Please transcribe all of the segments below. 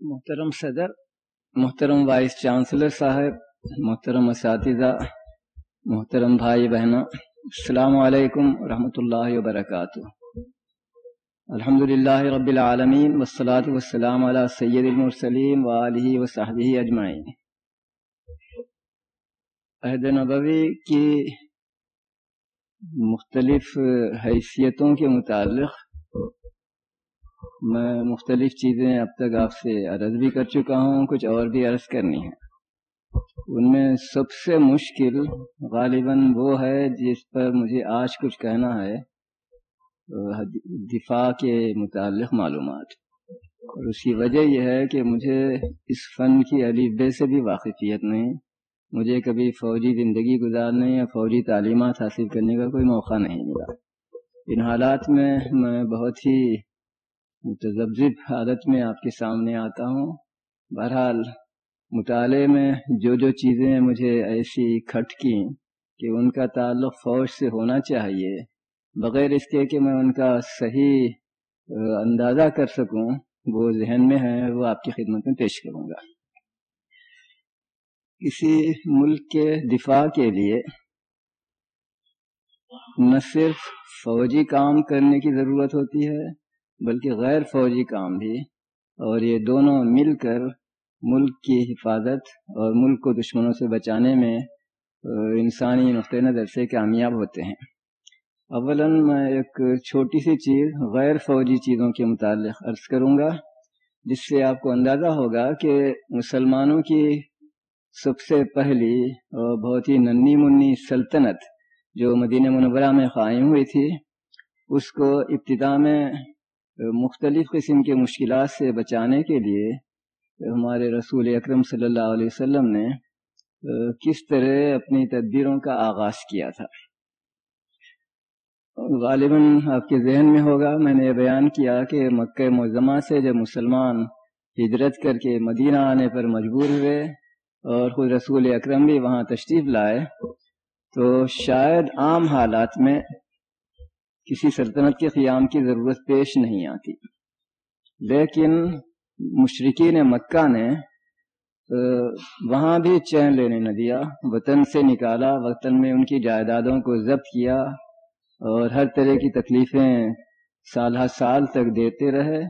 محترم صدر، محترم وائس چانسلر صاحب، محترم اساتذہ، محترم بھائی بہنوں، السلام علیکم ورحمۃ اللہ وبرکاتہ۔ الحمد للہ رب العالمین وسلاۃ والسلام علی سید المرسلیم وآلہ وصحبہ اجمعین۔ عہد نبوی کی مختلف حیثیتوں کے متعلق میں مختلف چیزیں اب تک آپ سے عرض بھی کر چکا ہوں، کچھ اور بھی عرض کرنی ہے ان میں سب سے مشکل غالباً وہ ہے جس پر مجھے آج کچھ کہنا ہے، دفاع کے متعلق معلومات۔ اور اس کی وجہ یہ ہے کہ مجھے اس فن کی علی بے سے بھی واقفیت نہیں، مجھے کبھی فوجی زندگی گزارنے یا فوجی تعلیمات حاصل کرنے کا کوئی موقع نہیں ملا۔ ان حالات میں میں بہت ہی متذبذب حالت میں آپ کے سامنے آتا ہوں۔ بہرحال، مطالعے میں جو جو چیزیں مجھے ایسی کھٹ کی کہ ان کا تعلق فوج سے ہونا چاہیے، بغیر اس کے کہ میں ان کا صحیح اندازہ کر سکوں، وہ ذہن میں ہے وہ آپ کی خدمت میں پیش کروں گا۔ کسی ملک کے دفاع کے لیے نہ صرف فوجی کام کرنے کی ضرورت ہوتی ہے بلکہ غیر فوجی کام بھی اور یہ دونوں مل کر ملک کی حفاظت اور ملک کو دشمنوں سے بچانے میں انسانی نقطۂ نظر سے کامیاب ہوتے ہیں۔ اولا میں ایک چھوٹی سی چیز غیر فوجی چیزوں کے متعلق عرض کروں گا، جس سے آپ کو اندازہ ہوگا کہ مسلمانوں کی سب سے پہلی اور بہت ہی ننی منی سلطنت جو مدینہ منورہ میں قائم ہوئی تھی، اس کو ابتدا میں مختلف قسم کے مشکلات سے بچانے کے لیے ہمارے رسول اکرم صلی اللہ علیہ وسلم نے کس طرح اپنی تدبیروں کا آغاز کیا تھا۔ غالباً آپ کے ذہن میں ہوگا، میں نے یہ بیان کیا کہ مکہ معظمہ سے جب مسلمان ہجرت کر کے مدینہ آنے پر مجبور ہوئے اور خود رسول اکرم بھی وہاں تشریف لائے، تو شاید عام حالات میں کسی سلطنت کے قیام کی ضرورت پیش نہیں آتی۔ لیکن مشرقین مکہ نے وہاں بھی چین لینے نہ دیا، وطن سے نکالا، وطن میں ان کی جائیدادوں کو ضبط کیا اور ہر طرح کی تکلیفیں سال ہر سال تک دیتے رہے۔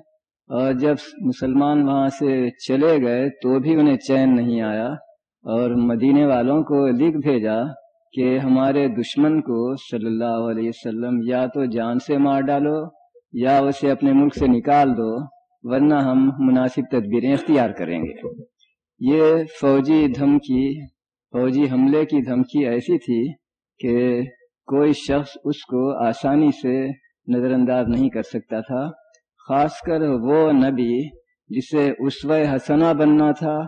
اور جب مسلمان وہاں سے چلے گئے تو بھی انہیں چین نہیں آیا اور مدینے والوں کو لکھ بھیجا۔ کہ ہمارے دشمن کو صلی اللہ علیہ وسلم یا تو جان سے مار ڈالو یا اسے اپنے ملک سے نکال دو، ورنہ ہم مناسب تدبیریں اختیار کریں گے۔ یہ فوجی دھمکی، فوجی حملے کی دھمکی ایسی تھی کہ کوئی شخص اس کو آسانی سے نظر انداز نہیں کر سکتا تھا، خاص کر وہ نبی جسے اسوہ حسنہ بننا تھا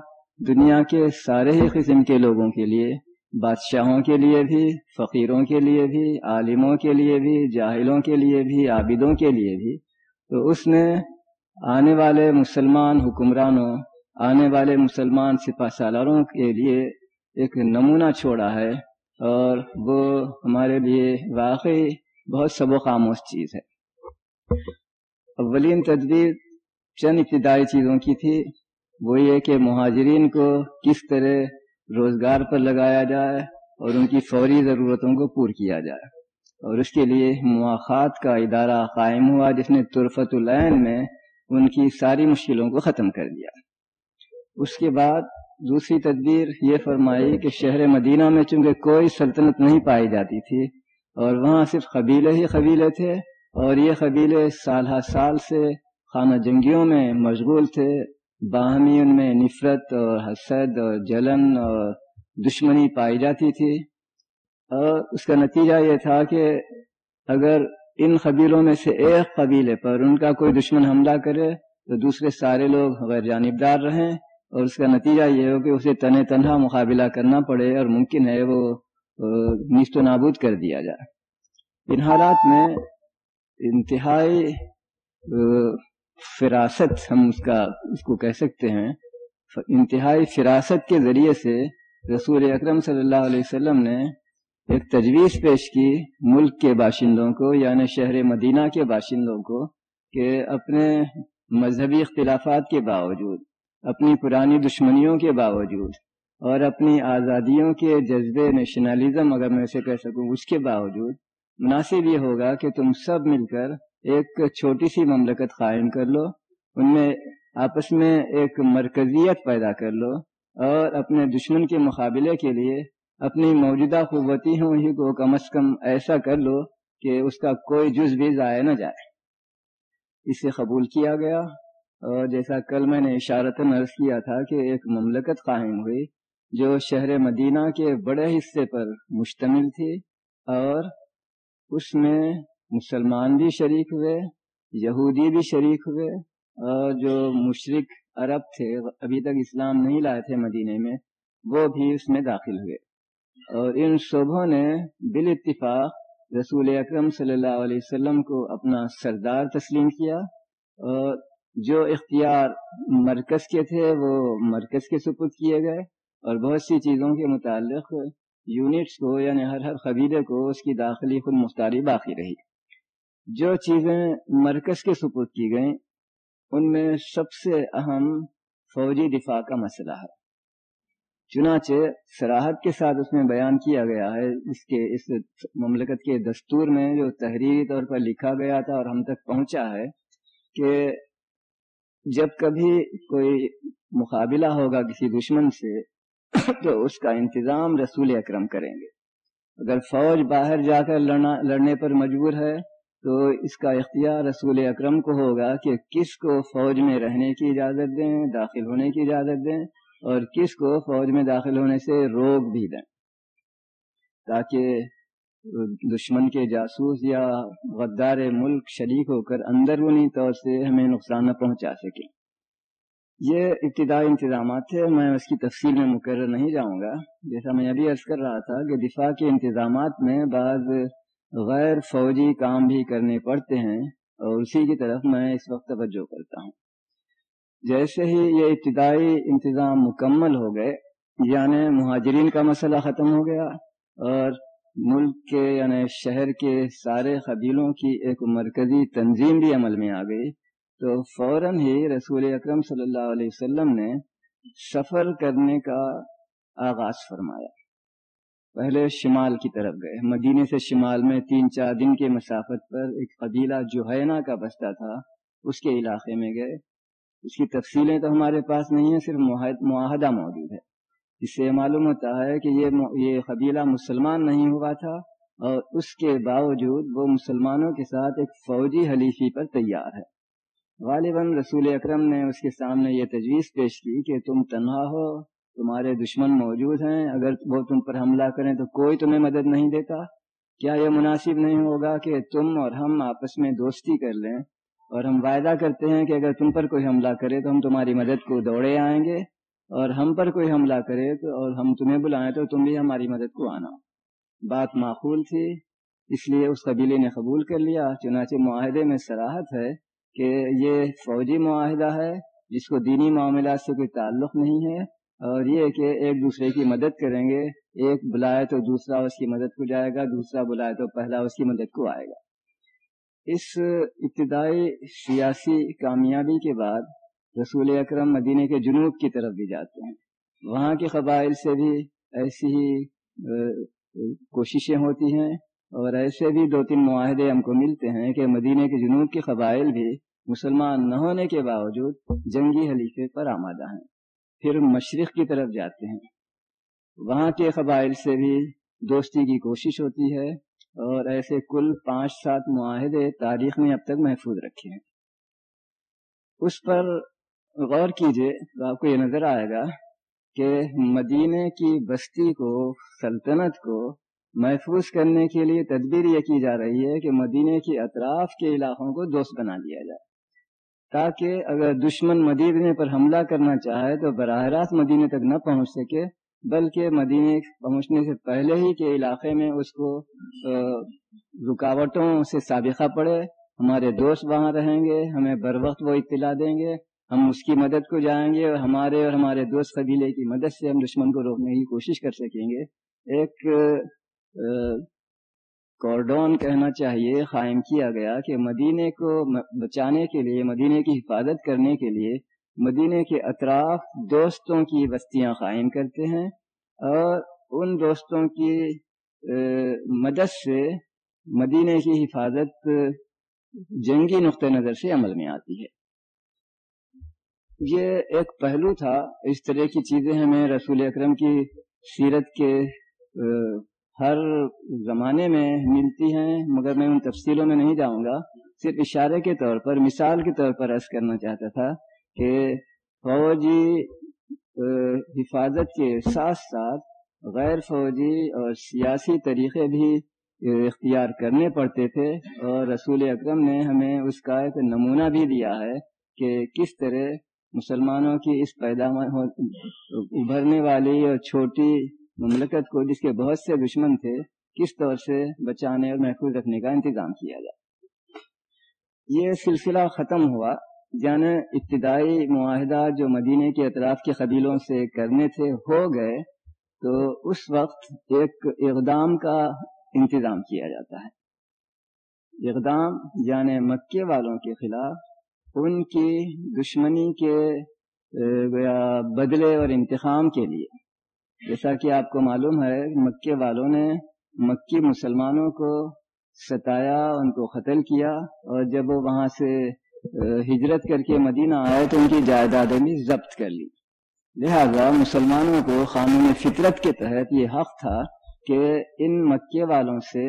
دنیا کے سارے ہی قسم کے لوگوں کے لیے۔ بادشاہوں کے لیے بھی، فقیروں کے لیے بھی، عالموں کے لیے بھی، جاہلوں کے لیے بھی، عابدوں کے لیے بھی۔ تو اس نے آنے والے مسلمان حکمرانوں، آنے والے مسلمان سپاہ سالاروں کے لیے ایک نمونہ چھوڑا ہے اور وہ ہمارے لیے واقعی بہت سب و خاموش چیز ہے۔ اولین تدبیر چند ابتدائی چیزوں کی تھی۔ وہ یہ کہ مہاجرین کو کس طرح روزگار پر لگایا جائے اور ان کی فوری ضرورتوں کو پور کیا جائے۔ اور اس کے لیے مواقع کا ادارہ قائم ہوا جس نے طرفت العین میں ان کی ساری مشکلوں کو ختم کر دیا۔ اس کے بعد دوسری تدبیر یہ فرمائی کہ شہر مدینہ میں چونکہ کوئی سلطنت نہیں پائی جاتی تھی اور وہاں صرف قبیلے ہی قبیلے تھے اور یہ قبیلے سال ہر سال سے خانہ جنگیوں میں مشغول تھے باہمی ان میں نفرت اور حسد اور جلن اور دشمنی پائی جاتی تھی۔ اور اس کا نتیجہ یہ تھا کہ اگر ان قبیلوں میں سے ایک قبیلے پر ان کا کوئی دشمن حملہ کرے، تو دوسرے سارے لوگ غیر جانبدار رہیں۔ اور اس کا نتیجہ یہ ہو کہ اسے تن تنہا مقابلہ کرنا پڑے اور ممکن ہے وہ نیست و نابود کر دیا جائے۔ ان حالات میں انتہائی فراست ہم اس کا، اس کو کہہ سکتے ہیں۔ انتہائی فراست کے ذریعے سے رسول اکرم صلی اللہ علیہ وسلم نے ایک تجویز پیش کی ملک کے باشندوں کو یعنی شہر مدینہ کے باشندوں کو، کہ اپنے مذہبی اختلافات کے باوجود، اپنی پرانی دشمنیوں کے باوجود، اور اپنی آزادیوں کے جذبے نیشنلزم اگر میں اسے کہہ سکوں، اس کے باوجود، مناسب یہ ہوگا کہ تم سب مل کر ایک چھوٹی سی مملکت قائم کر لو، ان میں آپس میں ایک مرکزیت پیدا کر لو اور اپنے دشمن کے مقابلے کے لیے اپنی موجودہ قوتی ہوں ہی کو کم از کم ایسا کر لو کہ اس کا کوئی جز بھی ضائع نہ جائے۔ اسے قبول کیا گیا اور جیسا کل میں نے اشارت عرض کیا تھا کہ ایک مملکت قائم ہوئی جو شہر مدینہ کے بڑے حصے پر مشتمل تھی اور اس میں مسلمان بھی شریک ہوئے، یہودی بھی شریک ہوئے، اور جو مشرق عرب تھے، ابھی تک اسلام نہیں لائے تھے مدینے میں، وہ بھی اس میں داخل ہوئے۔ اور ان صوبوں نے بال اتفاق رسول اکرم صلی اللہ علیہ وسلم کو اپنا سردار تسلیم کیا، اور جو اختیار مرکز کے تھے، وہ مرکز کے سپرد کیے گئے۔ اور بہت سی چیزوں کے متعلق یونٹس کو یعنی ہر ہر قبیلے کو اس کی داخلی خود مختاری باقی رہی۔ جو چیزیں مرکز کے سپرد کی گئیں، ان میں سب سے اہم فوجی دفاع کا مسئلہ ہے۔ چنانچہ سراحت کے ساتھ اس میں بیان کیا گیا ہے، اس کے، اس مملکت کے دستور میں جو تحریری طور پر لکھا گیا تھا اور ہم تک پہنچا ہے کہ جب کبھی کوئی مقابلہ ہوگا کسی دشمن سے، تو اس کا انتظام رسول اکرم کریں گے۔ اگر فوج باہر جا کر لڑنا، لڑنے پر مجبور ہے تو اس کا اختیار رسول اکرم کو ہوگا کہ کس کو فوج میں رہنے کی اجازت دیں، داخل ہونے کی اجازت دیں، اور کس کو فوج میں داخل ہونے سے روک بھی دیں۔ تاکہ دشمن کے جاسوس یا غدار ملک شریک ہو کر اندرونی طور سے ہمیں نقصان نہ پہنچا سکیں یہ ابتدائی انتظامات تھے، میں اس کی تفصیل میں مقرر نہیں جاؤں گا۔ جیسا میں ابھی عرض کر رہا تھا کہ دفاع کے انتظامات میں بعض غیر فوجی کام بھی کرنے پڑتے ہیں اور اسی کی طرف میں اس وقت توجہ کرتا ہوں۔ جیسے ہی یہ ابتدائی انتظام مکمل ہو گئے یعنی مہاجرین کا مسئلہ ختم ہو گیا اور ملک کے یعنی شہر کے سارے قبیلوں کی ایک مرکزی تنظیم بھی عمل میں آ گئی۔ تو فوراً ہی رسول اکرم صلی اللہ علیہ وسلم نے سفر کرنے کا آغاز فرمایا۔ پہلے شمال کی طرف گئے۔ مدینے سے شمال میں تین چار دن کے مسافت پر ایک قبیلہ جوہینا کا بستہ تھا، اس کے علاقے میں گئے۔ اس کی تفصیلیں تو ہمارے پاس نہیں ہیں، صرف معاہدہ موجود ہے۔ اس سے معلوم ہوتا ہے کہ یہ یہ قبیلہ مسلمان نہیں ہوا تھا اور اس کے باوجود وہ مسلمانوں کے ساتھ ایک فوجی حلیفی پر تیار ہے۔ غالباً رسول اکرم نے اس کے سامنے یہ تجویز پیش کی کہ تم تنہا ہو تمہارے دشمن موجود ہیں، اگر وہ تم پر حملہ کریں تو کوئی تمہیں مدد نہیں دیتا۔ کیا یہ مناسب نہیں ہوگا کہ تم اور ہم آپس میں دوستی کر لیں؟ اور ہم وعدہ کرتے ہیں کہ اگر تم پر کوئی حملہ کرے تو ہم تمہاری مدد کو دوڑے آئیں گے۔ اور ہم پر کوئی حملہ کرے تو اور ہم تمہیں بلائیں تو تم بھی ہماری مدد کو آنا۔ بات معقول تھی، اس لیے اس قبیلے نے قبول کر لیا۔ چنانچہ معاہدے میں سراحت ہے کہ یہ فوجی معاہدہ ہے، جس کو دینی معاملات سے کوئی تعلق نہیں ہے۔ اور یہ کہ ایک دوسرے کی مدد کریں گے۔ ایک بلائے تو دوسرا اس کی مدد کو جائے گا، دوسرا بلائے تو پہلا اس کی مدد کو آئے گا۔ اس ابتدائی سیاسی کامیابی کے بعد رسول اکرم مدینہ کے جنوب کی طرف بھی جاتے ہیں۔ وہاں کے قبائل سے بھی ایسی ہی کوششیں ہوتی ہیں اور ایسے بھی دو تین معاہدے ہم کو ملتے ہیں کہ مدینہ کے جنوب کے قبائل بھی مسلمان نہ ہونے کے باوجود جنگی حلیفے پر آمادہ ہیں۔ پھر مشرق کی طرف جاتے ہیں۔ وہاں کے قبائل سے بھی دوستی کی کوشش ہوتی ہے اور ایسے کل پانچ سات معاہدے تاریخ میں اب تک محفوظ رکھے ہیں۔ اس پر غور کیجیے تو آپ کو یہ نظر آئے گا کہ مدینے کی بستی کو، سلطنت کو محفوظ کرنے کے لیے تدبیر یہ کی جا رہی ہے کہ مدینے کے اطراف کے علاقوں کو دوست بنا دیا جائے۔ تاکہ اگر دشمن مدینے پر حملہ کرنا چاہے تو براہ راست مدینے تک نہ پہنچ سکے، بلکہ مدینے پہنچنے سے پہلے ہی کے علاقے میں اس کو رکاوٹوں سے سابقہ پڑے۔ ہمارے دوست وہاں رہیں گے، ہمیں بر وقت وہ اطلاع دیں گے۔ ہم اس کی مدد کو جائیں گے اور ہمارے اور ہمارے دوست قبیلے کی مدد سے ہم دشمن کو روکنے کی کوشش کر سکیں گے۔ ایک کوردون کہنا چاہیے، قائم کیا گیا کہ مدینے کو بچانے کے لیے، مدینے کی حفاظت کرنے کے لیے مدینے کے اطراف دوستوں کی بستیاں قائم کرتے ہیں اور ان دوستوں کی مدد سے مدینے کی حفاظت، جنگی نقطۂ نظر سے عمل میں آتی ہے۔ یہ ایک پہلو تھا۔ اس طرح کی چیزیں ہمیں رسول اکرم کی سیرت کے ہر زمانے میں ملتی ہیں، مگر میں ان تفصیلوں میں نہیں جاؤں گا۔ صرف اشارے کے طور پر، مثال کے طور پر عرض کرنا چاہتا تھا کہ فوجی حفاظت کے ساتھ ساتھ غیر فوجی اور سیاسی طریقے بھی اختیار کرنے پڑتے تھے اور رسول اکرم نے ہمیں اس کا ایک نمونہ بھی دیا ہے کہ کس طرح مسلمانوں کی اس پیداوار ابھرنے والی اور چھوٹی مملکت کو جس کے بہت سے دشمن تھے، کس طور سے بچانے اور محفوظ رکھنے کا انتظام کیا جائے یہ سلسلہ ختم ہوا۔ یعنی ابتدائی معاہدہ جو مدینے کے اطراف کے قبیلوں سے کرنے تھے ہو گئے، تو اس وقت ایک اقدام کا انتظام کیا جاتا ہے۔ اقدام یعنی مکے والوں کے خلاف، ان کی دشمنی کے بدلے اور انتخام کے لیے۔ جیسا کہ آپ کو معلوم ہے، مکے والوں نے مکی مسلمانوں کو ستایا، ان کو قتل کیا اور جب وہ وہاں سے ہجرت کر کے مدینہ آئے تو ان کی جائیدادیں بھی ضبط کر لی۔ لہذا مسلمانوں کو قانون فطرت کے تحت یہ حق تھا کہ ان مکے والوں سے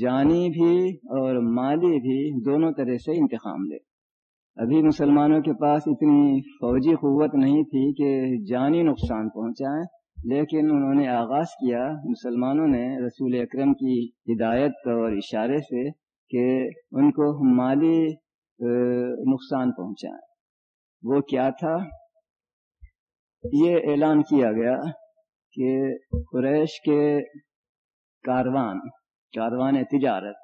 جانی بھی اور مالی بھی دونوں طرح سے انتخام لے۔ ابھی مسلمانوں کے پاس اتنی فوجی قوت نہیں تھی کہ جانی نقصان پہنچائیں، لیکن انہوں نے آغاز کیا مسلمانوں نے رسول اکرم کی ہدایت اور اشارے سے کہ ان کو مالی نقصان پہنچائیں۔ وہ کیا تھا؟ یہ اعلان کیا گیا کہ قریش کے کاروان کاروان تجارت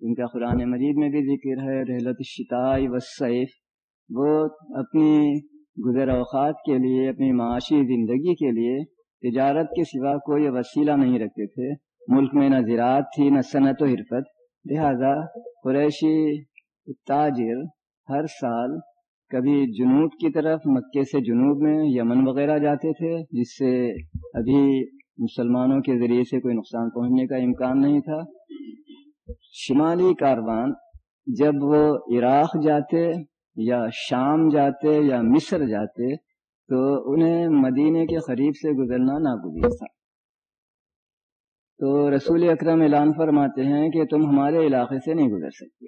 ان کا قرآن مجید میں بھی ذکر ہے، رحلت الشتائی و سیف وہ اپنی گزر اوقات کے لیے، اپنی معاشی زندگی کے لیے تجارت کے سوا کوئی وسیلہ نہیں رکھتے تھے۔ ملک میں نہ زراعت تھی، نہ صنعت و حرفت۔ لہذا قریشی تاجر ہر سال کبھی جنوب کی طرف مکے سے جنوب میں یمن وغیرہ جاتے تھے، جس سے ابھی مسلمانوں کے ذریعے سے کوئی نقصان پہنچنے کا امکان نہیں تھا۔ شمالی کاروان جب وہ عراق جاتے یا شام جاتے یا مصر جاتے تو انہیں مدینے کے قریب سے گزرنا ناگزیر تھا۔ تو رسول اکرم اعلان فرماتے ہیں کہ تم ہمارے علاقے سے نہیں گزر سکتے۔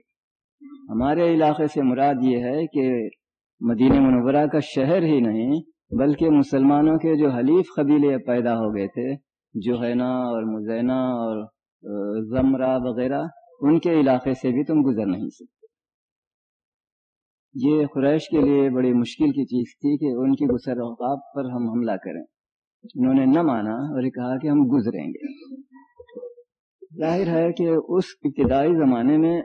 ہمارے علاقے سے مراد یہ ہے کہ مدینہ منورہ کا شہر ہی نہیں، بلکہ مسلمانوں کے جو حلیف قبیلے پیدا ہو گئے تھے جو اور مزینہ اور زمرہ وغیرہ، ان کے علاقے سے بھی تم گزر نہیں سکتے۔ یہ قریش کے لیے بڑی مشکل کی چیز تھی کہ ان کی گسر اوقاب پر ہم حملہ کریں۔ انہوں نے نہ مانا اور یہ کہا کہ ہم گزریں گے۔ ظاہر ہے کہ اس ابتدائی زمانے میں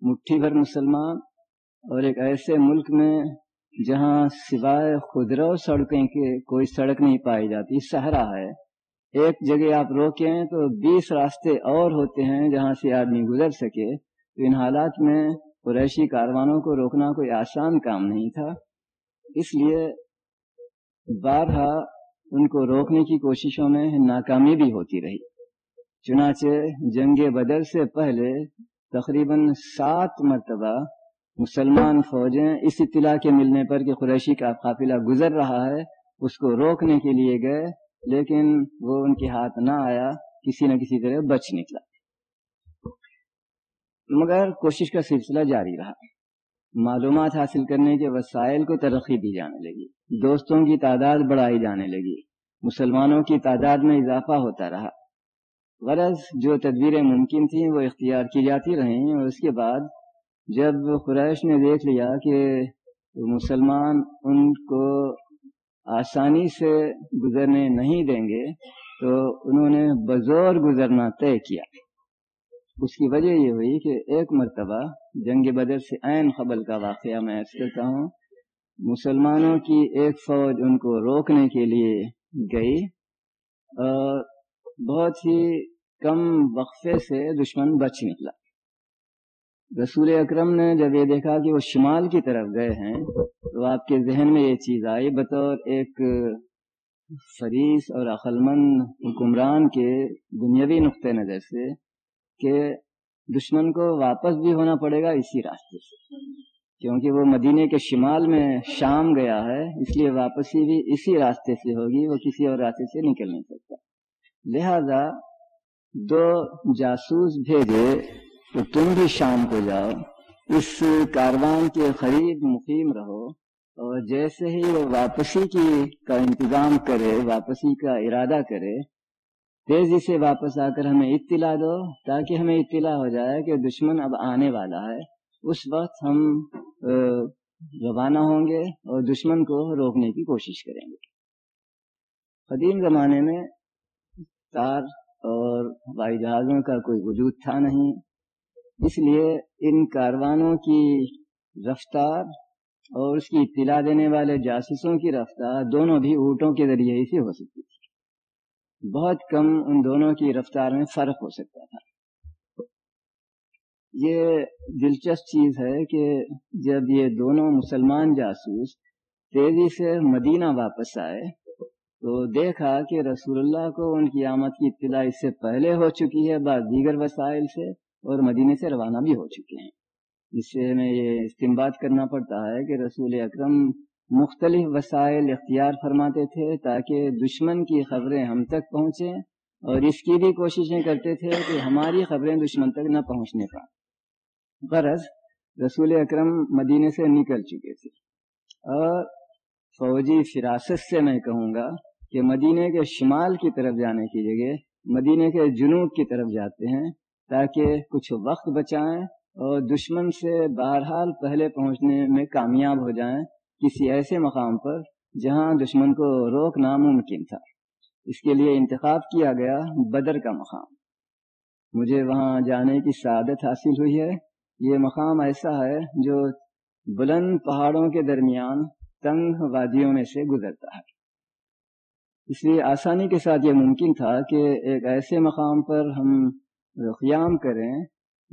مٹھی بھر مسلمان اور ایک ایسے ملک میں جہاں سوائے خدرو سڑکیں کے کوئی سڑک نہیں پائی جاتی، صحرا ہے۔ ایک جگہ آپ روکیں تو بیس راستے اور ہوتے ہیں جہاں سے آدمی گزر سکے، تو ان حالات میں قریشی کاروانوں کو روکنا کوئی آسان کام نہیں تھا۔ اس لیے بارہا ان کو روکنے کی کوششوں میں ناکامی بھی ہوتی رہی۔ چنانچہ جنگ بدر سے پہلے تقریباً سات مرتبہ مسلمان فوجیں اس اطلاع کے ملنے پر کہ قریشی کا قافلہ گزر رہا ہے، اس کو روکنے کے لیے گئے۔ لیکن وہ ان کے ہاتھ نہ آیا، کسی نہ کسی طرح بچ نکلا۔ مگر کوشش کا سلسلہ جاری رہا۔ معلومات حاصل کرنے کے وسائل کو ترقی دی جانے لگی۔ دوستوں کی تعداد بڑھائی جانے لگی۔ مسلمانوں کی تعداد میں اضافہ ہوتا رہا۔ غرض جو تدبیریں ممکن تھیں، وہ اختیار کی جاتی رہیں۔ اور اس کے بعد جب قریش نے دیکھ لیا کہ مسلمان ان کو آسانی سے گزرنے نہیں دیں گے تو انہوں نے بزور گزرنا طے کیا۔ اس کی وجہ یہ ہوئی کہ ایک مرتبہ جنگ بدر سے عین قبل کا واقعہ میں ایسا کرتا ہوں، مسلمانوں کی ایک فوج ان کو روکنے کے لیے گئی اور بہت ہی کم وقفے سے دشمن بچ نکلا۔ رسول اکرم نے جب یہ دیکھا کہ وہ شمال کی طرف گئے ہیں، تو آپ کے ذہن میں یہ چیز آئی بطور ایک فریس اور عقلمند حکمران کے دنیاوی نقطۂ نظر سے کہ دشمن کو واپس بھی ہونا پڑے گا اسی راستے سے۔ کیونکہ وہ مدینے کے شمال میں شام گیا ہے، اس لیے واپسی بھی اسی راستے سے ہوگی، وہ کسی اور راستے سے نکل نہیں سکتا۔ لہذا دو جاسوس بھیجے تو تم بھی شام کو جاؤ، اس کاروان کے قریب مقیم رہو اور جیسے ہی وہ واپسی کی کا انتظام کرے، واپسی کا ارادہ کرے، تیزی سے واپس آ کر ہمیں اطلاع دو تاکہ ہمیں اطلاع ہو جائے کہ دشمن اب آنے والا ہے۔ اس وقت ہم روانہ ہوں گے اور دشمن کو روکنے کی کوشش کریں گے۔ قدیم زمانے میں تار اور ہوائی جہازوں کا کوئی وجود تھا نہیں۔ اس لیے ان کاروانوں کی رفتار اور اس کی اطلاع دینے والے جاسوسوں کی رفتار دونوں بھی اونٹوں کے ذریعے ہی سے ہو سکتی تھی۔ بہت کم ان دونوں کی رفتار میں فرق ہو سکتا تھا۔ یہ دلچسپ چیز ہے کہ جب یہ دونوں مسلمان جاسوس تیزی سے مدینہ واپس آئے تو دیکھا کہ رسول اللہ کو ان کی آمد کی اطلاع اس سے پہلے ہو چکی ہے بعض دیگر وسائل سے۔ اور مدینے سے روانہ بھی ہو چکے ہیں۔ اس سے ہمیں یہ استعمال کرنا پڑتا ہے کہ رسول اکرم مختلف وسائل اختیار فرماتے تھے تاکہ دشمن کی خبریں ہم تک پہنچیں اور اس کی بھی کوششیں کرتے تھے کہ ہماری خبریں دشمن تک نہ پہنچنے پائیں۔ غرض، رسول اکرم مدینے سے نکل چکے تھے۔ اور فوجی فراست سے میں کہوں گا کہ مدینے کے شمال کی طرف جانے کی جگہ مدینے کے جنوب کی طرف جاتے ہیں۔ تاکہ کچھ وقت بچائیں اور دشمن سے بہرحال پہلے پہنچنے میں کامیاب ہو جائیں کسی ایسے مقام پر جہاں دشمن کو روکنا ممکن تھا۔ اس کے لیے انتخاب کیا گیا بدر کا مقام۔ مجھے وہاں جانے کی سعادت حاصل ہوئی ہے۔ یہ مقام ایسا ہے جو بلند پہاڑوں کے درمیان تنگ وادیوں میں سے گزرتا ہے۔ اس لیے آسانی کے ساتھ یہ ممکن تھا کہ ایک ایسے مقام پر ہم قیام کریں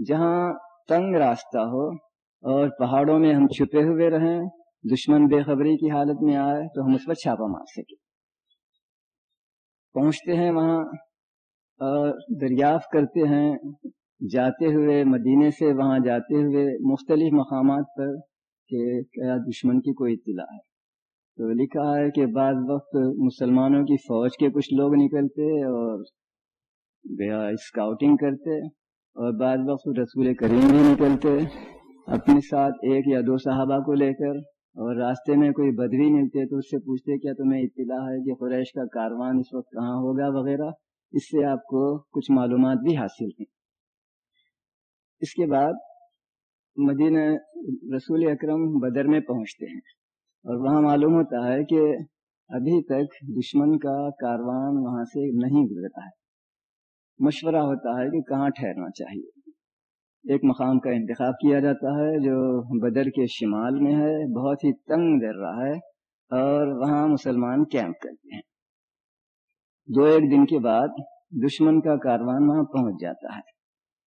جہاں تنگ راستہ ہو اور پہاڑوں میں ہم چھپے ہوئے رہیں، دشمن بے خبری کی حالت میں آئے تو ہم اس پر چھاپا مار سکیں۔ پہنچتے ہیں وہاں اور دریافت کرتے ہیں۔ جاتے ہوئے مدینے سے وہاں جاتے ہوئے مختلف مقامات پر کہ کیا دشمن کی کوئی اطلاع ہے۔ تو لکھا ہے کہ بعض وقت مسلمانوں کی فوج کے کچھ لوگ نکلتے اور گیا اسکاؤٹنگ کرتے اور بعض وقت رسول کریم بھی نکلتے، اپنے ساتھ ایک یا دو صحابہ کو لے کر اور راستے میں کوئی بدری ملتے تو اس سے پوچھتے، کیا تمہیں اطلاع ہے کہ قریش کا کاروان اس وقت کہاں ہوگا وغیرہ؟ اس سے آپ کو کچھ معلومات بھی حاصل ہیں۔ اس کے بعد مدینہ رسول اکرم بدر میں پہنچتے ہیں اور وہاں معلوم ہوتا ہے کہ ابھی تک دشمن کا کاروان وہاں سے نہیں گزرتا ہے۔ مشورہ ہوتا ہے کہ کہاں ٹھہرنا چاہیے۔ ایک مقام کا انتخاب کیا جاتا ہے جو بدر کے شمال میں ہے، بہت ہی تنگ در رہا ہے اور وہاں مسلمان کیمپ کرتے ہیں۔ دو ایک دن کے بعد دشمن کا کاروان وہاں پہنچ جاتا ہے۔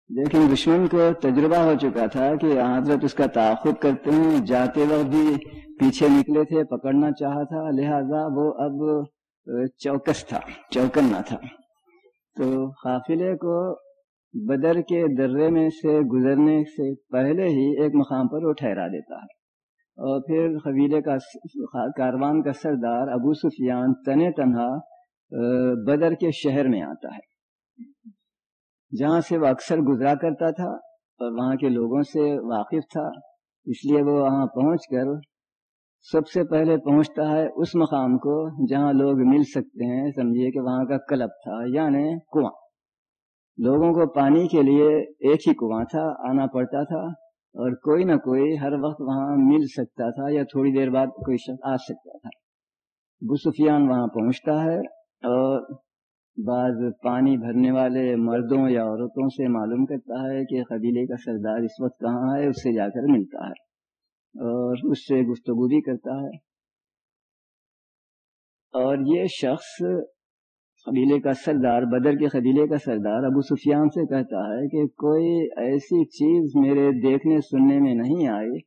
لیکن دشمن کو تجربہ ہو چکا تھا کہ حضرت اس کا تعاقب کرتے ہیں، جاتے وقت بھی پیچھے نکلے تھے، پکڑنا چاہا تھا، لہذا وہ اب چوکس تھا، چوکنا تھا۔ تو قافلے کو بدر کے درے میں سے گزرنے سے پہلے ہی ایک مقام پر وہ ٹھہرا دیتا ہے۔ اور پھر قبیلے کا کاروان کا سردار ابو سفیان تن تنہا بدر کے شہر میں آتا ہے۔ جہاں سے وہ اکثر گزرا کرتا تھا اور وہاں کے لوگوں سے واقف تھا، اس لیے وہ وہاں پہنچ کر سب سے پہلے پہنچتا ہے اس مقام کو جہاں لوگ مل سکتے ہیں، سمجھیے کہ وہاں کا کلب تھا یعنی کنواں۔ لوگوں کو پانی کے لیے ایک ہی کنواں تھا، آنا پڑتا تھا اور کوئی نہ کوئی ہر وقت وہاں مل سکتا تھا یا تھوڑی دیر بعد کوئی شخص آ سکتا تھا۔ بسفیان وہاں پہنچتا ہے اور بعض پانی بھرنے والے مردوں یا عورتوں سے معلوم کرتا ہے کہ قبیلے کا سردار اس وقت کہاں ہے، اس سے جا کر ملتا ہے۔ اور اس سے گفتگو بھی کرتا ہے۔ اور یہ شخص قبیلے کا سردار، بدر کے قبیلے کا سردار ابو سفیان سے کہتا ہے کہ کوئی ایسی چیز میرے دیکھنے، سننے میں نہیں آئی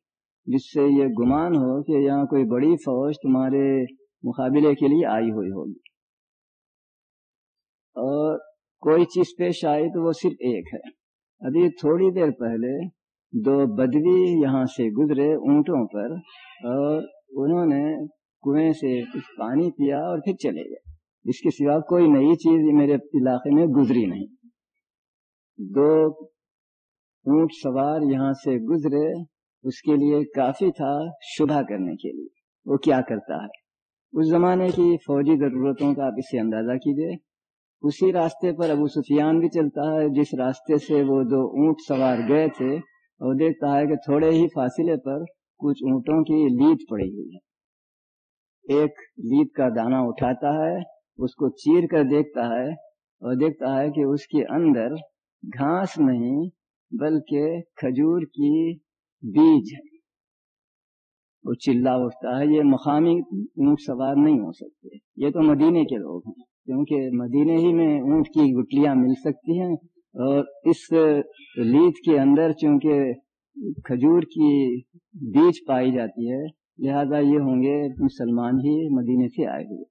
جس سے یہ گمان ہو کہ یہاں کوئی بڑی فوج تمہارے مقابلے کے لیے آئی ہوئی ہوگی۔ اور کوئی چیز پیش آئی تو وہ صرف ایک ہے۔ ابھی تھوڑی دیر پہلے دو بدوی یہاں سے گزرے اونٹوں پر اور انہوں نے کنویں سے کچھ پانی پیا اور پھر چلے گئے۔ اس کے سوا کوئی نئی چیز میرے علاقے میں گزری نہیں۔ دو اونٹ سوار یہاں سے گزرے، اس کے لیے کافی تھا شبہ کرنے کے لیے۔ وہ کیا کرتا ہے؟ اس زمانے کی فوجی ضرورتوں کا آپ اسے اندازہ کیجیے اسی راستے پر ابو سفیان بھی چلتا ہے، جس راستے سے وہ دو اونٹ سوار گئے تھے۔ اور دیکھتا ہے کہ تھوڑے ہی فاصلے پر کچھ اونٹوں کی لید پڑی ہوئی ہے۔ ایک لید کا دانہ اٹھاتا ہے، اس کو چیر کر دیکھتا ہے اور دیکھتا ہے کہ اس کے اندر گھاس نہیں بلکہ کھجور کی بیج ہے۔ وہ چلا اٹھتا ہے، یہ مقامی اونٹ سوار نہیں ہو سکتے۔ یہ تو مدینے کے لوگ ہیں، کیونکہ مدینے ہی میں اونٹ کی گٹلیاں مل سکتی ہیں۔ اور اس لید کے اندر چونکہ کھجور کی بیج پائی جاتی ہے، لہذا یہ ہوں گے مسلمان ہی مدینے سے آئے ہوئے۔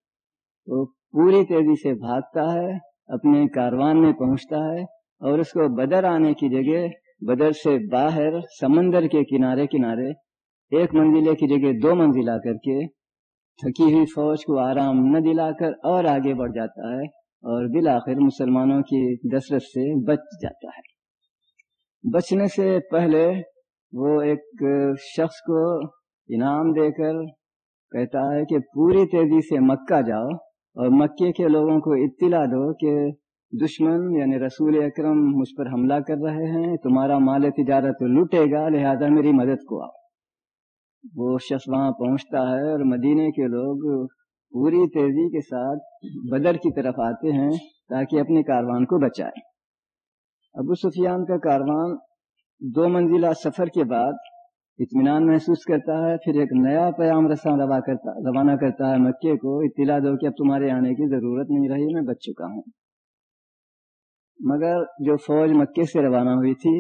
تو پوری تیزی سے بھاگتا ہے، اپنے کاروان میں پہنچتا ہے اور اس کو بدر آنے کی جگہ، بدر سے باہر، سمندر کے کنارے کنارے، ایک منزلے کی جگہ دو منزل کر کے تھکی ہوئی فوج کو آرام نہ دلا کر اور آگے بڑھ جاتا ہے۔ اور بالآخر مسلمانوں کی دسرت سے بچ جاتا ہے۔ بچنے سے پہلے وہ ایک شخص کو انعام دے کر کہتا ہے کہ پوری تیزی سے مکہ جاؤ اور مکے کے لوگوں کو اطلاع دو کہ دشمن یعنی رسول اکرم مجھ پر حملہ کر رہے ہیں، تمہارا مال تجارت لوٹے گا، لہذا میری مدد کو آؤ۔ وہ شخص وہاں پہنچتا ہے اور مدینے کے لوگ پوری تیزی کے ساتھ بدر کی طرف آتے ہیں تاکہ اپنے کاروان کو بچائے ابو سفیان کا کاروان دو منزلہ سفر کے بعد اطمینان محسوس کرتا ہے، پھر ایک نیا پیام رساں کرتا، روانہ کرتا ہے مکے کو، اطلاع دو کہ اب تمہارے آنے کی ضرورت نہیں رہی، میں بچ چکا ہوں۔ مگر جو فوج مکے سے روانہ ہوئی تھی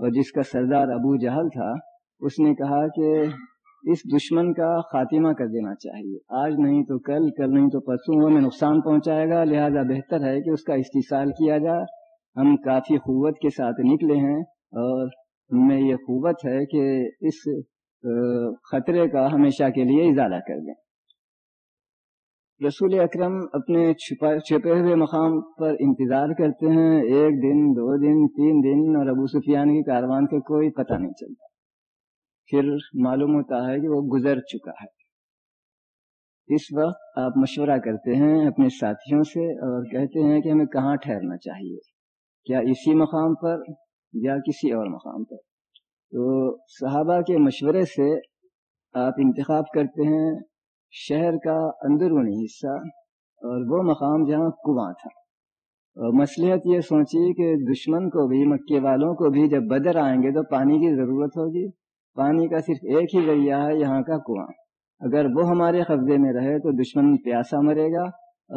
اور جس کا سردار ابو جہل تھا، اس نے کہا کہ اس دشمن کا خاتمہ کر دینا چاہیے۔ آج نہیں تو کل کل نہیں تو پرسوں، وہ میں نقصان پہنچائے گا۔ لہذا بہتر ہے کہ اس کا استحصال کیا جائے۔ ہم کافی قوت کے ساتھ نکلے ہیں اور میں یہ قوت ہے کہ اس خطرے کا ہمیشہ کے لیے ازالہ کر دیں۔ رسول اکرم اپنے چھپے ہوئے مقام پر انتظار کرتے ہیں۔ ایک دن، دو دن، تین دن اور ابو سفیان کی کاروان کا کوئی پتہ نہیں چلتا۔ پھر معلوم ہوتا ہے کہ وہ گزر چکا ہے۔ اس وقت آپ مشورہ کرتے ہیں اپنے ساتھیوں سے اور کہتے ہیں کہ ہمیں کہاں ٹھہرنا چاہیے؟ کیا اسی مقام پر یا کسی اور مقام پر؟ تو صحابہ کے مشورے سے آپ انتخاب کرتے ہیں شہر کا اندرونی حصہ اور وہ مقام جہاں کنواں تھا۔ اور مصلیحت یہ سوچی کہ دشمن کو بھی، مکے والوں کو بھی جب بدر آئیں گے تو پانی کی ضرورت ہوگی۔ پانی کا صرف ایک ہی ذریعہ ہے، یہاں کا کنواں۔ اگر وہ ہمارے قبضے میں رہے تو دشمن پیاسا مرے گا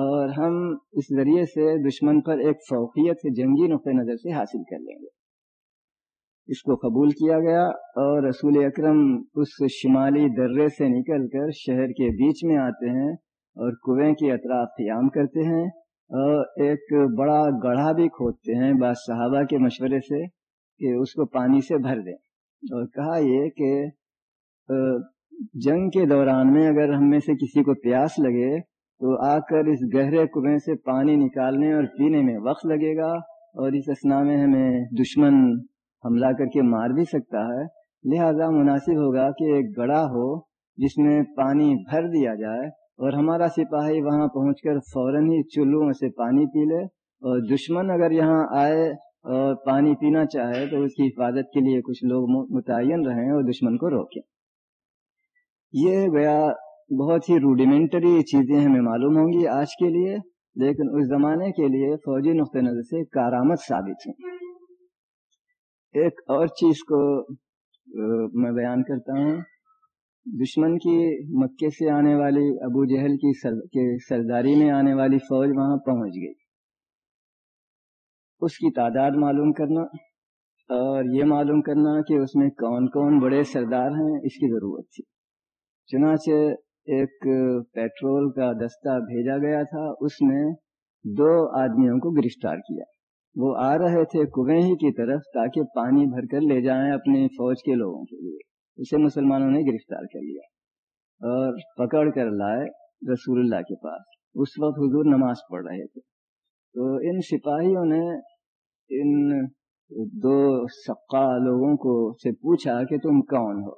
اور ہم اس ذریعے سے دشمن پر ایک فوقیت سے جنگی نقطۂ نظر سے حاصل کر لیں گے۔ اس کو قبول کیا گیا اور رسول اکرم اس شمالی درے سے نکل کر شہر کے بیچ میں آتے ہیں اور کنویں کے اطراف قیام کرتے ہیں اور ایک بڑا گڑھا بھی کھودتے ہیں بعض صحابہ کے مشورے سے کہ اس کو پانی سے بھر دیں۔ اور کہا یہ کہ جنگ کے دوران میں اگر ہم میں سے کسی کو پیاس لگے تو آ کر اس گہرے کنویں سے پانی نکالنے اور پینے میں وقت لگے گا اور اس اسنا میں ہمیں دشمن حملہ کر کے مار بھی سکتا ہے۔ لہذا مناسب ہوگا کہ ایک گڑا ہو جس میں پانی بھر دیا جائے اور ہمارا سپاہی وہاں پہنچ کر فوراً ہی چلو سے پانی پی لے اور دشمن اگر یہاں آئے اور پانی پینا چاہے تو اس کی حفاظت کے لیے کچھ لوگ متعین رہیں اور دشمن کو روکیں۔ یہ گیا بہت ہی روڈیمنٹری چیزیں ہمیں معلوم ہوں گی آج کے لیے، لیکن اس زمانے کے لیے فوجی نقطۂ نظر سے کارآمد ثابت ہیں ایک اور چیز کو میں بیان کرتا ہوں۔ دشمن کی مکے سے آنے والی ابو جہل کی سرداری میں آنے والی فوج وہاں پہنچ گئی۔ اس کی تعداد معلوم کرنا اور یہ معلوم کرنا کہ اس میں کون کون بڑے سردار ہیں، اس کی ضرورت تھی۔ چنانچہ ایک پیٹرول کا دستہ بھیجا گیا تھا، اس نے دو آدمیوں کو گرفتار کیا۔ وہ آ رہے تھے کنویں ہی کی طرف تاکہ پانی بھر کر لے جائیں اپنے فوج کے لوگوں کے لیے۔ اسے مسلمانوں نے گرفتار کر لیا اور پکڑ کر لائے رسول اللہ کے پاس۔ اس وقت حضور نماز پڑھ رہے تھے۔ تو ان سپاہیوں نے ان دو سقا لوگوں کو سے پوچھا کہ تم کون ہو؟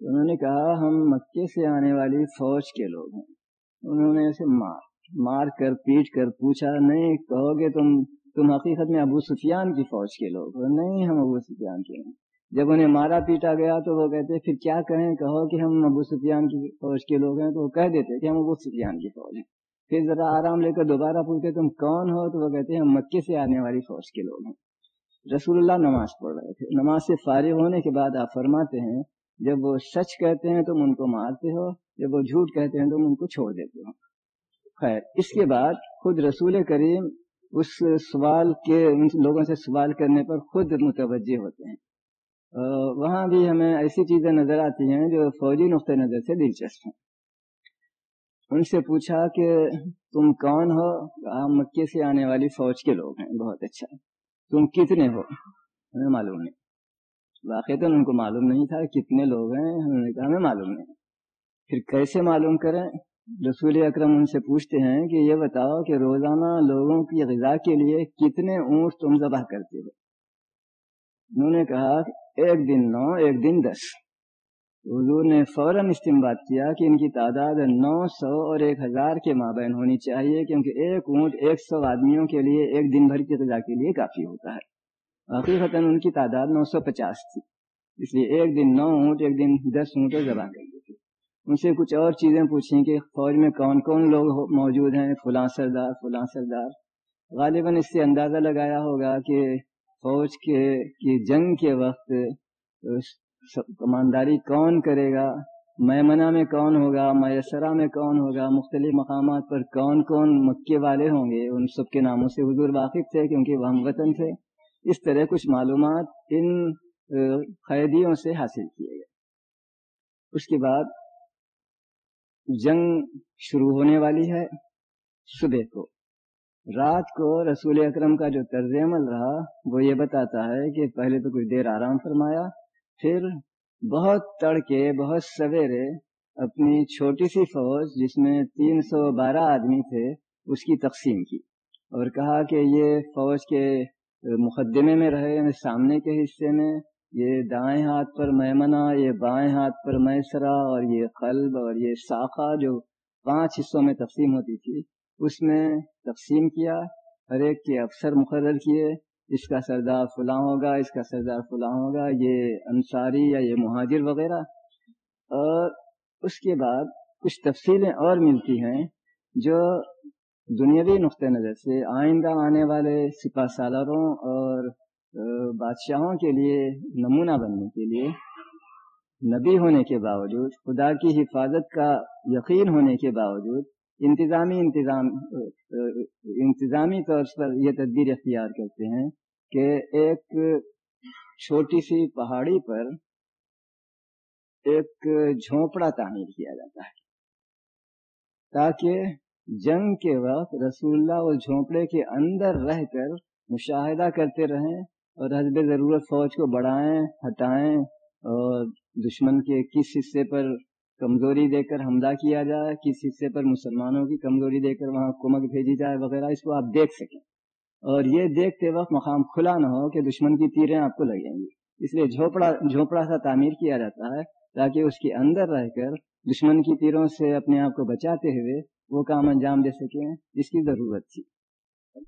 انہوں نے کہا، ہم مکے سے آنے والی فوج کے لوگ ہیں۔ انہوں نے اسے مار مار کر، پیٹ کر پوچھا، نہیں کہو گے تم تم حقیقت میں ابو سفیان کی فوج کے لوگ ہو؟ نہیں، ہم ابو سفیان کے ہیں۔ جب انہیں مارا پیٹا گیا تو وہ کہتے، پھر کیا کہیں کہو کہ ہم ابو سفیان کی فوج کے لوگ ہیں تو وہ کہہ دیتے کہ ہم ابو سفیان کی فوج ہیں۔ پھر ذرا آرام لے کر دوبارہ پوچھتے تم کون ہو؟ تو وہ کہتے ہیں ہم مکے سے آنے والی فوج کے لوگ ہیں۔ رسول اللہ نماز پڑھ رہے تھے۔ نماز سے فارغ ہونے کے بعد آپ فرماتے ہیں، جب وہ سچ کہتے ہیں تم ان کو مارتے ہو، جب وہ جھوٹ کہتے ہیں تم ان کو چھوڑ دیتے ہو۔ خیر، اس کے بعد خود رسول کریم اس سوال کے، ان لوگوں سے سوال کرنے پر خود متوجہ ہوتے ہیں۔ وہاں بھی ہمیں ایسی چیزیں نظر آتی ہیں جو فوجی نقطۂ نظر سے دلچسپ ہیں۔ ان سے پوچھا کہ تم کون ہو؟ ہم مکے سے آنے والی فوج کے لوگ ہیں، بہت اچھا۔ تم کتنے ہو؟ ہمیں معلوم نہیں۔ واقع تو ان کو معلوم نہیں تھا کتنے لوگ ہیں، ہم نے کہا، ہمیں معلوم نہیں۔ پھر کیسے معلوم کریں؟ رسول اکرم ان سے پوچھتے ہیں کہ یہ بتاؤ کہ روزانہ لوگوں کی غذا کے لیے کتنے اونٹ تم ذبح کرتے ہو؟ انہوں نے کہا، ایک دن نو، ایک دن دس۔ حضور نے فوراً استعمال کیا کہ ان کی تعداد نو سو اور ایک ہزار کے مابین ہونی چاہیے کیونکہ ایک اونٹ ایک سو آدمیوں کے لیے ایک دن بھر کی غذا کے لیے کافی ہوتا ہے۔ حقیقت ان کی تعداد نو سو پچاس تھی، اس لیے ایک دن نو اونٹ، ایک دن دس اونٹ ذبح کر دیتے ان سے کچھ اور چیزیں پوچھیں کہ فوج میں کون کون لوگ موجود ہیں؟ فلاں سردار فلاں سردار۔ غالباً اس سے اندازہ لگایا ہوگا کہ فوج کے کی جنگ کے وقت کمانداری کون کرے گا؟ میمنا میں کون ہوگا؟ میسرا میں کون ہوگا؟ مختلف مقامات پر کون کون مکے والے ہوں گے؟ ان سب کے ناموں سے حضور واقف تھے کیونکہ وہ ہم وطن تھے۔ اس طرح کچھ معلومات ان قیدیوں سے حاصل کیے گئے۔ اس کے بعد جنگ شروع ہونے والی ہے صبح کو۔ رات کو رسول اکرم کا جو طرز عمل رہا وہ یہ بتاتا ہے کہ پہلے تو کچھ دیر آرام فرمایا پھر بہت تڑکے، بہت سویرے اپنی چھوٹی سی فوج جس میں تین سو بارہ آدمی تھے، اس کی تقسیم کی اور کہا کہ یہ فوج کے مقدمے میں رہے یعنی سامنے کے حصے میں، یہ دائیں ہاتھ پر میمنا یہ بائیں ہاتھ پر میسرا اور یہ قلب اور یہ ساخہ جو پانچ حصوں میں تقسیم ہوتی تھی، اس میں تقسیم کیا، ہر ایک کے افسر مقرر کیے اس کا سردار فلاں ہوگا، اس کا سردار فلاں ہوگا، یہ انصاری یا یہ مہاجر وغیرہ۔ اور اس کے بعد کچھ تفصیلیں اور ملتی ہیں جو دنیاوی نقطۂ نظر سے آئندہ آنے والے سپاہ سالاروں اور بادشاہوں کے لیے نمونہ بننے کے لیے نبی ہونے کے باوجود، خدا کی حفاظت کا یقین ہونے کے باوجود انتظامی انتظام، انتظامی طور پر یہ تدبیر اختیار کرتے ہیں کہ ایک چھوٹی سی پہاڑی پر ایک جھونپڑا تعمیر کیا جاتا ہے تاکہ جنگ کے وقت رسول اللہ اس جھونپڑے کے اندر رہ کر مشاہدہ کرتے رہیں اور حسب ضرورت فوج کو بڑھائیں، ہٹائیں اور دشمن کے کس حصے پر کمزوری دے کر حملہ کیا جائے، کس حصے پر مسلمانوں کی کمزوری دے کر وہاں کمک بھیجی جائے وغیرہ، اس کو آپ دیکھ سکیں۔ اور یہ دیکھتے وقت مقام کھلا نہ ہو کہ دشمن کی تیریں آپ کو لگیں گی۔ اس لیے جھوپڑا جھوپڑا سا تعمیر کیا جاتا ہے تاکہ اس کے اندر رہ کر دشمن کی تیروں سے اپنے آپ کو بچاتے ہوئے وہ کام انجام دے سکیں اس کی ضرورت تھی۔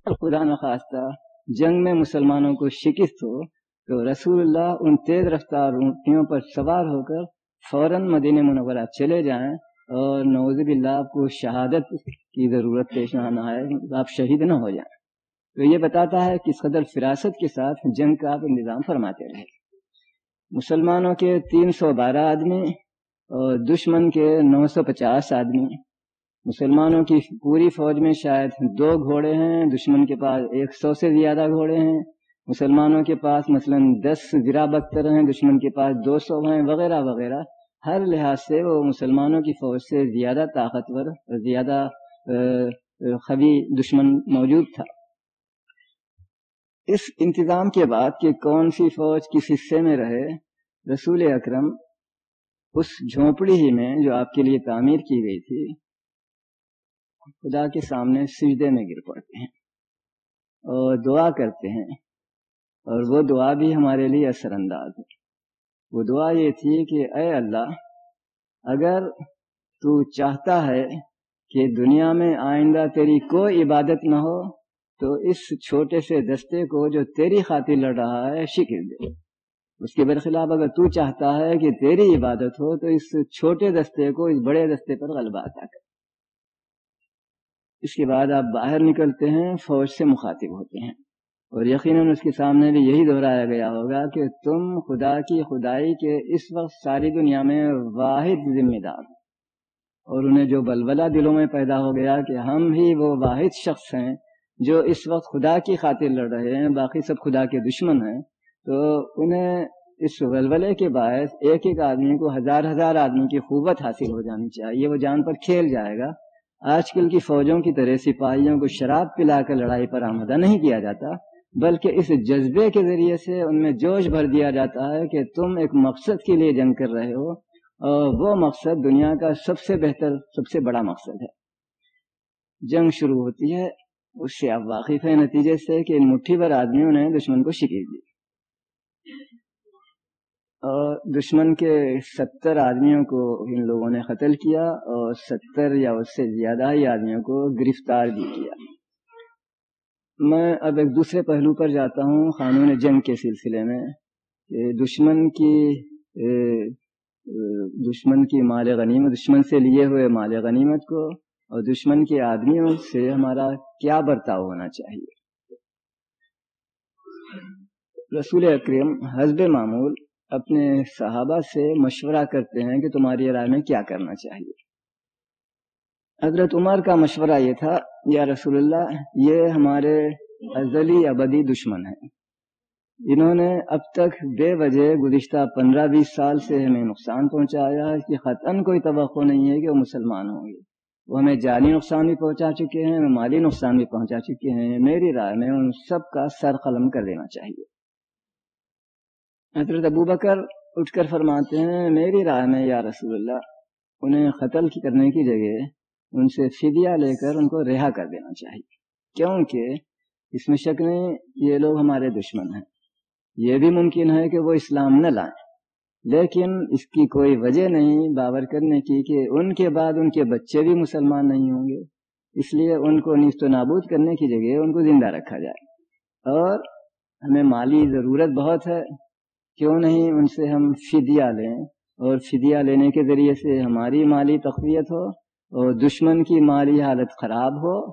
خدا نخواستہ، جنگ میں مسلمانوں کو شکست ہو تو رسول اللہ ان تیز رفتار، اونٹیوں پر سوار ہو کر فوراً مدینہ منورہ چلے جائیں اور نوز باللہ آپ کو شہادت کی ضرورت پیش نہ آئے، آپ شہید نہ ہو جائیں۔ تو یہ بتاتا ہے کس قدر فراست کے ساتھ جنگ کا آپ انتظام فرماتے رہے۔ مسلمانوں کے تین سو بارہ آدمی اور دشمن کے نو سو پچاس آدمی۔ مسلمانوں کی پوری فوج میں شاید دو گھوڑے ہیں، دشمن کے پاس ایک سو سے زیادہ گھوڑے ہیں۔ مسلمانوں کے پاس مثلا دس زرا بختر ہیں، دشمن کے پاس دو سو ہیں، وغیرہ وغیرہ۔ ہر لحاظ سے وہ مسلمانوں کی فوج سے زیادہ طاقتور، زیادہ خبی دشمن موجود تھا۔ اس انتظام کے بعد کہ کون سی فوج کس حصے میں رہے، رسول اکرم اس جھونپڑی ہی میں جو آپ کے لیے تعمیر کی گئی تھی، خدا کے سامنے سجدے میں گر پڑتے ہیں اور دعا کرتے ہیں۔ اور وہ دعا بھی ہمارے لیے اثر انداز ہے۔ وہ دعا یہ تھی کہ اے اللہ، اگر تو چاہتا ہے کہ دنیا میں آئندہ تیری کوئی عبادت نہ ہو، تو اس چھوٹے سے دستے کو جو تیری خاطر لڑ رہا ہے شکر دے۔ اس کے برخلاف اگر تو چاہتا ہے کہ تیری عبادت ہو، تو اس چھوٹے دستے کو، اس بڑے دستے پر غلبہ عطا کر۔ اس کے بعد آپ باہر نکلتے ہیں، فوج سے مخاطب ہوتے ہیں۔ اور یقیناً اس کے سامنے بھی یہی دہرایا گیا ہوگا کہ تم خدا کی خدائی کے اس وقت ساری دنیا میں واحد ذمہ دار اور انہیں جو بلبلہ دلوں میں پیدا ہو گیا کہ ہم ہی وہ واحد شخص ہیں جو اس وقت خدا کی خاطر لڑ رہے ہیں، باقی سب خدا کے دشمن ہیں۔ تو انہیں اس ولولے کے باعث ایک ایک آدمی کو ہزار ہزار آدمی کی قوت حاصل ہو جانی چاہیے، وہ جان پر کھیل جائے گا۔ آج کل کی فوجوں کی طرح سپاہیوں کو شراب پلا کر لڑائی پر آمدہ نہیں کیا جاتا۔ بلکہ اس جذبے کے ذریعے سے ان میں جوش بھر دیا جاتا ہے کہ تم ایک مقصد کے لیے جنگ کر رہے ہو، اور وہ مقصد دنیا کا سب سے بہتر، سب سے بڑا مقصد ہے۔ جنگ شروع ہوتی ہے، اس سے آپ واقف ہیں نتیجے سے کہ ان مٹھی بھر آدمیوں نے دشمن کو شکیل دی۔ اور دشمن کے ستر آدمیوں کو ان لوگوں نے قتل کیا، اور ستر یا اس سے زیادہ ہی آدمیوں کو گرفتار بھی کیا۔ میں اب ایک دوسرے پہلو پر جاتا ہوں، قانون جنگ کے سلسلے میں۔ دشمن کی دشمن کی مال غنیمت، دشمن سے لیے ہوئے مال غنیمت کو اور دشمن کے آدمیوں سے ہمارا کیا برتاؤ ہونا چاہیے؟ رسول اکرم حزب معمول اپنے صحابہ سے مشورہ کرتے ہیں کہ تمہاری رائے میں کیا کرنا چاہیے۔ حضرت عمر کا مشورہ یہ تھا یا رسول اللہ، یہ ہمارے ازلی ابدی دشمن ہیں۔ انہوں نے اب تک بے وجہ گزشتہ پندرہ بیس سال سے ہمیں نقصان پہنچایا ہے کہ خطن کوئی توقع نہیں ہے کہ وہ مسلمان ہوں گے۔ وہ ہمیں جانی نقصان بھی پہنچا چکے ہیں، ہمیں مالی نقصان بھی پہنچا چکے ہیں۔ میری رائے میں ان سب کا سر قلم کر دینا چاہیے۔ حضرت ابو بکر اٹھ کر فرماتے ہیں، میری رائے میں یا رسول اللہ، انہیں قتل کرنے کی جگہ ان سے فدیہ لے کر ان کو رہا کر دینا چاہیے۔ کیونکہ اس میں شک نہیں، یہ لوگ ہمارے دشمن ہیں۔ یہ بھی ممکن ہے کہ وہ اسلام نہ لائیں۔ لیکن اس کی کوئی وجہ نہیں باور کرنے کی کہ ان کے بعد ان کے بچے بھی مسلمان نہیں ہوں گے۔ اس لیے ان کو نیست و نابود کرنے کی جگہ ان کو زندہ رکھا جائے۔ اور ہمیں مالی ضرورت بہت ہے۔ کیوں نہیں ان سے ہم فدیہ لیں اور فدیہ لینے کے ذریعے سے ہماری مالی تقویت ہو؟ اور دشمن کی مالی حالت خراب ہو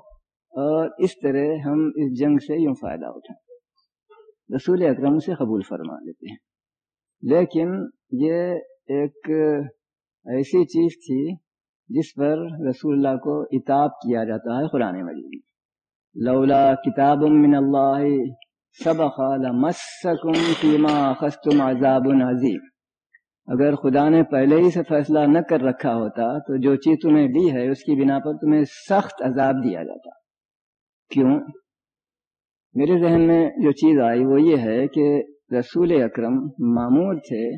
اور اس طرح ہم اس جنگ سے یوں فائدہ اٹھائیں۔ رسول اکرم سے قبول فرما لیتے ہیں۔ لیکن یہ ایک ایسی چیز تھی جس پر رسول اللہ کو اتاب کیا جاتا ہے قرآن مجید لولا کتاب من اللہ سبق لمسکم فیما خستم عذاب عظیم۔ اگر خدا نے پہلے ہی سے فیصلہ نہ کر رکھا ہوتا، تو جو چیز تمہیں دی ہے، اس کی بنا پر تمہیں سخت عذاب دیا جاتا۔ کیوں؟ میرے ذہن میں جو چیز آئی وہ یہ ہے کہ رسول اکرم معمول تھے۔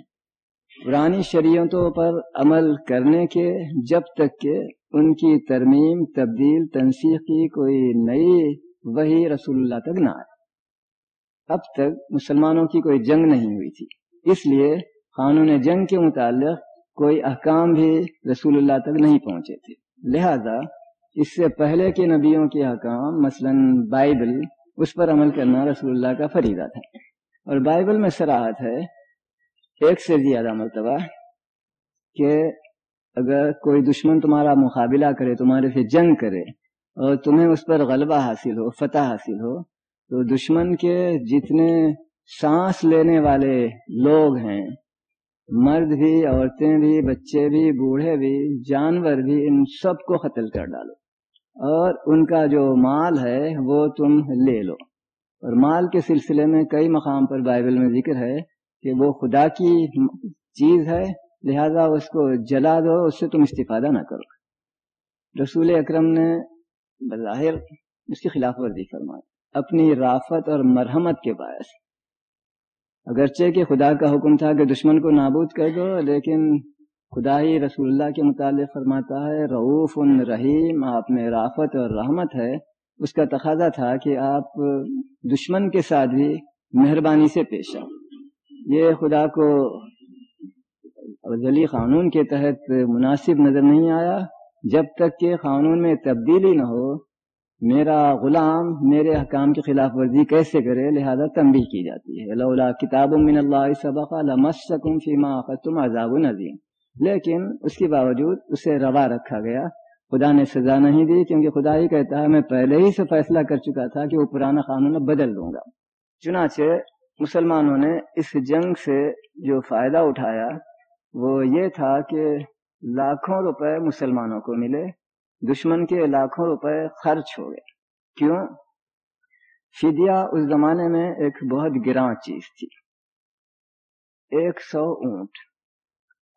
پرانی شریعتوں پر عمل کرنے کے، جب تک کہ ان کی ترمیم، تبدیل، تنسیق کی کوئی نئی وہی رسول اللہ تک نہ آئے۔ اب تک مسلمانوں کی کوئی جنگ نہیں ہوئی تھی۔ اس لیے قانون جنگ کے متعلق کوئی احکام بھی رسول اللہ تک نہیں پہنچے تھے۔ لہذا اس سے پہلے کے نبیوں کے احکام، مثلا بائبل، اس پر عمل کرنا رسول اللہ کا فریضہ تھا۔ اور بائبل میں سراحت ہے، ایک سے زیادہ مرتبہ کہ اگر کوئی دشمن تمہارا مقابلہ کرے، تمہارے سے جنگ کرے اور تمہیں اس پر غلبہ حاصل ہو، فتح حاصل ہو، تو دشمن کے جتنے سانس لینے والے لوگ ہیں مرد بھی، عورتیں بھی، بچے بھی، بوڑھے بھی، جانور بھی، ان سب کو قتل کر ڈالو۔ اور ان کا جو مال ہے، وہ تم لے لو۔ اور مال کے سلسلے میں کئی مقام پر بائبل میں ذکر ہے کہ وہ خدا کی چیز ہے، لہذا اس کو جلا دو، اس سے تم استفادہ نہ کرو۔ رسول اکرم نے بظاہر اس کی خلاف ورزی فرمائی۔ اپنی رافت اور مرحمت کے باعث اگرچہ کہ خدا کا حکم تھا کہ دشمن کو نابود کر دو، لیکن خدا ہی رسول اللہ کے متعلق فرماتا ہے رعوف ان رحیم، آپ میں رافت اور رحمت ہے۔ اس کا تقاضا تھا کہ آپ دشمن کے ساتھ بھی مہربانی سے پیش آؤ۔ یہ خدا کو ذلی قانون کے تحت مناسب نظر نہیں آیا، جب تک کہ قانون میں تبدیلی نہ ہو۔ میرا غلام میرے حکام کی خلاف ورزی کیسے کرے؟ لہذا تنبیہ کی جاتی ہے۔ لولا کتاب من اللہ سبق لمسکم فیما اخذتم عذاب نظیم۔ لیکن اس کے باوجود اسے روا رکھا گیا۔ خدا نے سزا نہیں دی کیونکہ خدا ہی کہتا ہے، میں پہلے ہی سے فیصلہ کر چکا تھا کہ وہ پرانا قانون بدل دوں گا۔ چنانچہ مسلمانوں نے اس جنگ سے جو فائدہ اٹھایا وہ یہ تھا کہ لاکھوں روپے مسلمانوں کو ملے۔ دشمن کے لاکھوں روپے خرچ ہو گئے۔ کیوں؟ فدیہ اس زمانے میں ایک بہت گراں چیز تھی۔ ایک سو اونٹ۔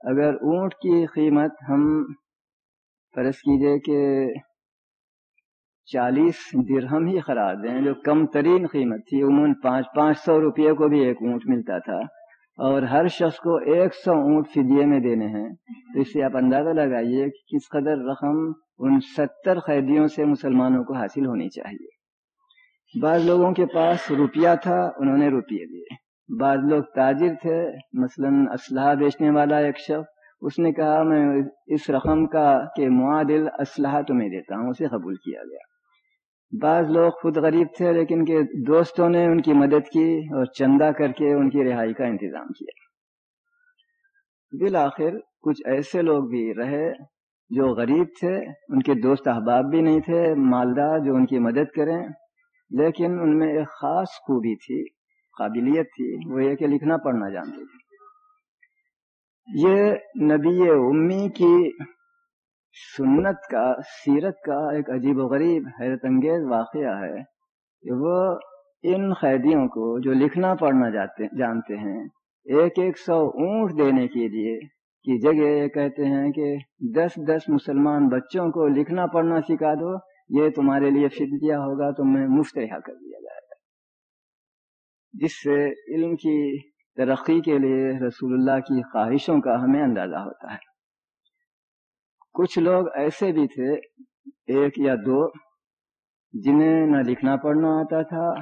اگر اونٹ کی قیمت ہم فرض کیجیے کہ چالیس درہم ہی قرار دیں جو کم ترین قیمت تھی، عموماً پانچ پانچ سو روپئے کو بھی ایک اونٹ ملتا تھا۔ اور ہر شخص کو ایک سو اونٹ فدیے میں دینے ہیں۔ تو اس سے آپ اندازہ لگائیے کہ کس قدر رقم ان ستر قیدیوں سے مسلمانوں کو حاصل ہونی چاہیے۔ بعض لوگوں کے پاس روپیہ تھا، انہوں نے روپیے دیے۔ بعض لوگ تاجر تھے، مثلا اسلحہ بیچنے والا ایک شخص، اس نے کہا، میں اس رقم کا کہ معادل اسلحہ تمہیں دیتا ہوں، اسے قبول کیا گیا۔ بعض لوگ خود غریب تھے، لیکن کہ دوستوں نے ان کی مدد کی اور چندہ کر کے ان کی رہائی کا انتظام کیا۔ بالآخر، کچھ ایسے لوگ بھی رہے جو غریب تھے، ان کے دوست احباب بھی نہیں تھے مالدار جو ان کی مدد کریں۔ لیکن ان میں ایک خاص خوبی تھی، قابلیت تھی، وہ یہ کہ لکھنا پڑھنا جانتے تھے۔ یہ نبی امی کی سنت کا، سیرت کا ایک عجیب و غریب حیرت انگیز واقعہ ہے کہ وہ ان قیدیوں کو جو لکھنا پڑھنا جانتے ہیں، ایک ایک سو اونٹ دینے کے لیے کی جگہ یہ کہتے ہیں کہ دس دس مسلمان بچوں کو لکھنا پڑھنا سکھا دو، یہ تمہارے لیے فدیہ ہوگا تو میں مفت رہا کر دیا جائے گا۔ جس سے علم کی ترقی کے لیے رسول اللہ کی خواہشوں کا ہمیں اندازہ ہوتا ہے۔ کچھ لوگ ایسے بھی تھے، ایک یا دو، جنہیں نہ لکھنا پڑھنا آتا تھا،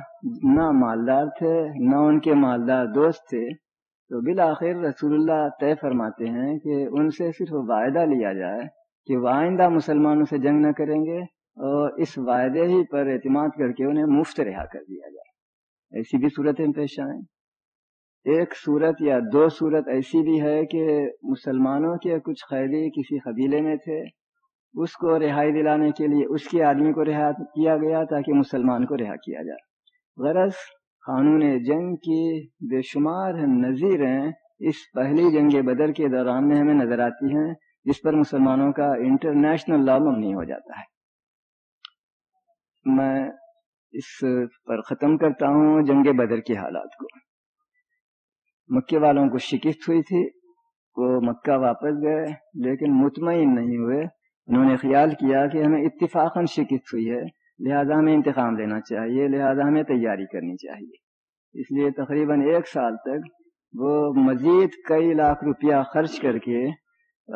نہ مالدار تھے، نہ ان کے مالدار دوست تھے۔ تو بالآخر رسول اللہ طے فرماتے ہیں کہ ان سے صرف وعدہ لیا جائے کہ وہ آئندہ مسلمانوں سے جنگ نہ کریں گے اور اس وعدے ہی پر اعتماد کر کے انہیں مفت رہا کر دیا جائے۔ ایسی بھی صورتیں پیش آئیں۔ ایک صورت یا دو صورت ایسی بھی ہے کہ مسلمانوں کے کچھ قیدی کسی قبیلے میں تھے، اس کو رہائی دلانے کے لیے اس کے آدمی کو رہا کیا گیا تاکہ مسلمان کو رہا کیا جائے۔ غرض قانون جنگ کی بے شمار نظیریں اس پہلی جنگ بدر کے دوران میں ہمیں نظر آتی ہیں، جس پر مسلمانوں کا انٹرنیشنل لا مبنی ہو جاتا ہے۔ میں اس پر ختم کرتا ہوں جنگ بدر کے حالات کو۔ مکے والوں کو شکست ہوئی تھی، وہ مکہ واپس گئے، لیکن مطمئن نہیں ہوئے۔ انہوں نے خیال کیا کہ ہمیں اتفاقاً شکست ہوئی ہے۔ لہذا ہمیں انتقام لینا چاہیے، لہذا ہمیں تیاری کرنی چاہیے۔ اس لیے تقریباً ایک سال تک وہ مزید کئی لاکھ روپیہ خرچ کر کے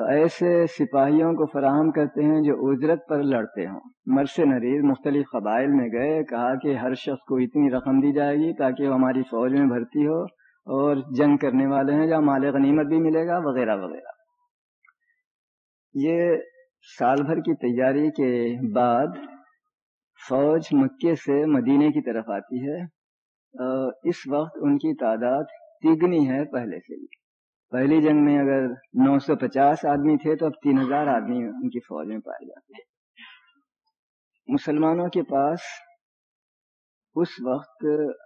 ایسے سپاہیوں کو فراہم کرتے ہیں جو اجرت پر لڑتے ہوں۔ مرس نریز مختلف قبائل میں گئے، کہا کہ ہر شخص کو اتنی رقم دی جائے گی تاکہ وہ ہماری فوج میں بھرتی ہو اور جنگ کرنے والے ہیں، جہاں مال غنیمت بھی ملے گا، وغیرہ وغیرہ۔ یہ سال بھر کی تیاری کے بعد فوج مکے سے مدینے کی طرف آتی ہے اس وقت ان کی تعداد تگنی ہے پہلے سے بھی پہلی جنگ میں اگر نو سو پچاس آدمی تھے تو اب تین ہزار آدمی ان کی فوج میں پائے جاتے ہیں۔ مسلمانوں کے پاس اس وقت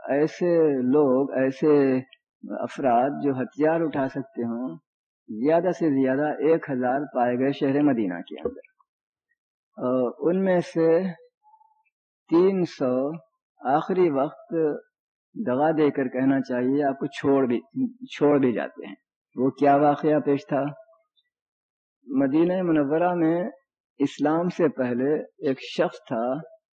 ایسے لوگ، ایسے افراد جو ہتھیار اٹھا سکتے ہوں، زیادہ سے زیادہ ایک ہزار پائے گئے شہر مدینہ کے اندر۔ ان میں سے تین سو آخری وقت دوا دے کر کہنا چاہیے، آپ کو چھوڑ بھی چھوڑ بھی جاتے ہیں۔ وہ کیا واقعہ پیش تھا؟ مدینہ منورہ میں اسلام سے پہلے ایک شخص تھا،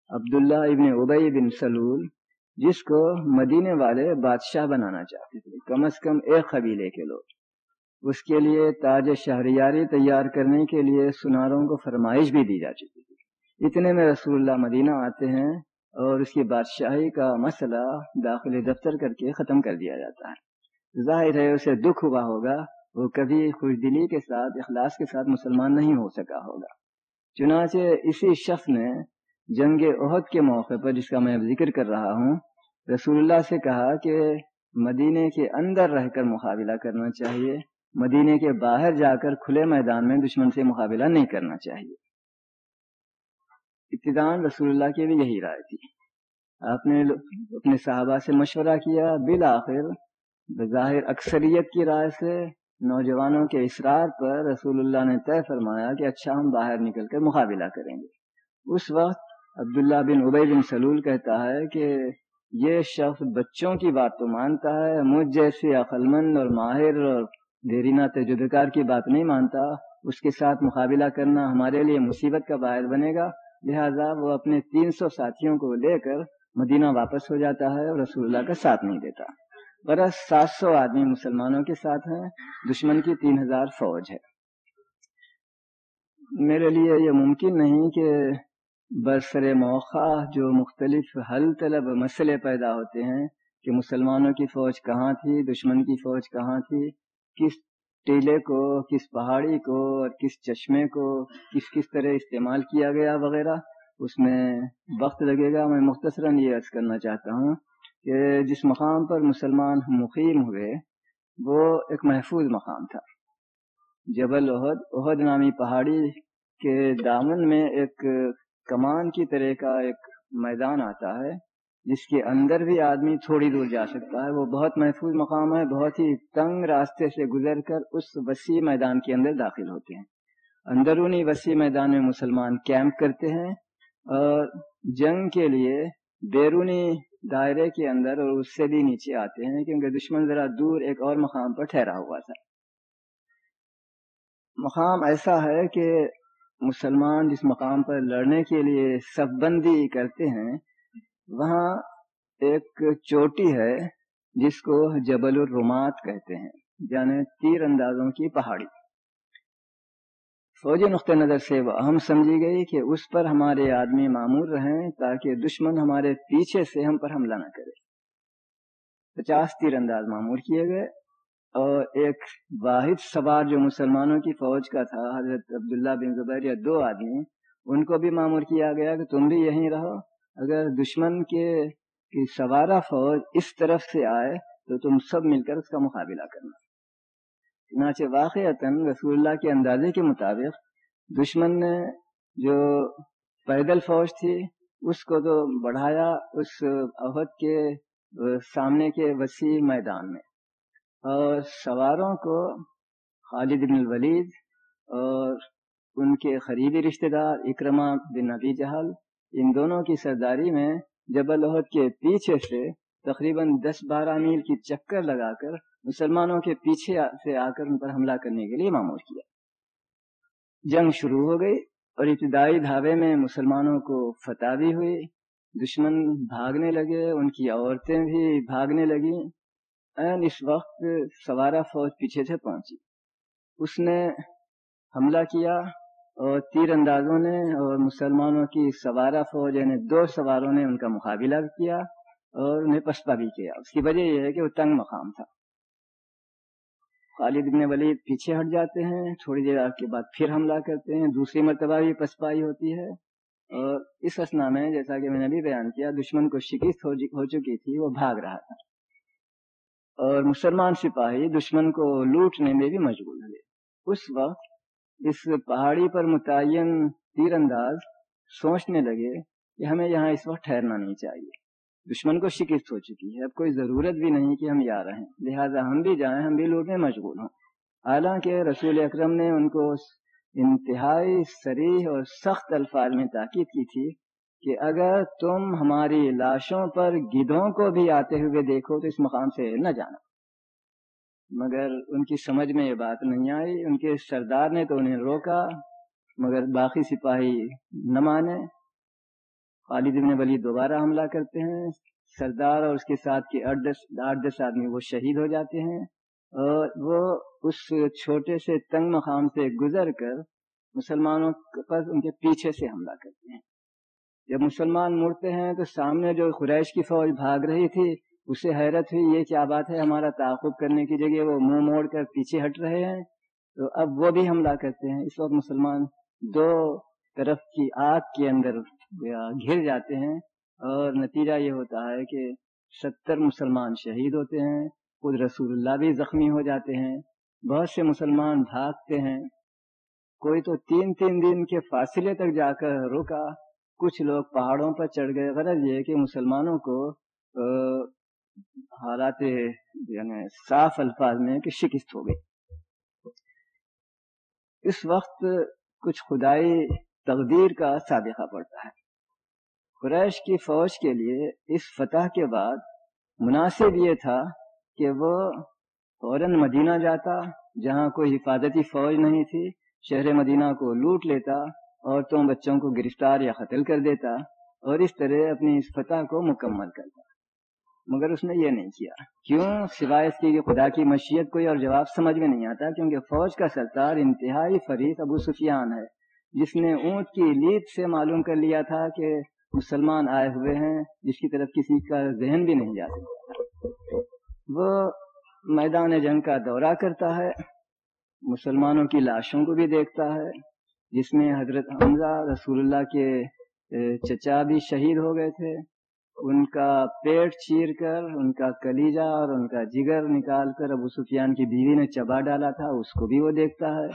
عبداللہ ابن ابئی بن سلول، جس کو مدینے والے بادشاہ بنانا چاہتے تھے، کم از کم ایک قبیلے کے لوگ۔ اس کے لیے تاج شہریاری تیار کرنے کے لیے سناروں کو فرمائش بھی دی جا چکی تھی۔ اتنے میں رسول اللہ مدینہ آتے ہیں اور اس کی بادشاہی کا مسئلہ داخل دفتر کر کے ختم کر دیا جاتا ہے۔ ظاہر ہے اسے دکھ ہوا ہوگا، وہ کبھی خوش دلی کے ساتھ، اخلاص کے ساتھ مسلمان نہیں ہو سکا ہوگا۔ چنانچہ اسی شخص نے جنگ عہد کے موقع پر جس کا میں ذکر کر رہا ہوں، رسول اللہ سے کہا کہ مدینے کے اندر رہ کر مقابلہ کرنا چاہیے مدینے کے باہر جا کر کھلے میدان میں دشمن سے مقابلہ نہیں کرنا چاہیے۔ ابتدان رسول اللہ کی بھی یہی رائے تھی۔ آپ نے اپنے صحابہ سے مشورہ کیا، بالآخر بظاہر اکثریت کی رائے سے نوجوانوں کے اصرار پر رسول اللہ نے طے فرمایا کہ اچھا ہم باہر نکل کر مقابلہ کریں گے۔ اس وقت عبداللہ بن عبی بن سلول کہتا ہے کہ یہ شخص بچوں کی بات تو مانتا ہے، مجھ جیسے عقلمند اور ماہر اور دیرینہ تجربہ کار کی بات نہیں مانتا، اس کے ساتھ مقابلہ کرنا ہمارے لیے مصیبت کا باعث بنے گا۔ لہذا وہ اپنے تین سو ساتھیوں کو لے کر مدینہ واپس ہو جاتا ہے اور رسول اللہ کا ساتھ نہیں دیتا۔ برس سات سو آدمی مسلمانوں کے ساتھ ہیں، دشمن کی تین ہزار فوج ہے۔ میرے لیے یہ ممکن نہیں کہ برسر موقع، جو مختلف حل طلب مسئلے پیدا ہوتے ہیں، کہ مسلمانوں کی فوج کہاں تھی، دشمن کی فوج کہاں تھی، کس ٹیلے کو، کس پہاڑی کو، اور کس چشمے کو، کس کس طرح استعمال کیا گیا وغیرہ، اس میں وقت لگے گا۔ میں مختصراً یہ عرض کرنا چاہتا ہوں کہ جس مقام پر مسلمان مقیم ہوئے، وہ ایک محفوظ مقام تھا۔ جبل عہد عہد نامی پہاڑی کے دامن میں ایک کمان کی طرح کا ایک میدان آتا ہے۔ جس کے اندر بھی آدمی تھوڑی دور جا سکتا ہے، وہ بہت محفوظ مقام ہے، بہت ہی تنگ راستے سے گزر کر اس وسیع میدان کے اندر داخل ہوتے ہیں۔ اندرونی وسیع میدان میں مسلمان کیمپ کرتے ہیں اور جنگ کے لیے بیرونی دائرے کے اندر اور اس سے بھی نیچے آتے ہیں کیونکہ دشمن ذرا دور ایک اور مقام پر ٹھہرا ہوا تھا۔ مقام ایسا ہے کہ مسلمان جس مقام پر لڑنے کے لیے سب بندی کرتے ہیں وہاں ایک چوٹی ہے جس کو جبل الرمات کہتے ہیں یعنی تیر اندازوں کی پہاڑی۔ فوجی نقطۂ نظر سے وہ اہم سمجھی گئی کہ اس پر ہمارے آدمی معمور رہیں تاکہ دشمن ہمارے پیچھے سے ہم پر حملہ نہ کرے۔ پچاس تیر انداز معمور کیے گئے اور ایک واحد سوار جو مسلمانوں کی فوج کا تھا، حضرت عبداللہ بن زبیر یا دو آدمی، ان کو بھی معمور کیا گیا کہ تم بھی یہیں رہو۔ اگر دشمن کے کی سوارا فوج اس طرف سے آئے تو تم سب مل کر اس کا مقابلہ کرنا۔ چنانچہ واقع رسول اللہ کے اندازے کے مطابق دشمن نے جو پیدل فوج تھی، اس کو تو بڑھایا اس عہد کے سامنے کے وسیع میدان میں۔ اور سواروں کو خالد بن الولید اور ان کے قریبی رشتہ دار اکرما بن نبی جہل ان دونوں کی سرداری میں جبل عہد کے پیچھے سے تقریباً دس بارہ میل کی چکر لگا کر مسلمانوں کے پیچھے سے آ کر ان پر حملہ کرنے کے لیے معمور کیا۔ جنگ شروع ہو گئی اور ابتدائی دھاوے میں مسلمانوں کو فتح بھی ہوئی۔ دشمن بھاگنے لگے، ان کی عورتیں بھی بھاگنے لگی این اس وقت سوارا فوج پیچھے سے پہنچی۔ اس نے حملہ کیا۔ اور تیر اندازوں نے اور مسلمانوں کی سوارا فوج یعنی دو سواروں نے ان کا مقابلہ بھی کیا اور انہیں پسپا بھی کیا۔ اس کی وجہ یہ ہے کہ وہ تنگ مقام تھا۔ خالد بن ولید پیچھے ہٹ جاتے ہیں، تھوڑی دیر کے بعد پھر حملہ کرتے ہیں۔ دوسری مرتبہ بھی پسپائی ہوتی ہے۔ اور اس اسنا میں جیسا کہ میں نے بھی بیان کیا، دشمن کو شکست جی- ہو چکی تھی، وہ بھاگ رہا تھا۔ اور مسلمان سپاہی دشمن کو لوٹنے میں بھی مشغول ہوئے۔ اس وقت اس پہاڑی پر متعین تیر انداز سوچنے لگے کہ ہمیں یہاں اس وقت ٹھہرنا نہیں چاہیے۔ دشمن کو شکست ہو چکی ہے۔ اب کوئی ضرورت بھی نہیں کہ ہم یہاں رہیں لہٰذا ہم بھی جائیں، ہم بھی لوگ میں مشغول ہوں۔ حالانکہ رسول اکرم نے ان کو انتہائی سریح اور سخت الفاظ میں تاکید کی تھی کہ اگر تم ہماری لاشوں پر گدھوں کو بھی آتے ہوئے دیکھو تو اس مقام سے نہ جانا۔ مگر ان کی سمجھ میں یہ بات نہیں آئی۔ ان کے سردار نے تو انہیں روکا، مگر باقی سپاہی نہ مانے۔ خالد بن ولی دوبارہ حملہ کرتے ہیں۔ سردار اور اس کے ساتھ کے آٹھ دس آدمی وہ شہید ہو جاتے ہیں۔ اور وہ اس چھوٹے سے تنگ مقام سے گزر کر مسلمانوں پر ان کے پیچھے سے حملہ کرتے ہیں۔ جب مسلمان مڑتے ہیں تو سامنے جو قریش کی فوج بھاگ رہی تھی اسے حیرت ہوئی یہ کیا بات ہے؟ ہمارا تعاقب کرنے کی جگہ وہ منہ موڑ کر پیچھے ہٹ رہے ہیں۔ تو اب وہ بھی حملہ کرتے ہیں۔ اس وقت مسلمان دو طرف کی آگ کے اندر گھر جاتے ہیں اور نتیجہ یہ ہوتا ہے کہ ستر مسلمان شہید ہوتے ہیں۔ خود رسول اللہ بھی زخمی ہو جاتے ہیں۔ بہت سے مسلمان بھاگتے ہیں۔ کوئی تو تین تین دن کے فاصلے تک جا کر رکا۔ کچھ لوگ پہاڑوں پر چڑھ گئے۔ غرض یہ کہ مسلمانوں کو حالات یعنی صاف الفاظ میں کہ شکست ہو گئی۔ اس وقت کچھ خدائی تقدیر کا سابقہ پڑتا ہے۔ قریش کی فوج کے لیے اس فتح کے بعد مناسب یہ تھا کہ وہ فوراً مدینہ جاتا، جہاں کوئی حفاظتی فوج نہیں تھی، شہر مدینہ کو لوٹ لیتا اور تو بچوں کو گرفتار یا قتل کر دیتا اور اس طرح اپنی اس فتح کو مکمل کرتا۔ مگر اس نے یہ نہیں کیا۔ کیوں؟ سوائے اس کی خدا کی مشیت کوئی اور جواب سمجھ میں نہیں آتا، کیونکہ فوج کا سرکار انتہائی فریق ابو سفیان ہے، جس نے اونٹ کی لیپ سے معلوم کر لیا تھا کہ مسلمان آئے ہوئے ہیں، جس کی طرف کسی کا ذہن بھی نہیں جا سکتا۔ وہ میدان جنگ کا دورہ کرتا ہے، مسلمانوں کی لاشوں کو بھی دیکھتا ہے، جس میں حضرت حمزہ رسول اللہ کے چچا بھی شہید ہو گئے تھے۔ ان کا پیٹ چیر کر، ان کا کلیجا اور ان کا جگر نکال کر ابو سفیان کی بیوی نے چبا ڈالا تھا، اس کو بھی وہ دیکھتا ہے۔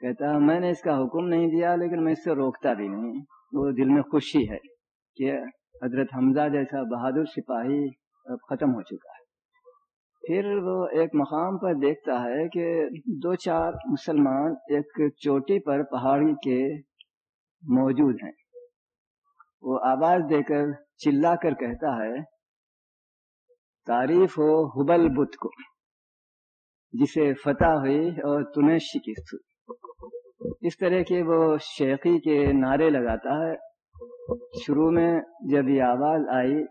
کہتا ہے، میں نے اس کا حکم نہیں دیا، لیکن میں اس سے روکتا بھی نہیں۔ وہ دل میں خوشی ہے کہ حضرت حمزہ جیسا بہادر سپاہی اب ختم ہو چکا ہے۔ پھر وہ ایک مقام پر دیکھتا ہے کہ دو چار مسلمان ایک چوٹی پر پہاڑی کے موجود ہیں۔ وہ آواز دے کر چلا کر کہتا ہے، تعریف ہو حبل بت کو، جسے فتح ہوئی اور تمہیں شکست ہوئی. اس طرح کے وہ شیخی کے نعرے لگاتا ہے۔ شروع میں جب یہ آواز آئی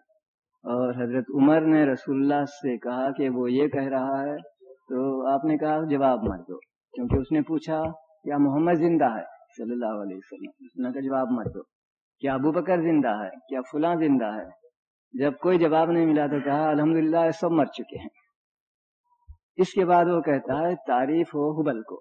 اور حضرت عمر نے رسول اللہ سے کہا کہ وہ یہ کہہ رہا ہے، تو آپ نے کہا، جواب مت دو، کیونکہ اس نے پوچھا، کیا محمد زندہ ہے؟ صلی اللہ علیہ وسلم، اس نے کہا، جواب مت دو. کیا ابو بکر زندہ ہے، کیا فلاں زندہ ہے؟ جب کوئی جواب نہیں ملا تو کہا الحمد للہ سب مر چکے ہیں۔ اس کے بعد وہ کہتا ہے، تعریف ہو حبل کو۔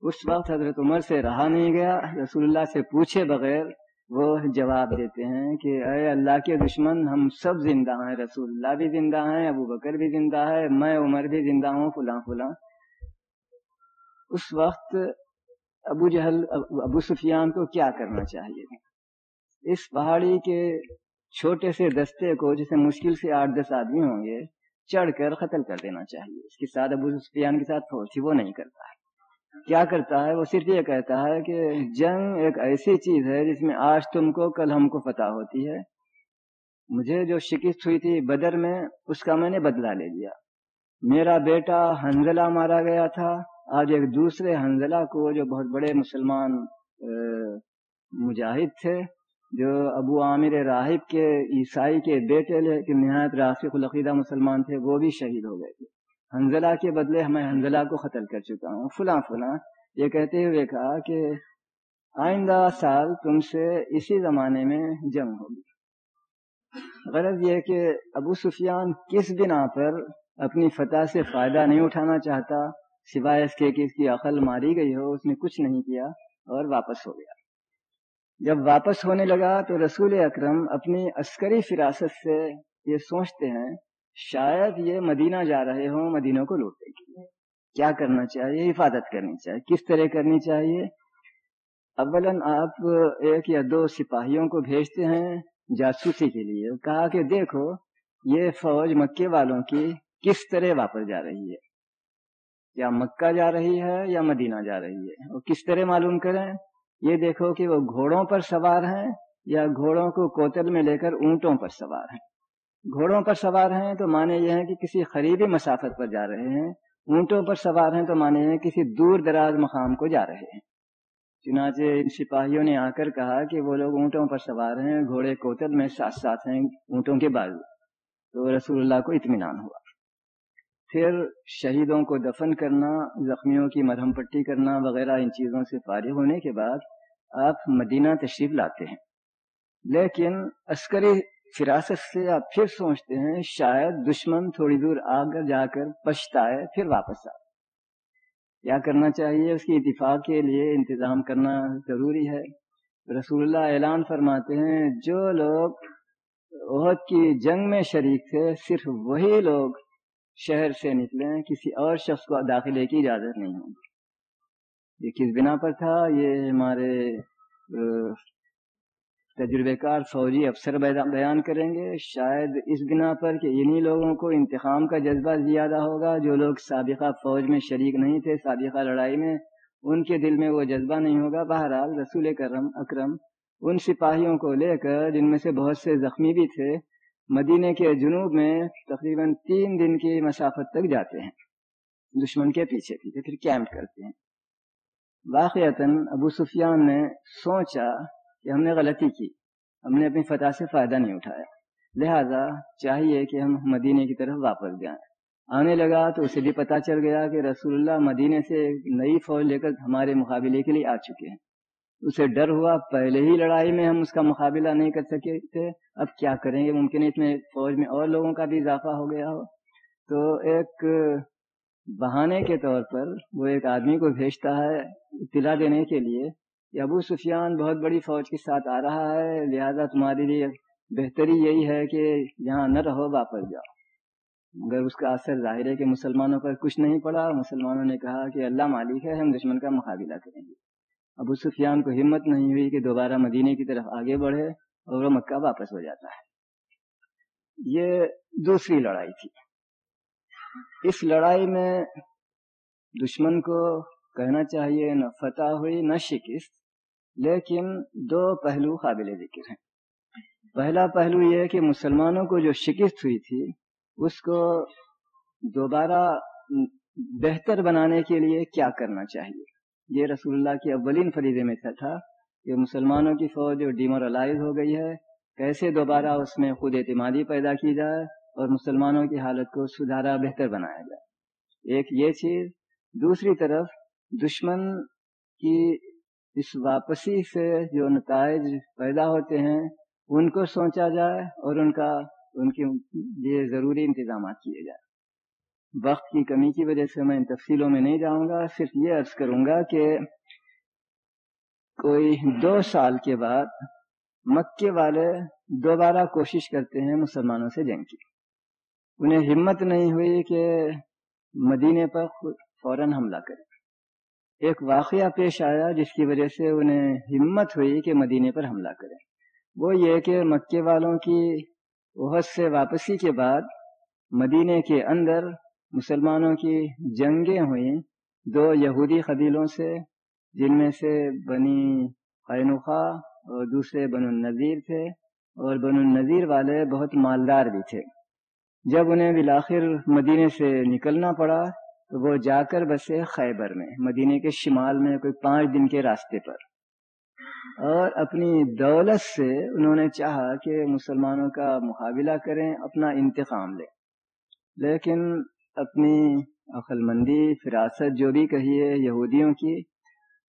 اس وقت حضرت عمر سے رہا نہیں گیا، رسول اللہ سے پوچھے بغیر وہ جواب دیتے ہیں کہ، اے اللہ کے دشمن، ہم سب زندہ ہیں، رسول اللہ بھی زندہ ہیں، ابو بکر بھی زندہ ہے، میں عمر بھی زندہ ہوں، فلاں فلاں۔ اس وقت ابو جہل، ابو سفیان کو کیا کرنا چاہیے؟ اس پہاڑی کے چھوٹے سے دستے کو جسے مشکل سے آٹھ دس آدمی ہوں گے، چڑھ کر قتل کر دینا چاہیے۔ اس کے ساتھ ابو سفیان کے ساتھ فوج تھی وہ نہیں کرتا ہے۔ کیا کرتا ہے؟ وہ صرف یہ کہتا ہے کہ جنگ ایک ایسی چیز ہے جس میں آج تم کو، کل ہم کو فتح ہوتی ہے۔ مجھے جو شکست ہوئی تھی بدر میں، اس کا میں نے بدلہ لے لیا۔ میرا بیٹا حنزلہ مارا گیا تھا۔ آج ایک دوسرے حنزلہ کو جو بہت بڑے مسلمان مجاہد تھے جو ابو عامر راہب کے عیسائی کے بیٹے نہایت راسق العقیدہ مسلمان تھے، وہ بھی شہید ہو گئے تھے۔ حنزلہ کے بدلے میں حنزلہ کو قتل کر چکا ہوں۔ فلاں فلاں، یہ کہتے ہوئے کہا کہ آئندہ سال تم سے اسی زمانے میں جنگ ہوگی۔ غرض یہ کہ ابو سفیان کس بنا پر اپنی فتح سے فائدہ نہیں اٹھانا چاہتا، سوائے اس کے کہ اس کی عقل ماری گئی ہو، اس نے کچھ نہیں کیا اور واپس ہو گیا۔ جب واپس ہونے لگا تو رسول اکرم اپنی عسکری فراست سے یہ سوچتے ہیں، شاید یہ مدینہ جا رہے ہوں مدینہ کو لوٹنے کے لیے۔ کیا کرنا چاہیے؟ حفاظت کرنی چاہیے۔ کس طرح کرنی چاہیے؟ اولن آپ ایک یا دو سپاہیوں کو بھیجتے ہیں جاسوسی کے لیے، کہا کہ دیکھو، یہ فوج مکے والوں کی کس طرح واپس جا رہی ہے۔ کیا مکہ جا رہی ہے یا مدینہ جا رہی ہے۔ اور کس طرح معلوم کریں؟ یہ دیکھو کہ وہ گھوڑوں پر سوار ہیں یا گھوڑوں کو کوتل میں لے کر اونٹوں پر سوار ہیں؟ گھوڑوں پر سوار ہیں تو مانے یہ ہیں کہ کسی قریبی مسافت پر جا رہے ہیں، اونٹوں پر سوار ہیں تو مانے ہیں کسی دور دراز مقام کو جا رہے ہیں۔ چنانچہ سپاہیوں نے آ کر کہا کہ وہ لوگ اونٹوں پر سوار ہیں، گھوڑے کوتل میں ساتھ ساتھ ہیں اونٹوں کے بازو۔ تو رسول اللہ کو اطمینان ہوا۔ پھر شہیدوں کو دفن کرنا، زخمیوں کی مرہم پٹی کرنا وغیرہ ان چیزوں سے فارغ ہونے کے بعد آپ مدینہ تشریف لاتے ہیں۔ لیکن عسکری فراست سے آپ پھر سوچتے ہیں، شاید دشمن تھوڑی دور آگے جا کر پچھتائے پھر واپس آئے۔ کیا کرنا چاہیے؟ اس کی اتفاق کے لیے انتظام کرنا ضروری ہے۔ رسول اللہ اعلان فرماتے ہیں، جو لوگ عہد کی جنگ میں شریک تھے، صرف وہی لوگ شہر سے نکلے کسی اور شخص کو داخلے کی اجازت نہیں ہوگی یہ کس بنا پر تھا؟ یہ ہمارے تجربے کار فوجی افسر بیان کریں گے۔ شاید اس بنا پر کہ انہی لوگوں کو انتخام کا جذبہ زیادہ ہوگا، جو لوگ سابقہ فوج میں شریک نہیں تھے، سابقہ لڑائی میں ان کے دل میں وہ جذبہ نہیں ہوگا۔ بہرحال رسول کرم اکرم ان سپاہیوں کو لے کر، جن میں سے بہت سے زخمی بھی تھے مدینے کے جنوب میں تقریباً تین دن کی مسافت تک جاتے ہیں۔ دشمن کے پیچھے پیچھے پھر کیمپ کرتے ہیں۔ واقعتاً ابو سفیان نے سوچا کہ ہم نے غلطی کی۔ ہم نے اپنی فتح سے فائدہ نہیں اٹھایا۔ لہذا چاہیے کہ ہم مدینے کی طرف واپس جائیں۔ آنے لگا تو اسے بھی پتا چل گیا کہ رسول اللہ مدینے سے ایک نئی فوج لے کر ہمارے مقابلے کے لیے آ چکے ہیں۔ اسے ڈر ہوا، پہلے ہی لڑائی میں ہم اس کا مقابلہ نہیں کر سکے تھے۔ اب کیا کریں گے؟ ممکن ہے اس میں فوج میں اور لوگوں کا بھی اضافہ ہو گیا ہو۔ تو ایک بہانے کے طور پر وہ ایک آدمی کو بھیجتا ہے اطلاع دینے کے لیے کہ ابو سفیان بہت بڑی فوج کے ساتھ آ رہا ہے، لہذا تمہارے لیے بہتری یہی ہے کہ یہاں نہ رہو، واپس جاؤ۔ مگر اس کا اثر ظاہر ہے کہ مسلمانوں پر کچھ نہیں پڑا۔ مسلمانوں نے کہا کہ اللہ مالک ہے، ہم دشمن کا مقابلہ کریں گے۔ ابو سفیان کو ہمت نہیں ہوئی کہ دوبارہ مدینے کی طرف آگے بڑھے اور وہ مکہ واپس ہو جاتا ہے۔ یہ دوسری لڑائی تھی۔ اس لڑائی میں دشمن کو کہنا چاہیے نہ فتح ہوئی نہ شکست، لیکن دو پہلو قابل ذکر ہیں۔ پہلا پہلو یہ کہ مسلمانوں کو جو شکست ہوئی تھی، اس کو دوبارہ بہتر بنانے کے لیے کیا کرنا چاہیے؟ یہ رسول اللہ کی اولین فریضے میں تھا کہ مسلمانوں کی فوج جو ڈیمورلائز ہو گئی ہے، کیسے دوبارہ اس میں خود اعتمادی پیدا کی جائے اور مسلمانوں کی حالت کو سدھارا، بہتر بنایا جائے۔ ایک یہ چیز، دوسری طرف دشمن کی اس واپسی سے جو نتائج پیدا ہوتے ہیں، ان کو سوچا جائے اور ان کا، ان کے لیے ضروری انتظامات کیے جائے۔ وقت کی کمی کی وجہ سے میں ان تفصیلوں میں نہیں جاؤں گا، صرف یہ عرض کروں گا کہ کوئی دو سال کے بعد مکے والے دوبارہ کوشش کرتے ہیں مسلمانوں سے جنگ کی۔ انہیں ہمت نہیں ہوئی کہ مدینے پر فوراً حملہ کریں۔ ایک واقعہ پیش آیا جس کی وجہ سے انہیں ہمت ہوئی کہ مدینے پر حملہ کریں۔ وہ یہ کہ مکے والوں کی عہد سے واپسی کے بعد مدینے کے اندر مسلمانوں کی جنگیں ہوئیں۔ دو یہودی قبیلوں سے، جن میں سے بنی قینوخا اور دوسرے بن النظیر تھے، اور بن النظیر والے بہت مالدار بھی تھے۔ جب انہیں بلاخر مدینے سے نکلنا پڑا، تو وہ جا کر بسے خیبر میں، مدینے کے شمال میں کوئی پانچ دن کے راستے پر۔ اور اپنی دولت سے انہوں نے چاہا کہ مسلمانوں کا مقابلہ کریں، اپنا انتقام لیں۔ لیکن اپنی عقل مندی فراست جو بھی کہیے یہودیوں کی،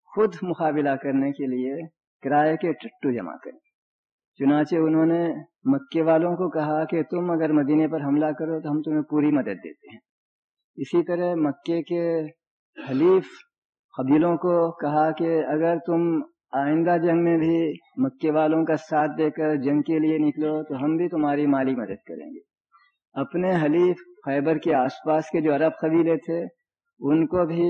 خود مقابلہ کرنے کے لیے کرائے کے ٹٹو جمع کریں۔ چنانچہ انہوں نے مکے والوں کو کہا کہ تم اگر مدینے پر حملہ کرو تو ہم تمہیں پوری مدد دیتے ہیں۔ اسی طرح مکے کے حلیف قبیلوں کو کہا کہ اگر تم آئندہ جنگ میں بھی مکے والوں کا ساتھ دے کر جنگ کے لیے نکلو تو ہم بھی تمہاری مالی مدد کریں گے۔ اپنے حلیف خیبر کے آس پاس کے جو عرب قبیلے تھے، ان کو بھی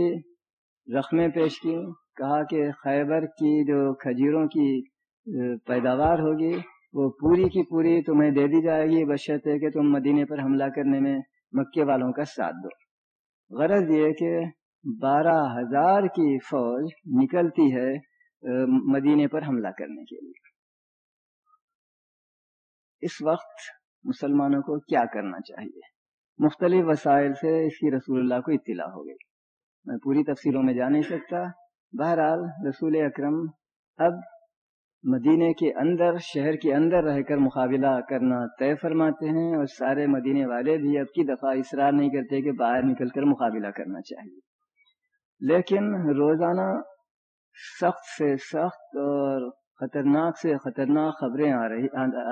رقمیں پیش کی کہا کہ خیبر کی جو کھجوروں کی پیداوار ہوگی، وہ پوری کی پوری تمہیں دے دی جائے گی، بشرط ہے کہ تم مدینے پر حملہ کرنے میں مکے والوں کا ساتھ دو۔ غرض یہ کہ بارہ ہزار کی فوج نکلتی ہے مدینے پر حملہ کرنے کے لیے۔ اس وقت مسلمانوں کو کیا کرنا چاہیے؟ مختلف وسائل سے اس کی رسول اللہ کو اطلاع ہو گئی۔ میں پوری تفصیلوں میں جا نہیں سکتا۔ بہرحال رسول اکرم اب مدینے کے اندر، شہر کے اندر رہ کر مقابلہ کرنا طے فرماتے ہیں اور سارے مدینے والے بھی اب کی دفعہ اصرار نہیں کرتے کہ باہر نکل کر مقابلہ کرنا چاہیے۔ لیکن روزانہ سخت سے سخت اور خطرناک سے خطرناک خبریں آ رہی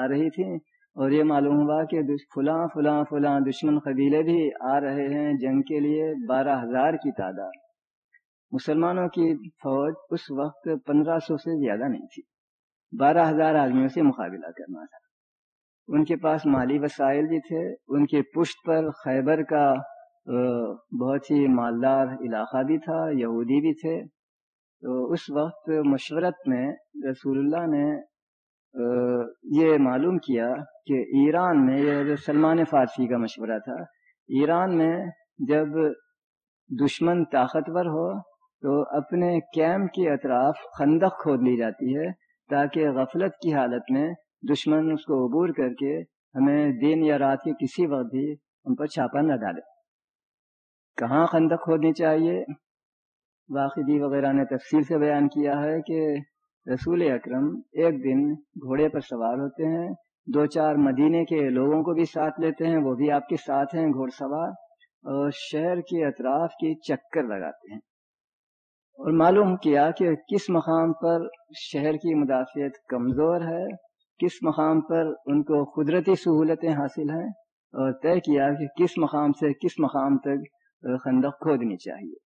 آ رہی تھیں۔ اور یہ معلوم ہوا کہ فلاں فلاں فلاں دشمن قبیلے بھی آ رہے ہیں جنگ کے لیے بارہ ہزار کی تعداد۔ مسلمانوں کی فوج اس وقت پندرہ سو سے زیادہ نہیں تھی۔ بارہ ہزار آدمیوں سے مقابلہ کرنا تھا۔ ان کے پاس مالی وسائل بھی تھے۔ ان کے پشت پر خیبر کا بہت ہی مالدار علاقہ بھی تھا، یہودی بھی تھے۔ تو اس وقت مشورت میں رسول اللہ نے یہ معلوم کیا کہ ایران میں یہ جو سلمان فارسی کا مشورہ تھا، ایران میں جب دشمن طاقتور ہو تو اپنے کیمپ کے اطراف خندق کھود لی جاتی ہے تاکہ غفلت کی حالت میں دشمن اس کو عبور کر کے ہمیں دن یا رات کے کسی وقت بھی ان پر چھاپا نہ ڈالے۔ کہاں خندق کھودنی چاہیے؟ واقعی وغیرہ نے تفصیل سے بیان کیا ہے کہ رسول اکرم ایک دن گھوڑے پر سوار ہوتے ہیں۔ دو چار مدینے کے لوگوں کو بھی ساتھ لیتے ہیں، وہ بھی آپ کے ساتھ ہیں گھوڑ سوار، اور شہر کے اطراف کی چکر لگاتے ہیں۔ اور معلوم کیا کہ کس مقام پر شہر کی مدافعت کمزور ہے، کس مقام پر ان کو قدرتی سہولتیں حاصل ہیں، اور طے کیا کہ کس مقام سے کس مقام تک خندق کھودنی چاہیے۔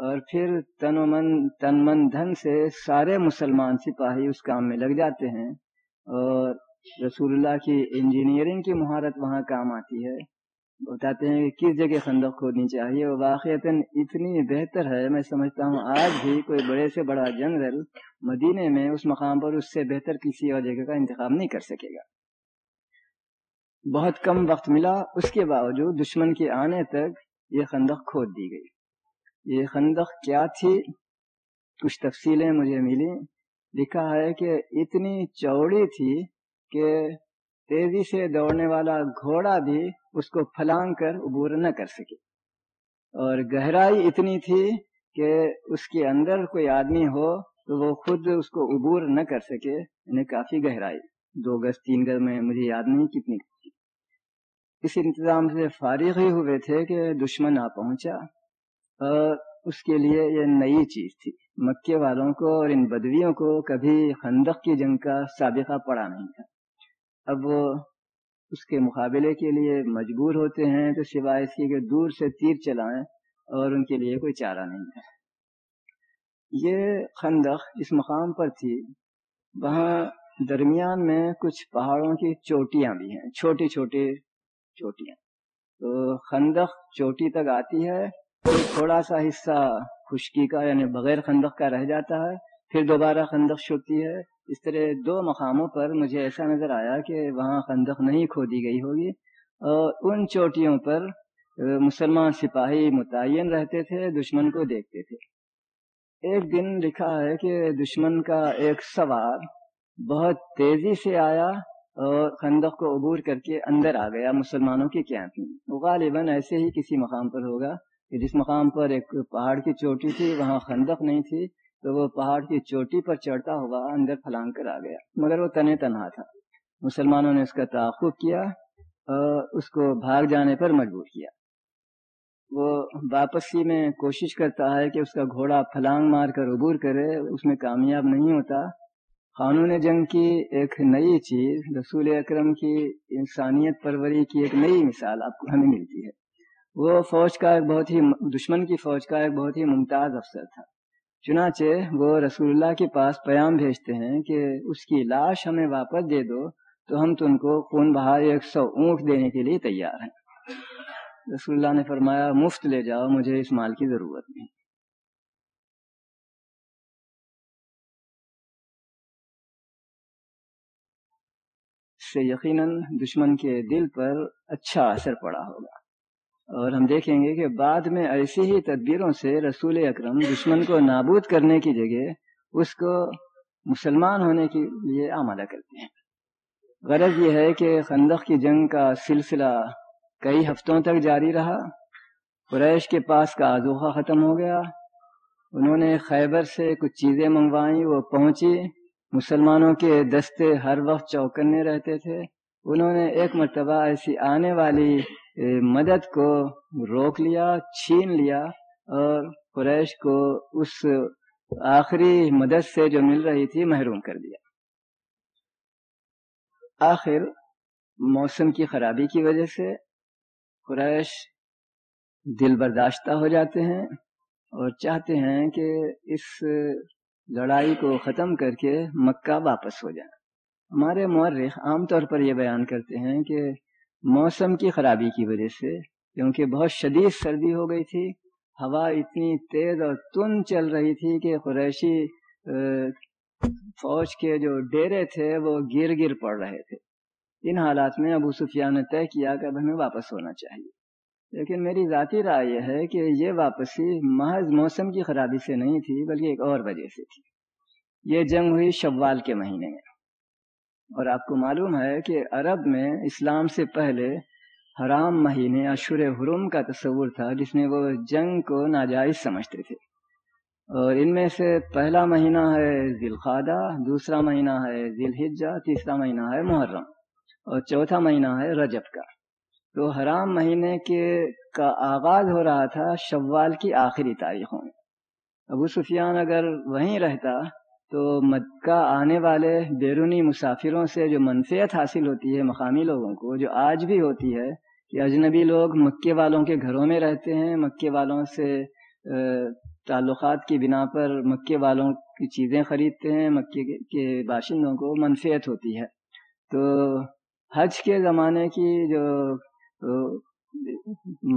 اور پھر تن و من تن من دھن سے سارے مسلمان سپاہی اس کام میں لگ جاتے ہیں اور رسول اللہ کی انجینئرنگ کی مہارت وہاں کام آتی ہے۔ بتاتے ہیں کہ کس جگہ خندق کھودنی چاہیے؟ وہ واقعات اتنی بہتر ہے، میں سمجھتا ہوں آج بھی کوئی بڑے سے بڑا جنرل مدینے میں اس مقام پر اس سے بہتر کسی اور جگہ کا انتخاب نہیں کر سکے گا۔ بہت کم وقت ملا، اس کے باوجود دشمن کے آنے تک یہ خندق کھود دی گئی۔ یہ خندق کیا تھی؟ کچھ تفصیلیں مجھے ملی۔ لکھا ہے کہ اتنی چوڑی تھی کہ تیزی سے دوڑنے والا گھوڑا بھی اس کو پھلانگ کر عبور نہ کر سکے۔ اور گہرائی اتنی تھی کہ اس کے اندر کوئی آدمی ہو تو وہ خود اس کو عبور نہ کر سکے۔ یعنی کافی گہرائی۔ دو گز، تین گز میں مجھے یاد نہیں کتنی اس انتظام سے فارغ ہی ہوئے تھے کہ دشمن آ پہنچا۔ اس کے لیے یہ نئی چیز تھی۔ مکے والوں کو اور ان بدویوں کو کبھی خندق کی جنگ کا سابقہ پڑا نہیں تھا۔ اب وہ اس کے مقابلے کے لیے مجبور ہوتے ہیں تو سوائے اس کی کہ دور سے تیر چلائیں اور ان کے لیے کوئی چارہ نہیں ہے یہ خندق اس مقام پر تھی۔ وہاں درمیان میں کچھ پہاڑوں کی چوٹیاں بھی ہیں، چھوٹی چھوٹی چوٹیاں۔ تو خندق چوٹی تک آتی ہے تھوڑا سا حصہ خشکی کا یعنی بغیر خندق کا رہ جاتا ہے، پھر دوبارہ خندق چھوٹتی ہے۔ اس طرح دو مقاموں پر مجھے ایسا نظر آیا کہ وہاں خندق نہیں کھودی گئی ہوگی۔ اور ان چوٹیوں پر مسلمان سپاہی متعین رہتے تھے، دشمن کو دیکھتے تھے۔ ایک دن لکھا ہے کہ دشمن کا ایک سوار بہت تیزی سے آیا اور خندق کو عبور کر کے اندر آ گیا مسلمانوں کے کیمپ میں۔ غالباً ایسے ہی کسی مقام پر ہوگا۔ کہ جس مقام پر ایک پہاڑ کی چوٹی تھی، وہاں خندق نہیں تھی، تو وہ پہاڑ کی چوٹی پر چڑھتا ہوا اندر پھلانگ کر آ گیا۔ مگر وہ تنے تنہا تھا۔ مسلمانوں نے اس کا تعاقب کیا اور اس کو بھاگ جانے پر مجبور کیا۔ وہ واپسی میں کوشش کرتا ہے کہ اس کا گھوڑا پھلانگ مار کر عبور کرے، اس میں کامیاب نہیں ہوتا۔ قانون جنگ کی ایک نئی چیز، رسول اکرم کی انسانیت پروری کی ایک نئی مثال آپ کو ہمیں ملتی ہے۔ وہ فوج کا ایک بہت ہی دشمن کی فوج کا ایک بہت ہی ممتاز افسر تھا۔ چنانچہ وہ رسول اللہ کے پاس پیام بھیجتے ہیں کہ اس کی لاش ہمیں واپس دے دو، تو ہم تم کو خون بہا ایک سو اونٹ دینے کے لیے تیار ہیں۔ رسول اللہ نے فرمایا، مفت لے جاؤ، مجھے اس مال کی ضرورت نہیں۔ سے یقیناً دشمن کے دل پر اچھا اثر پڑا ہوگا۔ اور ہم دیکھیں گے کہ بعد میں ایسی ہی تدبیروں سے رسول اکرم دشمن کو نابود کرنے کی جگہ اس کو مسلمان ہونے کے لیے آمادہ کرتے ہیں۔ غرض یہ ہے کہ خندق کی جنگ کا سلسلہ کئی ہفتوں تک جاری رہا۔ قریش کے پاس کا آزوخہ ختم ہو گیا۔ انہوں نے خیبر سے کچھ چیزیں منگوائیں، وہ پہنچی۔ مسلمانوں کے دستے ہر وقت چوکنے رہتے تھے۔ انہوں نے ایک مرتبہ ایسی آنے والی مدد کو روک لیا، چھین لیا اور قریش کو اس آخری مدد سے جو مل رہی تھی محروم کر دیا۔ آخر موسم کی خرابی کی وجہ سے قریش دل برداشتہ ہو جاتے ہیں اور چاہتے ہیں کہ اس لڑائی کو ختم کر کے مکہ واپس ہو جائیں۔ ہمارے مورخ عام طور پر یہ بیان کرتے ہیں کہ موسم کی خرابی کی وجہ سے، کیونکہ بہت شدید سردی ہو گئی تھی، ہوا اتنی تیز اور تن چل رہی تھی کہ قریشی فوج کے جو ڈیرے تھے وہ گر گر پڑ رہے تھے۔ ان حالات میں ابو سفیان نے طے کیا کہ اب ہمیں واپس ہونا چاہیے۔ لیکن میری ذاتی رائے یہ ہے کہ یہ واپسی محض موسم کی خرابی سے نہیں تھی، بلکہ ایک اور وجہ سے تھی۔ یہ جنگ ہوئی شوال کے مہینے میں۔ اور آپ کو معلوم ہے کہ عرب میں اسلام سے پہلے حرام مہینے اشور حرم کا تصور تھا، جس میں وہ جنگ کو ناجائز سمجھتے تھے۔ اور ان میں سے پہلا مہینہ ہے ذی الخادہ دوسرا مہینہ ہے ذی الحجہ تیسرا مہینہ ہے محرم، اور چوتھا مہینہ ہے رجب کا۔ تو حرام مہینے کے کا آغاز ہو رہا تھا شوال کی آخری تاریخوں میں۔ ابو سفیان اگر وہیں رہتا تو مکہ آنے والے بیرونی مسافروں سے جو منفیت حاصل ہوتی ہے مقامی لوگوں کو، جو آج بھی ہوتی ہے کہ اجنبی لوگ مکے والوں کے گھروں میں رہتے ہیں، مکے والوں سے تعلقات کی بنا پر مکے والوں کی چیزیں خریدتے ہیں، مکے کے باشندوں کو منفیت ہوتی ہے۔ تو حج کے زمانے کی جو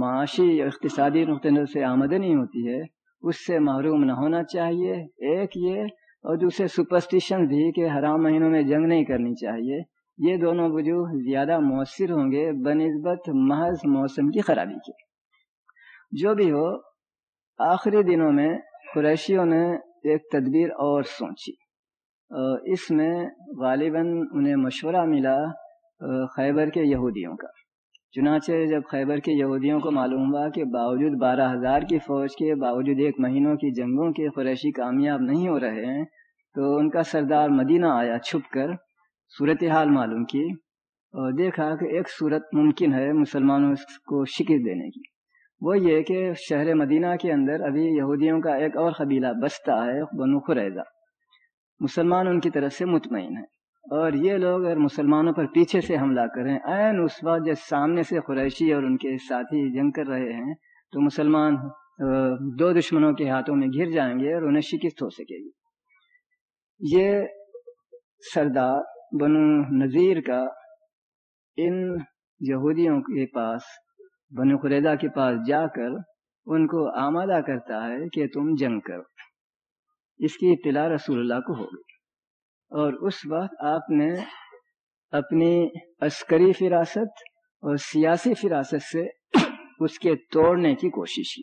معاشی اقتصادی نقطۂ نظر سے آمدنی ہوتی ہے، اس سے محروم نہ ہونا چاہیے۔ ایک یہ اور دوسرے سپرسٹیشن بھی کہ حرام مہینوں میں جنگ نہیں کرنی چاہیے، یہ دونوں وجوہ زیادہ مؤثر ہوں گے بنسبت محض موسم کی خرابی کے۔ جو بھی ہو، آخری دنوں میں قریشیوں نے ایک تدبیر اور سوچی اس میں غالباً انہیں مشورہ ملا خیبر کے یہودیوں کا۔ چنانچہ جب خیبر کے یہودیوں کو معلوم ہوا کہ باوجود بارہ ہزار کی فوج کے باوجود ایک مہینوں کی جنگوں کے قریشی کامیاب نہیں ہو رہے ہیں، تو ان کا سردار مدینہ آیا چھپ کر، صورتحال معلوم کی اور دیکھا کہ ایک صورت ممکن ہے مسلمانوں کو شکست دینے کی۔ وہ یہ کہ شہر مدینہ کے اندر ابھی یہودیوں کا ایک اور قبیلہ بستا ہے، بنو خریضہ مسلمان ان کی طرف سے مطمئن ہیں۔ اور یہ لوگ اگر مسلمانوں پر پیچھے سے حملہ کریں، عین اس وقت جب سامنے سے قریشی اور ان کے ساتھی جنگ کر رہے ہیں، تو مسلمان دو دشمنوں کے ہاتھوں میں گر جائیں گے اور انہیں شکست ہو سکے گی۔ یہ سردار بنو نذیر کا ان یہودیوں کے پاس، بنو قریدہ کے پاس جا کر ان کو آمادہ کرتا ہے کہ تم جنگ کرو۔ اس کی اطلاع رسول اللہ کو ہوگی۔ اور اس وقت آپ نے اپنی عسکری فراست اور سیاسی فراست سے اس کے توڑنے کی کوشش کی۔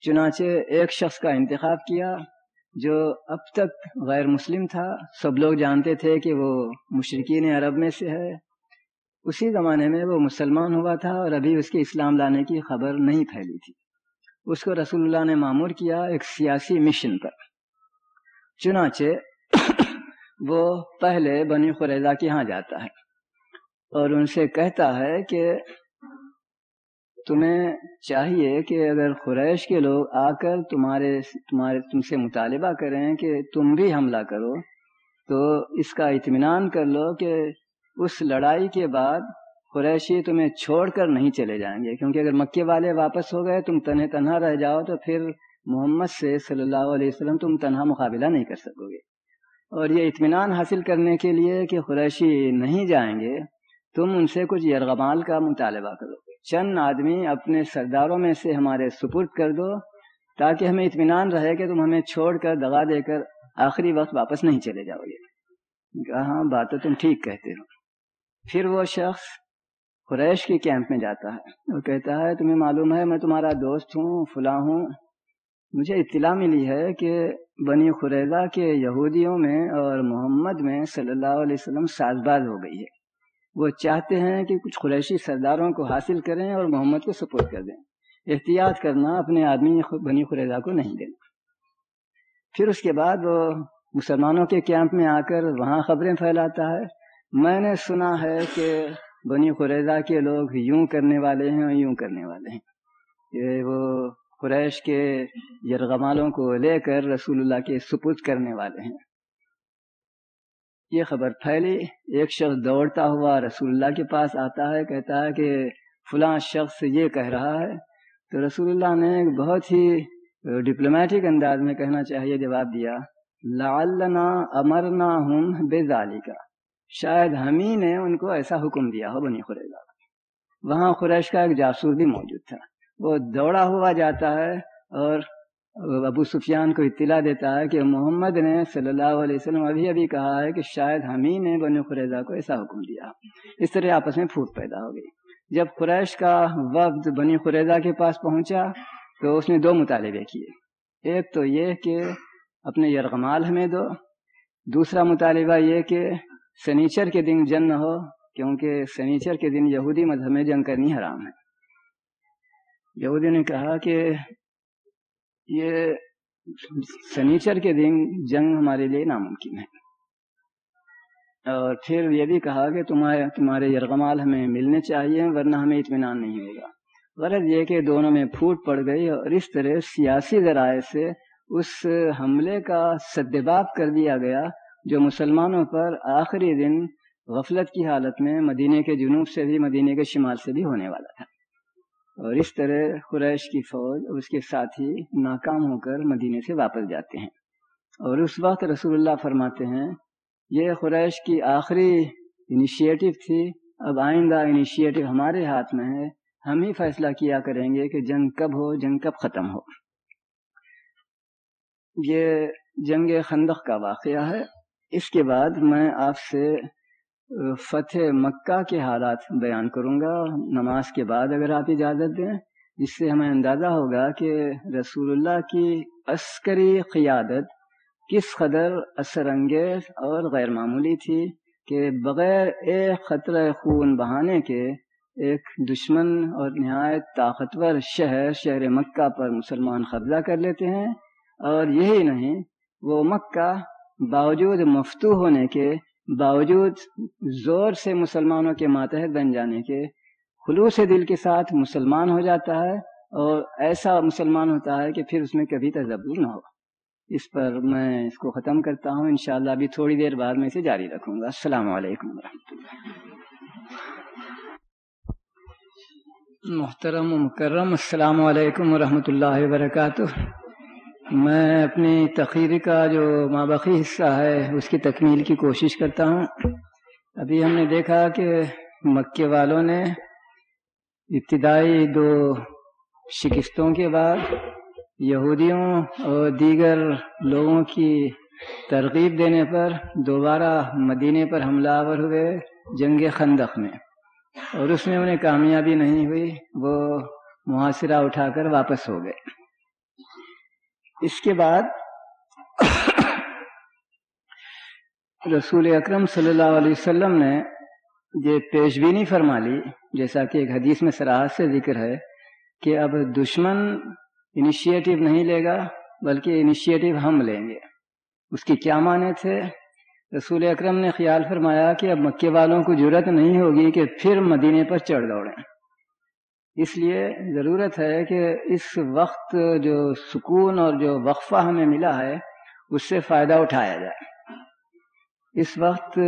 چنانچہ ایک شخص کا انتخاب کیا جو اب تک غیر مسلم تھا۔ سب لوگ جانتے تھے کہ وہ مشرقین عرب میں سے ہے۔ اسی زمانے میں وہ مسلمان ہوا تھا اور ابھی اس کے اسلام لانے کی خبر نہیں پھیلی تھی۔ اس کو رسول اللہ نے معمور کیا ایک سیاسی مشن پر۔ چنانچہ وہ پہلے بنی خریدا کے ہاں جاتا ہے اور ان سے کہتا ہے کہ تمہیں چاہیے کہ اگر قریش کے لوگ آ کر تمہارے تمہارے تم سے مطالبہ کریں کہ تم بھی حملہ کرو، تو اس کا اطمینان کر لو کہ اس لڑائی کے بعد قریشی تمہیں چھوڑ کر نہیں چلے جائیں گے۔ کیونکہ اگر مکے والے واپس ہو گئے، تم تنہیں تنہا رہ جاؤ تو پھر محمد سے صلی اللہ علیہ وسلم تم تنہا مقابلہ نہیں کر سکو گے۔ اور یہ اطمینان حاصل کرنے کے لیے کہ قریشی نہیں جائیں گے، تم ان سے کچھ یرغمال کا مطالبہ کرو۔ چند آدمی اپنے سرداروں میں سے ہمارے سپرد کر دو تاکہ ہمیں اطمینان رہے کہ تم ہمیں چھوڑ کر دگا دے کر آخری وقت واپس نہیں چلے جاؤ گے۔ کہا ہاں بات تو تم ٹھیک کہتے ہو۔ پھر وہ شخص قریش کے کیمپ میں جاتا ہے۔ وہ کہتا ہے، تمہیں معلوم ہے، میں تمہارا دوست ہوں، فلاں ہوں۔ مجھے اطلاع ملی ہے کہ بنی خریضہ کے یہودیوں میں اور محمد میں صلی اللہ علیہ وسلم ساز باز ہو گئی ہے۔ وہ چاہتے ہیں کہ کچھ قریشی سرداروں کو حاصل کریں اور محمد کو سپورٹ کر دیں۔ احتیاط کرنا اپنے آدمی بنی خریضہ کو نہیں دینا۔ پھر اس کے بعد وہ مسلمانوں کے کیمپ میں آ کر وہاں خبریں پھیلاتا ہے۔ میں نے سنا ہے کہ بنی قریضہ کے لوگ یوں کرنے والے ہیں اور یوں کرنے والے ہیں۔ کہ وہ قریش کے یرغمالوں کو لے کر رسول اللہ کے سپرد کرنے والے ہیں۔ یہ خبر پھیلی، ایک شخص دوڑتا ہوا رسول اللہ کے پاس آتا ہے، کہتا ہے کہ فلاں شخص یہ کہہ رہا ہے۔ تو رسول اللہ نے ایک بہت ہی ڈپلومیٹک انداز میں کہنا چاہیے جواب دیا، لعلنا امرنا ہوں بے کا شاید ہم ہی نے ان کو ایسا حکم دیا ہو بنی خریدا وہاں قریش کا ایک جاسوس بھی موجود تھا۔ وہ دوڑا ہوا جاتا ہے اور ابو سفیان کو اطلاع دیتا ہے کہ محمد نے صلی اللہ علیہ وسلم ابھی ابھی کہا ہے کہ شاید ہم ہی نے بنی خریدا کو ایسا حکم دیا۔ اس طرح آپس میں پھوٹ پیدا ہو گئی۔ جب قریش کا وقت بنی خریدا کے پاس پہنچا تو اس نے دو مطالبے کیے۔ ایک تو یہ کہ اپنے یرغمال ہمیں دو۔ دوسرا مطالبہ یہ کہ سنیچر کے دن جنگ نہ ہو، کیونکہ سنیچر کے دن یہودی مذہب میں جنگ کرنی حرام ہے۔ یہودی نے کہا کہ یہ سنیچر کے دن جنگ ہمارے لیے ناممکن ہے۔ اور پھر یہ بھی کہا کہ تمہارے تمہارے یرغمال ہمیں ملنے چاہیے ورنہ ہمیں اطمینان نہیں ہوگا غرض یہ کہ دونوں میں پھوٹ پڑ گئی اور اس طرح سیاسی ذرائع سے اس حملے کا سدباب کر دیا گیا جو مسلمانوں پر آخری دن غفلت کی حالت میں مدینے کے جنوب سے بھی مدینے کے شمال سے بھی ہونے والا تھا۔ اور اس طرح قریش کی فوج اور اس کے ساتھی ناکام ہو کر مدینے سے واپس جاتے ہیں اور اس وقت رسول اللہ فرماتے ہیں، یہ قریش کی آخری انیشیٹو تھی، اب آئندہ انیشیٹو ہمارے ہاتھ میں ہے، ہم ہی فیصلہ کیا کریں گے کہ جنگ کب ہو، جنگ کب ختم ہو۔ یہ جنگ خندق کا واقعہ ہے۔ اس کے بعد میں آپ سے فتح مکہ کے حالات بیان کروں گا۔ نماز کے بعد اگر آپ اجازت دیں، جس سے ہمیں اندازہ ہوگا کہ رسول اللہ کی عسکری قیادت کس قدر اثر انگیز اور غیر معمولی تھی کہ بغیر ایک خطرہ خون بہانے کے ایک دشمن اور نہایت طاقتور شہر شہر مکہ پر مسلمان قبضہ کر لیتے ہیں۔ اور یہی نہیں، وہ مکہ باوجود مفتو ہونے کے باوجود زور سے مسلمانوں کے ماتحت بن جانے کے خلوص دل کے ساتھ مسلمان ہو جاتا ہے اور ایسا مسلمان ہوتا ہے کہ پھر اس میں کبھی تجبر نہ ہو۔ اس پر میں اس کو ختم کرتا ہوں۔ انشاءاللہ ابھی تھوڑی دیر بعد میں اسے جاری رکھوں گا۔ السلام علیکم ورحمۃ اللہ۔ محترم و مکرم، السلام علیکم ورحمۃ اللہ وبرکاتہ۔ میں اپنی تقریر کا جو مابقی حصہ ہے، اس کی تکمیل کی کوشش کرتا ہوں۔ ابھی ہم نے دیکھا کہ مکے والوں نے ابتدائی دو شکستوں کے بعد یہودیوں اور دیگر لوگوں کی ترغیب دینے پر دوبارہ مدینے پر حملہ آور ہوئے جنگ خندق میں۔ اور اس میں انہیں کامیابی نہیں ہوئی، وہ محاصرہ اٹھا کر واپس ہو گئے۔ اس کے بعد رسول اکرم صلی اللہ علیہ وسلم نے یہ پیش بینی فرما لی، جیسا کہ ایک حدیث میں سراحت سے ذکر ہے کہ اب دشمن انیشیٹو نہیں لے گا، بلکہ انیشیٹو ہم لیں گے۔ اس کی کیا معنی تھے؟ رسول اکرم نے خیال فرمایا کہ اب مکے والوں کو ضرورت نہیں ہوگی کہ پھر مدینے پر چڑھ دوڑیں۔ اس لیے ضرورت ہے کہ اس وقت جو سکون اور جو وقفہ ہمیں ملا ہے، اس سے فائدہ اٹھایا جائے۔ اس وقت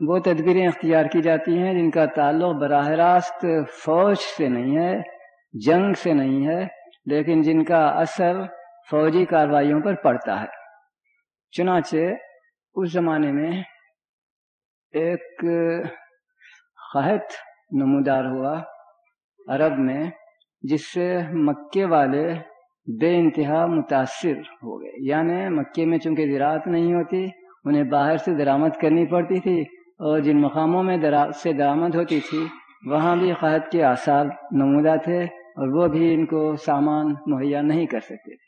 وہ تدبیریں اختیار کی جاتی ہیں جن کا تعلق براہ راست فوج سے نہیں ہے، جنگ سے نہیں ہے، لیکن جن کا اثر فوجی کارروائیوں پر پڑتا ہے۔ چنانچہ، اس زمانے میں ایک قحط نمودار ہوا۔ عرب میں، جس سے مکے والے بے انتہا متاثر ہو گئے۔ یعنی مکے میں چونکہ زراعت نہیں ہوتی، انہیں باہر سے درآمد کرنی پڑتی تھی اور جن مقاموں میں سے درآمد ہوتی تھی، وہاں بھی قحط کے آثار نمودہ تھے اور وہ بھی ان کو سامان مہیا نہیں کر سکتے تھے۔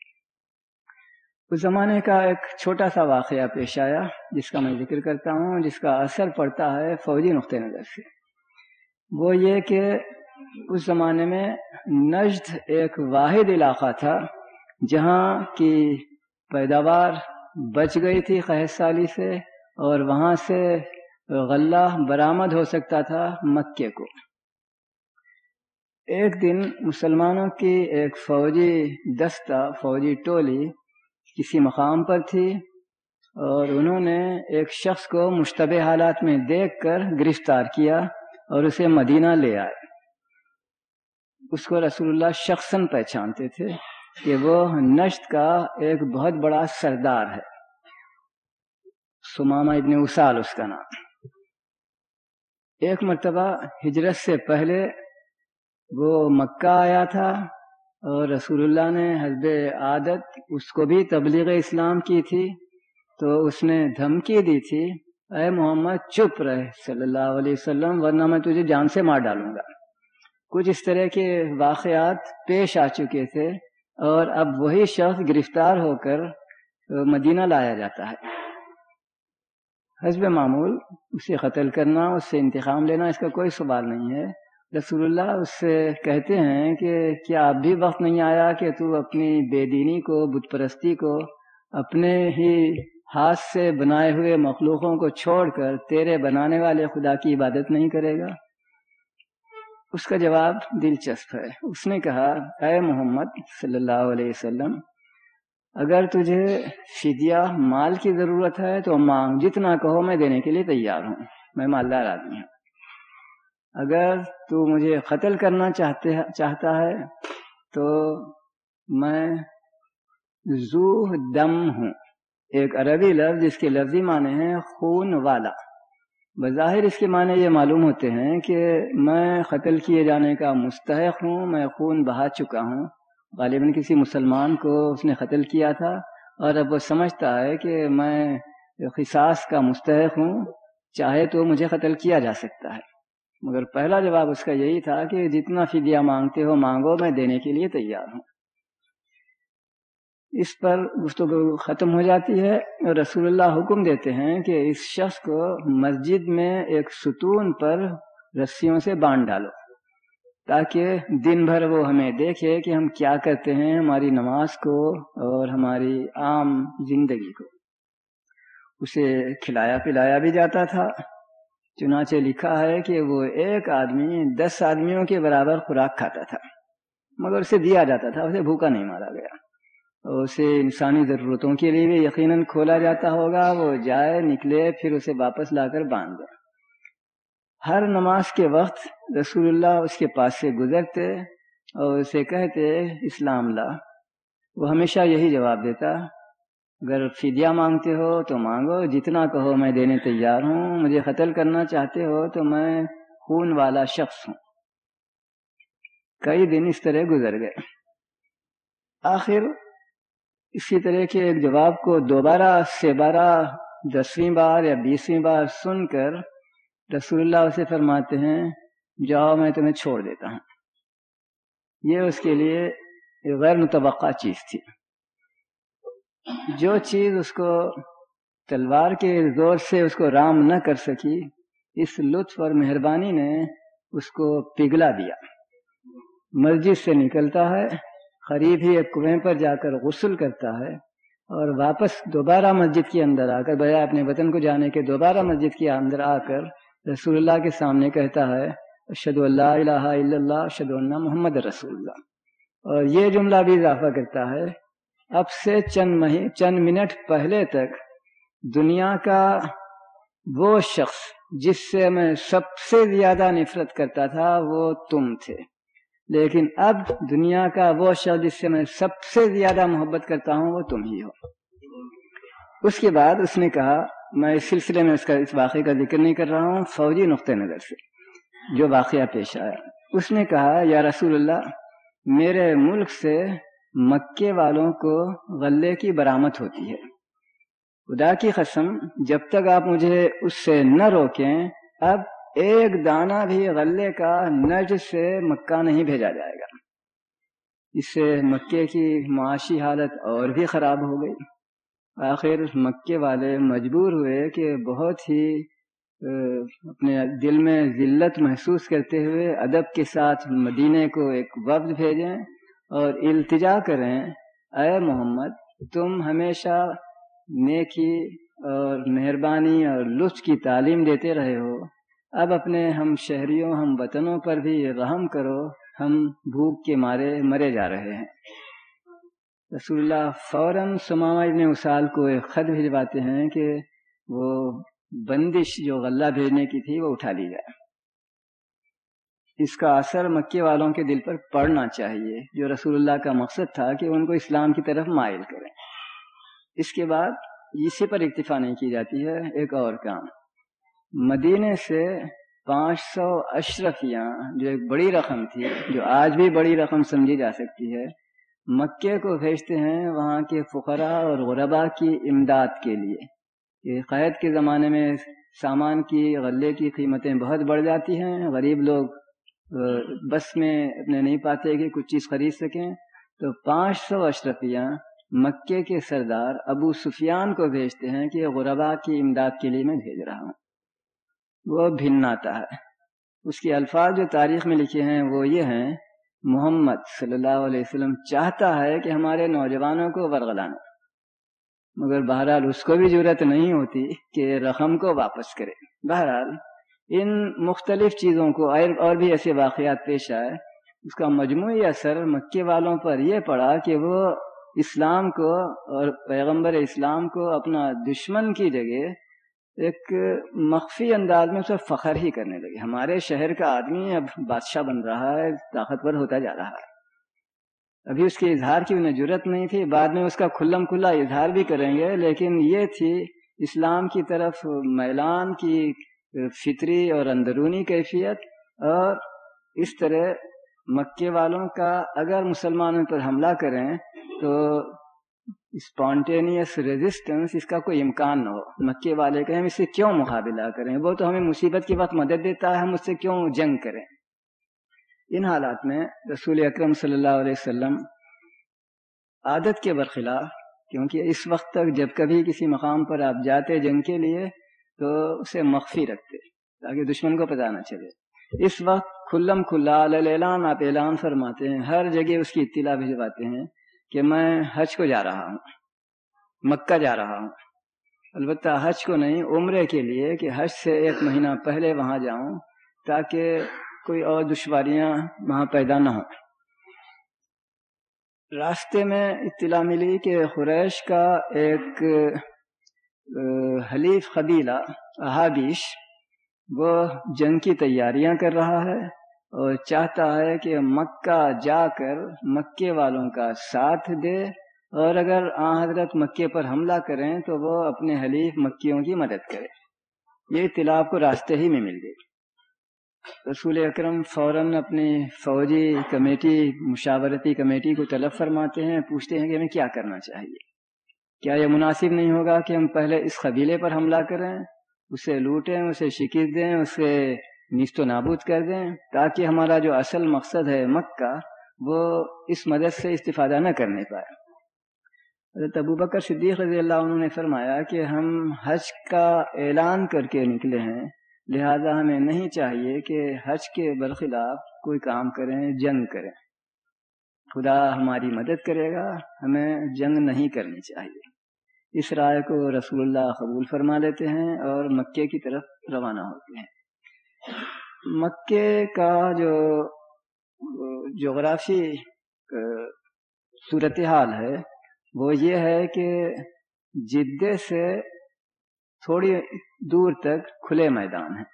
اس زمانے کا ایک چھوٹا سا واقعہ پیش آیا، جس کا میں ذکر کرتا ہوں، جس کا اثر پڑتا ہے فوجی نقطۂ نظر سے۔ وہ یہ کہ اس زمانے میں نجد ایک واحد علاقہ تھا، جہاں کی پیداوار بچ گئی تھی قحط سالی سے اور وہاں سے غلہ برآمد ہو سکتا تھا مکے کو۔ ایک دن مسلمانوں کی ایک فوجی دستہ، فوجی ٹولی کسی مقام پر تھی اور انہوں نے ایک شخص کو مشتبہ حالات میں دیکھ کر گرفتار کیا اور اسے مدینہ لے آئے۔ اس کو رسول اللہ شخصاً پہچانتے تھے کہ وہ نشت کا ایک بہت بڑا سردار ہے۔ سمامہ ابن اسال اس کا نام۔ ایک مرتبہ ہجرت سے پہلے وہ مکہ آیا تھا اور رسول اللہ نے حزب عادت اس کو بھی تبلیغ اسلام کی تھی تو اس نے دھمکی دی تھی، اے محمد، چپ رہے صلی اللہ علیہ وسلم، ورنہ میں تجھے جان سے مار ڈالوں گا۔ کچھ اس طرح کے واقعات پیش آ چکے تھے اور اب وہی شخص گرفتار ہو کر مدینہ لایا جاتا ہے۔ حزب معمول اسے قتل کرنا، اس سے انتخاب لینا، اس کا کوئی سوال نہیں ہے۔ رسول اللہ اس سے کہتے ہیں کہ کیا اب بھی وقت نہیں آیا کہ تو اپنی بے دینی کو، بت پرستی کو اپنے ہی ہاتھ سے بنائے ہوئے مخلوقوں کو چھوڑ کر تیرے بنانے والے خدا کی عبادت نہیں کرے گا؟ اس کا جواب دلچسپ ہے۔ اس نے کہا، اے محمد صلی اللہ علیہ وسلم، اگر تجھے فدیہ مال کی ضرورت ہے تو مانگ، جتنا کہو میں دینے کے لیے تیار ہوں۔ میں مالدار آدمی ہوں۔ اگر تو مجھے قتل کرنا چاہتے چاہتا ہے تو میں زو دم ہوں۔ ایک عربی لفظ جس کے لفظی معنی ہیں خون والا۔ بظاہر اس کے معنی یہ معلوم ہوتے ہیں کہ میں قتل کیے جانے کا مستحق ہوں، میں خون بہا چکا ہوں۔ غالباً کسی مسلمان کو اس نے قتل کیا تھا اور اب وہ سمجھتا ہے کہ میں خصاص کا مستحق ہوں، چاہے تو مجھے قتل کیا جا سکتا ہے۔ مگر پہلا جواب اس کا یہی تھا کہ جتنا فدیہ مانگتے ہو مانگو، میں دینے کے لیے تیار ہوں۔ اس پر گفتگو ختم ہو جاتی ہے اور رسول اللہ حکم دیتے ہیں کہ اس شخص کو مسجد میں ایک ستون پر رسیوں سے باندھ ڈالو تاکہ دن بھر وہ ہمیں دیکھے کہ ہم کیا کرتے ہیں ہماری نماز کو اور ہماری عام زندگی کو۔ اسے کھلایا پلایا بھی جاتا تھا۔ چنانچہ لکھا ہے کہ وہ ایک آدمی دس آدمیوں کے برابر خوراک کھاتا تھا، مگر اسے دیا جاتا تھا، اسے بھوکا نہیں مارا گیا۔ اسے انسانی ضرورتوں کے لیے بھی یقیناً کھولا جاتا ہوگا، وہ جائے، نکلے، پھر اسے واپس لا کر باندھ دے۔ ہر نماز کے وقت رسول اللہ اس کے پاس سے گزرتے اور اسے کہتے، اسلام لا۔ وہ ہمیشہ یہی جواب دیتا، اگر فدیہ مانگتے ہو تو مانگو، جتنا کہو میں دینے تیار ہوں، مجھے قتل کرنا چاہتے ہو تو میں خون والا شخص ہوں۔ کئی دن اس طرح گزر گئے۔ آخر اسی طرح کے ایک جواب کو دوبارہ سے بارہ، دسویں بار یا بیسویں بار سن کر رسول اللہ اسے فرماتے ہیں، جاؤ میں تمہیں چھوڑ دیتا ہوں۔ یہ اس کے لیے غیر متوقع چیز تھی۔ جو چیز اس کو تلوار کے زور سے اس کو رام نہ کر سکی، اس لطف اور مہربانی نے اس کو پگھلا دیا۔ مسجد سے نکلتا ہے قریب ہی ایک کنویں پر جا کر غسل کرتا ہے اور واپس دوبارہ مسجد کے اندر آ کر بجائے اپنے وطن کو جانے کے دوبارہ مسجد کے اندر آ کر رسول اللہ کے سامنے کہتا ہے اشد اللہ الہ الا اللہ اشد اللہ محمد رسول اللہ. اور یہ جملہ بھی اضافہ کرتا ہے، اب سے چند مہی، چند منٹ پہلے تک دنیا کا وہ شخص جس سے میں سب سے زیادہ نفرت کرتا تھا، وہ تم تھے۔ لیکن اب دنیا کا وہ شخص جس سے میں سب سے زیادہ محبت کرتا ہوں وہ تم ہی ہو۔ اس کے بعد اس نے کہا، میں اس سلسلے میں اس کا، اس واقعے کا ذکر نہیں کر رہا ہوں، فوجی نقطۂ نظر سے، جو واقعہ پیش آیا۔ اس نے کہا، یا رسول اللہ، میرے ملک سے مکے والوں کو غلے کی برامت ہوتی ہے۔ خدا کی قسم، جب تک آپ مجھے اس سے نہ روکیں، اب ایک دانہ بھی غلے کا نج سے مکہ نہیں بھیجا جائے گا۔ اس سے مکے کی معاشی حالت اور بھی خراب ہو گئی۔ آخر مکے والے مجبور ہوئے کہ بہت ہی اپنے دل میں ذلت محسوس کرتے ہوئے ادب کے ساتھ مدینے کو ایک وفد بھیجیں اور التجا کریں۔ اے محمد، تم ہمیشہ نیکی اور مہربانی اور لطف کی تعلیم دیتے رہے ہو۔ اب اپنے ہم شہریوں، ہم وطنوں پر بھی رحم کرو، ہم بھوک کے مارے مرے جا رہے ہیں۔ رسول اللہ فوراً سماما ابن اسال کو ایک خط بھجواتے ہیں کہ وہ بندش جو غلہ بھیجنے کی تھی وہ اٹھا لی جائے۔ اس کا اثر مکے والوں کے دل پر پڑنا چاہیے، جو رسول اللہ کا مقصد تھا کہ ان کو اسلام کی طرف مائل کریں۔ اس کے بعد اسی پر اکتفا نہیں کی جاتی ہے، ایک اور کام۔ مدینے سے پانچ سو اشرفیاں، جو ایک بڑی رقم تھی، جو آج بھی بڑی رقم سمجھی جا سکتی ہے، مکے کو بھیجتے ہیں وہاں کے فقراء اور غربا کی امداد کے لیے۔ کہ قید کے زمانے میں سامان کی، غلے کی قیمتیں بہت بڑھ جاتی ہیں۔ غریب لوگ بس میں اپنے نہیں پاتے کہ کچھ چیز خرید سکیں۔ تو پانچ سو اشرفیاں مکے کے سردار ابو سفیان کو بھیجتے ہیں کہ غربا کی امداد کے لیے میں بھیج رہا ہوں۔ وہ بھن آتا ہے۔ اس کے الفاظ جو تاریخ میں لکھے ہیں وہ یہ ہیں، محمد صلی اللہ علیہ وسلم چاہتا ہے کہ ہمارے نوجوانوں کو ورغلانا مگر بہرحال اس کو بھی ضرورت نہیں ہوتی کہ رقم کو واپس کرے۔ بہرحال ان مختلف چیزوں کو اور بھی ایسے واقعات پیش آئے، اس کا مجموعی اثر مکے والوں پر یہ پڑا کہ وہ اسلام کو اور پیغمبر اسلام کو اپنا دشمن کی جگہ ایک مخفی انداز میں اسے فخر ہی کرنے لگے ہمارے شہر کا آدمی اب بادشاہ بن رہا ہے، طاقتور ہوتا جا رہا ہے۔ ابھی اس کے اظہار کی انہیں ضرورت نہیں تھی۔ بعد میں اس کا کھلم کھلا اظہار بھی کریں گے، لیکن یہ تھی اسلام کی طرف میلان کی فطری اور اندرونی کیفیت۔ اور اس طرح مکے والوں کا اگر مسلمانوں پر حملہ کریں تو اسپونٹینیس ریزسٹنس اس کا کوئی امکان نہ ہو۔ مکے والے کہ ہم اس سے کیوں مقابلہ کریں؟ وہ تو ہمیں مصیبت کے وقت مدد دیتا ہے، ہم اس سے کیوں جنگ کریں؟ ان حالات میں رسول اکرم صلی اللہ علیہ وسلم عادت کے برخلاف، کیونکہ اس وقت تک جب کبھی کسی مقام پر آپ جاتے جنگ کے لیے، تو اسے مخفی رکھتے تاکہ دشمن کو پتہ نہ چلے۔ اس وقت کھلم کھلا اعلان، آپ اعلان فرماتے ہیں، ہر جگہ اس کی اطلاع بھجواتے ہیں۔ کہ میں حج کو جا رہا ہوں، مکہ جا رہا ہوں۔ البتہ حج کو نہیں، عمرے کے لیے کہ حج سے ایک مہینہ پہلے وہاں جاؤں تاکہ کوئی اور دشواریاں وہاں پیدا نہ ہوں۔ راستے میں اطلاع ملی کہ خریش کا ایک حلیف قبیلہ احابیش وہ جنگ کی تیاریاں کر رہا ہے۔ اور چاہتا ہے کہ مکہ جا کر مکے والوں کا ساتھ دے اور اگر آ حضرت مکے پر حملہ کریں تو وہ اپنے حلیف مکیوں کی مدد کرے یہ اطلاع کو راستے ہی میں مل گئی۔ رسول اکرم فوراً اپنی فوجی کمیٹی، مشاورتی کمیٹی کو طلب فرماتے ہیں، پوچھتے ہیں کہ ہمیں کیا کرنا چاہیے۔ کیا یہ مناسب نہیں ہوگا کہ ہم پہلے اس قبیلے پر حملہ کریں؟ اسے لوٹیں، اسے شکست دیں، اسے نیست و نابود کر دیں تاکہ ہمارا جو اصل مقصد ہے مکہ، وہ اس مدد سے استفادہ نہ کرنے پائے۔ حضرت ابو بکر صدیق رضی اللہ عنہ نے فرمایا کہ ہم حج کا اعلان کر کے نکلے ہیں، لہذا ہمیں نہیں چاہیے کہ حج کے برخلاف کوئی کام کریں، جنگ کریں۔ خدا ہماری مدد کرے گا، ہمیں جنگ نہیں کرنی چاہیے۔ اس رائے کو رسول اللہ قبول فرما لیتے ہیں اور مکے کی طرف روانہ ہوتے ہیں۔ مکے کا جو جغرافی صورتحال ہے، وہ یہ ہے کہ جدے سے تھوڑی دور تک کھلے میدان ہیں۔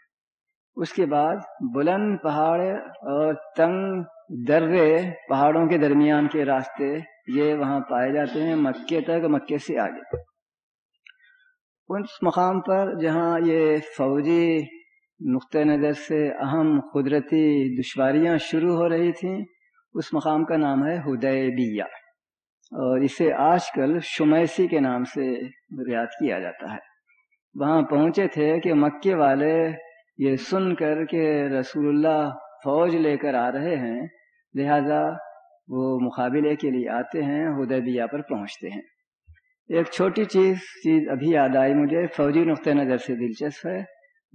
اس کے بعد بلند پہاڑ اور تنگ درے پہاڑوں کے درمیان کے راستے یہ وہاں پائے جاتے ہیں مکے تک، مکے سے آگے۔ اس مقام پر جہاں یہ فوجی نقطۂ نظر سے اہم قدرتی دشواریاں شروع ہو رہی تھیں۔ اس مقام کا نام ہے ہدیبیہ اور اسے آج کل شمیسی کے نام سے ریاد کیا جاتا ہے۔ وہاں پہنچے تھے کہ مکے والے یہ سن کر کہ رسول اللہ فوج لے کر آ رہے ہیں، لہذا وہ مقابلے کے لیے آتے ہیں، ہدیبیہ پر پہنچتے ہیں۔ ایک چھوٹی چیز چیز ابھی یاد آئی مجھے، فوجی نقطۂ نظر سے دلچسپ ہے۔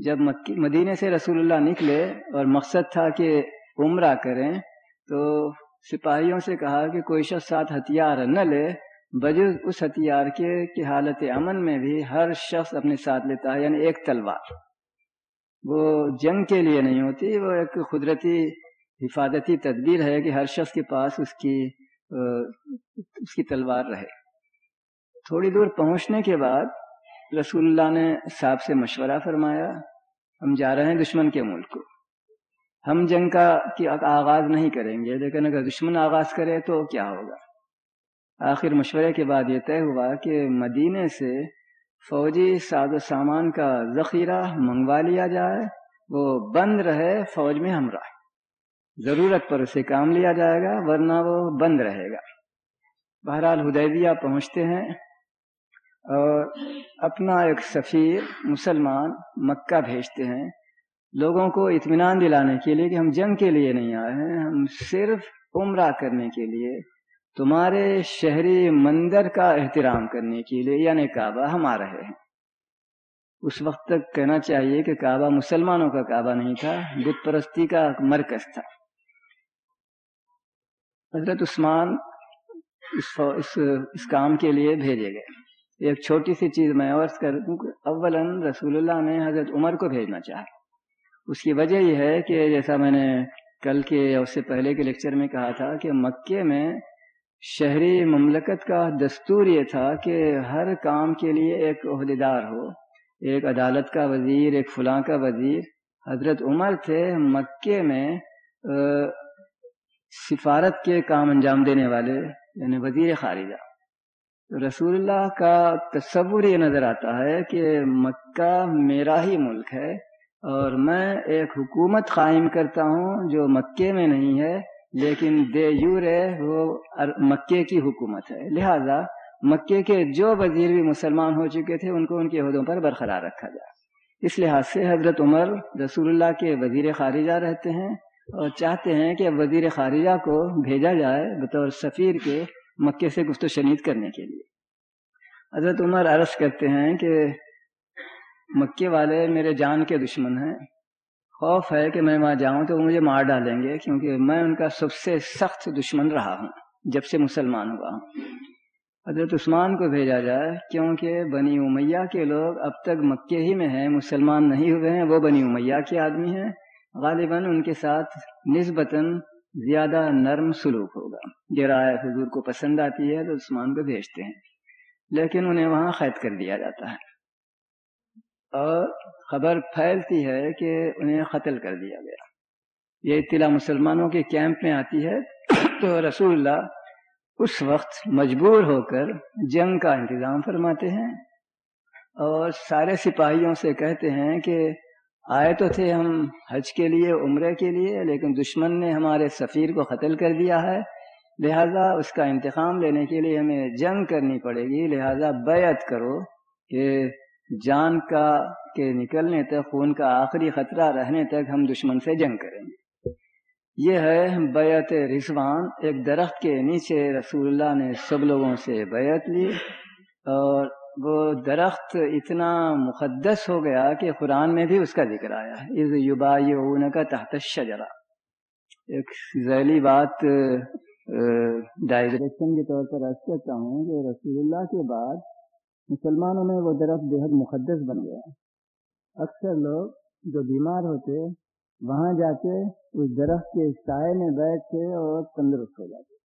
جب مدینے سے رسول اللہ نکلے اور مقصد تھا کہ عمرہ کریں، تو سپاہیوں سے کہا کہ کوئی شخص ساتھ ہتھیار نہ لے، بجز اس ہتھیار کے کی حالت امن میں بھی ہر شخص اپنے ساتھ لیتا ہے یعنی ایک تلوار۔ وہ جنگ کے لیے نہیں ہوتی، وہ ایک قدرتی حفاظتی تدبیر ہے کہ ہر شخص کے پاس اس کی اس کی تلوار رہے۔ تھوڑی دور پہنچنے کے بعد رسول اللہ نے صاحب سے مشورہ فرمایا ہم جا رہے ہیں دشمن کے ملک کو۔ ہم جنگ کا آغاز نہیں کریں گے۔ لیکن اگر دشمن آغاز کرے تو کیا ہوگا؟ آخر مشورے کے بعد یہ طے ہوا کہ مدینے سے فوجی ساز و سامان کا ذخیرہ منگوا لیا جائے۔ وہ بند رہے فوج میں ہم رہے ضرورت پر اسے کام لیا جائے گا، ورنہ وہ بند رہے گا۔ بہرحال ہدیبیہ پہنچتے ہیں۔ اور اپنا ایک سفیر مسلمان مکہ بھیجتے ہیں۔ لوگوں کو اطمینان دلانے کے لیے کہ ہم جنگ کے لیے نہیں آئے ہیں ہم صرف عمرہ کرنے کے لیے تمہارے شہری مندر کا احترام کرنے کے لیے یعنی کعبہ ہم آ رہے ہیں۔ اس وقت تک کہنا چاہیے کہ کعبہ مسلمانوں کا کعبہ نہیں تھا بت پرستی کا مرکز تھا۔ حضرت عثمان اس, اس, اس کام کے لیے بھیجے گئے۔ ایک چھوٹی سی چیز میں عرض کر دوں کہ اول رسول اللہ نے حضرت عمر کو بھیجنا چاہا۔ اس کی وجہ یہ ہے کہ جیسا میں نے کل کے یا اس سے پہلے کے لیکچر میں کہا تھا کہ مکے میں شہری مملکت کا دستور یہ تھا کہ ہر کام کے لیے ایک عہدیدار ہو، ایک عدالت کا وزیر، ایک فلاں کا وزیر۔ حضرت عمر تھے مکے میں سفارت کے کام انجام دینے والے یعنی وزیر خارجہ۔ رسول اللہ کا تصور یہ نظر آتا ہے کہ مکہ میرا ہی ملک ہے اور میں ایک حکومت قائم کرتا ہوں جو مکے میں نہیں ہے، لیکن دے یور ہے، وہ مکے کی حکومت ہے۔ لہذا مکے کے جو وزیر بھی مسلمان ہو چکے تھے، ان کو ان کے عہدوں پر برقرار رکھا جائے اس لحاظ سے حضرت عمر رسول اللہ کے وزیر خارجہ رہتے ہیں اور چاہتے ہیں کہ وزیر خارجہ کو بھیجا جائے بطور سفیر کے مکے سے گفت و شنید کرنے کے لیے۔ حضرت عمر عرض کرتے ہیں کہ مکے والے میرے جان کے دشمن ہیں۔ خوف ہے کہ میں وہاں جاؤں تو وہ مجھے مار ڈالیں گے کیونکہ میں ان کا سب سے سخت دشمن رہا ہوں، جب سے مسلمان ہوا ہوں۔ حضرت عثمان کو بھیجا جائے کیونکہ بنی امیہ کے لوگ اب تک مکے ہی میں ہیں، مسلمان نہیں ہوئے ہیں، وہ بنی امیہ کے آدمی ہیں۔ غالباً ان کے ساتھ نسبتاً زیادہ نرم سلوک ہوگا۔ یہ رائے حضور کو پسند آتی ہے تو عثمان کو بھیجتے ہیں، لیکن انہیں وہاں قید کر دیا جاتا ہے۔ اور خبر پھیلتی ہے کہ انہیں قتل کر دیا گیا۔ یہ اطلاع مسلمانوں کے کیمپ میں آتی ہے۔ تو رسول اللہ اس وقت مجبور ہو کر جنگ کا انتظام فرماتے ہیں اور سارے سپاہیوں سے کہتے ہیں کہ آئے تو تھے ہم حج کے لیے، عمرے کے لیے، لیکن دشمن نے ہمارے سفیر کو قتل کر دیا ہے۔ لہذا اس کا انتقام لینے کے لیے ہمیں جنگ کرنی پڑے گی۔ لہذا بیعت کرو کہ جان کا، کے نکلنے تک، خون کا آخری خطرہ رہنے تک ہم دشمن سے جنگ کریں گے۔ یہ ہے بیعت رضوان۔ ایک درخت کے نیچے رسول اللہ نے سب لوگوں سے بیعت لی اور وہ درخت اتنا مقدس ہو گیا کہ قرآن میں بھی اس کا ذکر آیا ہے۔ اس یوبا یون کا تحت شجرا ایک ذیلی بات ڈائگریشن کے طور پر عرض کرتا ہوں کہ رسول اللہ کے بعد مسلمانوں میں وہ درخت بےحد مقدس بن گیا۔ اکثر لوگ جو بیمار ہوتے، وہاں جا کے اس درخت کے سائے میں بیٹھ کے اور تندرست ہو جاتے۔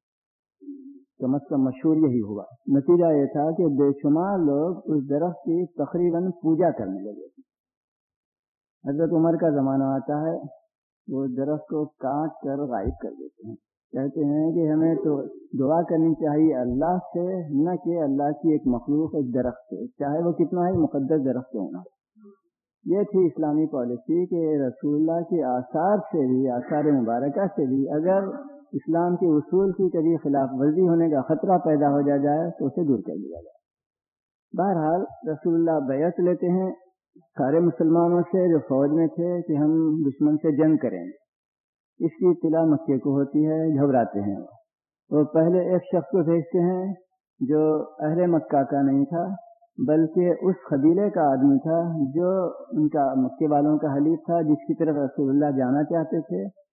کم از کم مشہور یہی ہوا نتیجہ یہ تھا کہ بے شمار لوگ اس درخت کی تقریباً پوجا کرنے لگے۔ حضرت عمر کا زمانہ آتا ہے، وہ درخت کو کاٹ کر غائب کر دیتے ہیں۔ کہتے ہیں کہ ہمیں تو دعا کرنی چاہیے اللہ سے، نہ کہ اللہ کی ایک مخلوق ایک درخت سے، چاہے وہ کتنا ہی مقدس درخت ہونا یہ تھی اسلامی پالیسی کہ رسول اللہ کے آثار سے بھی، آثار مبارکہ سے بھی اگر اسلام کے اصول کی کبھی خلاف ورزی ہونے کا خطرہ پیدا ہو جا جائے تو اسے دور کر دیا جائے۔ بہرحال رسول اللہ بیعت لیتے ہیں سارے مسلمانوں سے جو فوج میں تھے کہ ہم دشمن سے جنگ کریں۔ گے اس کی اطلاع مکے کو ہوتی ہے، گھبراتے ہیں وہ پہلے ایک شخص کو بھیجتے ہیں جو اہل مکہ کا نہیں تھا، بلکہ اس قبیلے کا آدمی تھا جو ان کا مکے والوں کا حلیف تھا، جس کی طرف رسول اللہ جانا چاہتے تھے۔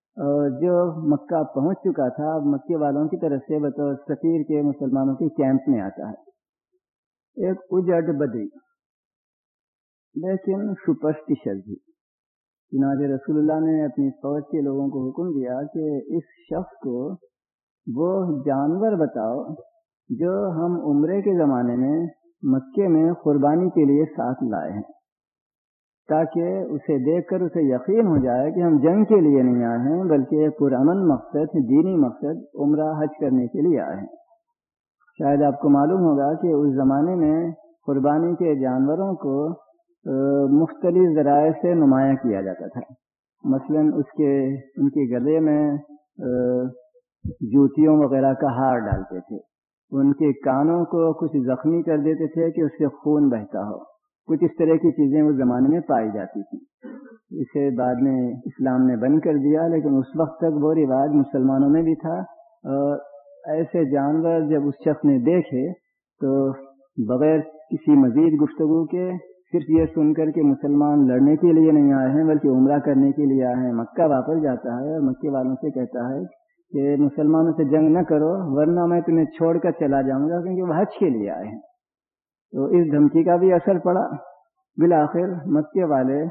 جو مکہ پہنچ چکا تھا، اب مکے والوں کی طرف سے بطور سفیر کے مسلمانوں کے کیمپ میں آتا ہے۔ ایک اجڑ بدی، لیکن سپرسٹیشن بھی۔ چنانچہ رسول اللہ نے اپنی فوج کے لوگوں کو حکم دیا کہ اس شخص کو وہ جانور بتاؤ جو ہم عمرے کے زمانے میں مکے میں قربانی کے لیے ساتھ لائے ہیں۔ تاکہ اسے دیکھ کر اسے یقین ہو جائے کہ ہم جنگ کے لیے نہیں آئے ہیں، بلکہ پرامن مقصد، دینی مقصد عمرہ حج کرنے کے لیے آئے ہیں۔ شاید آپ کو معلوم ہوگا کہ اس زمانے میں قربانی کے جانوروں کو مختلف ذرائع سے نمایاں کیا جاتا تھا۔ مثلا اس کے، ان کے گلے میں جوتیوں وغیرہ کا ہار ڈالتے تھے۔ ان کے کانوں کو کچھ زخمی کر دیتے تھے کہ اس سے خون بہتا ہو۔ کچھ اس طرح کی چیزیں اس زمانے میں پائی جاتی تھیں۔ اسے بعد میں اسلام نے بند کر دیا، لیکن اس وقت تک وہ رواج مسلمانوں میں بھی تھا۔ اور ایسے جانور جب اس شخص نے دیکھے، تو بغیر کسی مزید گفتگو کے صرف یہ سن کر کہ مسلمان لڑنے کے لیے نہیں آئے ہیں، بلکہ عمرہ کرنے کے لیے آئے ہیں۔ مکہ واپس جاتا ہے اور مکے والوں سے کہتا ہے کہ مسلمانوں سے جنگ نہ کرو، ورنہ میں تمہیں چھوڑ کر چلا جاؤں گا، کیونکہ وہ حج کے لیے آئے ہیں۔ تو اس دھمکی کا بھی اثر پڑا۔ بالآخر مکے والے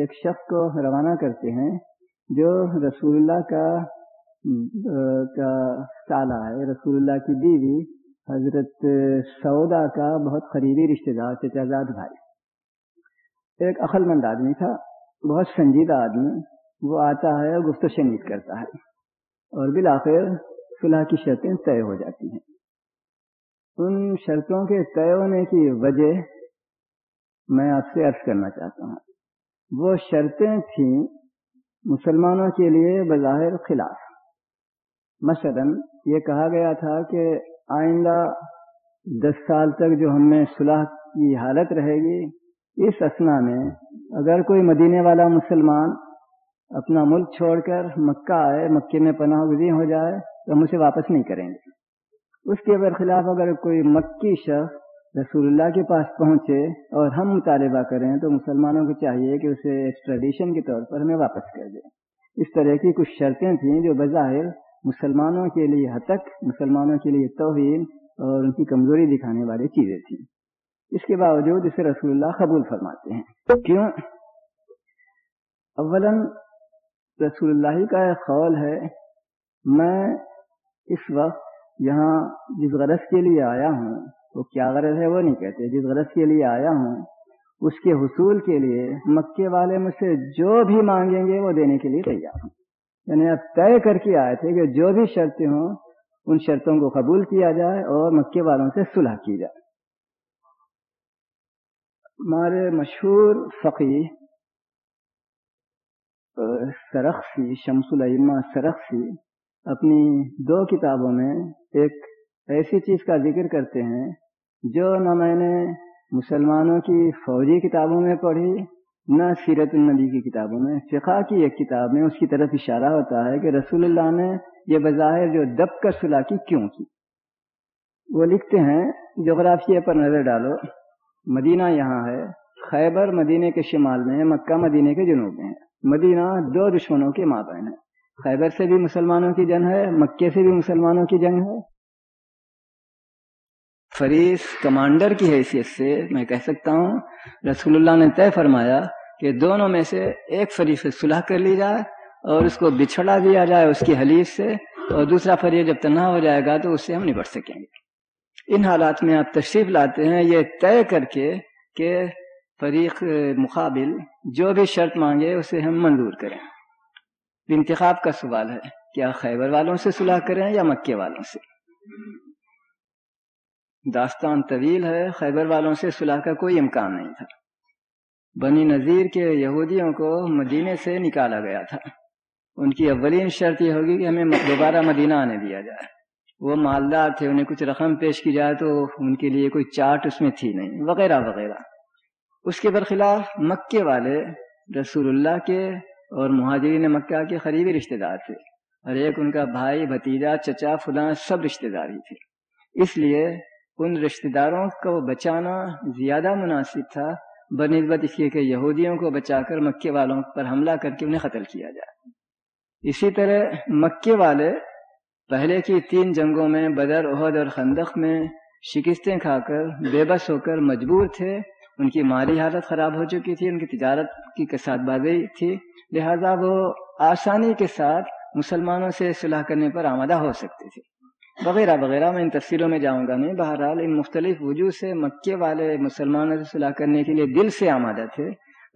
ایک شخص کو روانہ کرتے ہیں جو رسول اللہ کا کا سالہ ہے۔ رسول اللہ کی بیوی حضرت سودا کا بہت قریبی رشتے دار چچازاد بھائی۔ ایک عقل مند آدمی تھا، بہت سنجیدہ آدمی۔ وہ آتا ہے اور گفت و شنید کرتا ہے۔ اور بالآخر صلح کی شرطیں طے ہو جاتی ہیں۔ ان شرطوں کے طے ہونے کی وجہ میں آپ سے عرض کرنا چاہتا ہوں۔ وہ شرطیں تھیں مسلمانوں کے لیے بظاہر خلاف۔ مثلا یہ کہا گیا تھا کہ آئندہ دس سال تک جو ہم میں صلح کی حالت رہے گی، اس اسنا میں اگر کوئی مدینے والا مسلمان اپنا ملک چھوڑ کر مکہ آئے، مکے میں پناہ گزی ہو جائے، تو ہم اسے واپس نہیں کریں گے۔ اس کے برخلاف اگر کوئی مکی شخص رسول اللہ کے پاس پہنچے اور ہم مطالبہ کریں تو مسلمانوں کو چاہیے کہ اسے ایکسٹریڈیشن کے طور پر ہمیں واپس کر دیں اس طرح کی کچھ شرطیں تھیں جو بظاہر مسلمانوں کے لیے حتک مسلمانوں کے لیے توہین اور ان کی کمزوری دکھانے والی چیزیں تھیں۔ اس کے باوجود اسے رسول اللہ قبول فرماتے ہیں۔ کیوں؟ اولا رسول اللہ کا ایک قول ہے، میں اس وقت یہاں جس غرض کے لیے آیا ہوں، وہ کیا غرض ہے وہ نہیں کہتے، جس غرض کے لیے آیا ہوں، اس کے حصول کے لیے مکے والے مجھ سے جو بھی مانگیں گے وہ دینے کے لیے تیار ہوں۔ یعنی آپ طے کر کے آئے تھے کہ جو بھی شرطیں ہوں، ان شرطوں کو قبول کیا جائے اور مکے والوں سے صلح کی جائے۔ ہمارے مشہور فقی سرخسی، شمس العما سرخسی اپنی دو کتابوں میں ایک ایسی چیز کا ذکر کرتے ہیں جو نہ میں نے مسلمانوں کی فوجی کتابوں میں پڑھی، نہ سیرت النبی کی کتابوں میں۔ فقہ کی ایک کتاب میں اس کی طرف اشارہ ہوتا ہے کہ رسول اللہ نے یہ بظاہر جو دب کر صلاح کی کیوں کی؟ وہ لکھتے ہیں، جغرافیہ پر نظر ڈالو۔ مدینہ یہاں ہے۔ خیبر مدینے کے شمال میں ہے مکہ مدینے کے جنوب میں ہے۔ مدینہ دو دشمنوں کے مابین ہے۔ خیبر سے بھی مسلمانوں کی جنگ ہے، مکے سے بھی مسلمانوں کی جنگ ہے۔ فریس کمانڈر کی حیثیت سے میں کہہ سکتا ہوں، رسول اللہ نے طے فرمایا کہ دونوں میں سے ایک فریق سے صلح کر لی جائے اور اس کو بچھڑا دیا جائے اس کی حلیف سے اور دوسرا فریق جب تنہا ہو جائے گا تو اس سے ہم نبٹ سکیں گے۔ ان حالات میں آپ تشریف لاتے ہیں، یہ طے کر کے کہ فریق مقابل جو بھی شرط مانگے اسے ہم منظور کریں۔ انتخاب کا سوال ہے، کیا خیبر والوں سے صلاح کریں یا مکے والوں سے؟ داستان طویل ہے، خیبر والوں سے صلاح کا کوئی امکان نہیں تھا۔ بنی نذیر کے یہودیوں کو مدینے سے نکالا گیا تھا۔ ان کی اولین شرط یہ ہوگی کہ ہمیں دوبارہ مدینہ آنے دیا جائے۔ وہ مالدار تھے، انہیں کچھ رقم پیش کی جائے تو ان کے لیے کوئی چارٹ اس میں تھی نہیں، وغیرہ وغیرہ۔ اس کے برخلاف مکے والے رسول اللہ کے اور مہاجرین مکہ کے قریبی رشتہ دار تھے اور ایک ان کا بھائی بھتیجا، چچا، فلاں سب رشتہ دار ہی تھے۔ اس لیے ان رشتہ داروں کو بچانا زیادہ مناسب تھا، بنسبت اس کہ یہودیوں کو بچا کر مکے والوں پر حملہ کر کے انہیں قتل کیا جائے۔ اسی طرح مکے والے پہلے کی تین جنگوں میں بدر عہد اور خندق میں شکستیں کھا کر بے بس ہو کر مجبور تھے۔ ان کی مالی حالت خراب ہو چکی تھی، ان کی تجارت کی کسات بازی تھی۔ لہذا وہ آسانی کے ساتھ مسلمانوں سے صلاح کرنے پر آمادہ ہو سکتے تھے وغیرہ وغیرہ، میں ان تفصیلوں میں جاؤں گا نہیں۔ بہرحال ان مختلف وجوہ سے مکے والے مسلمانوں سے صلاح کرنے کے لیے دل سے آمادہ تھے۔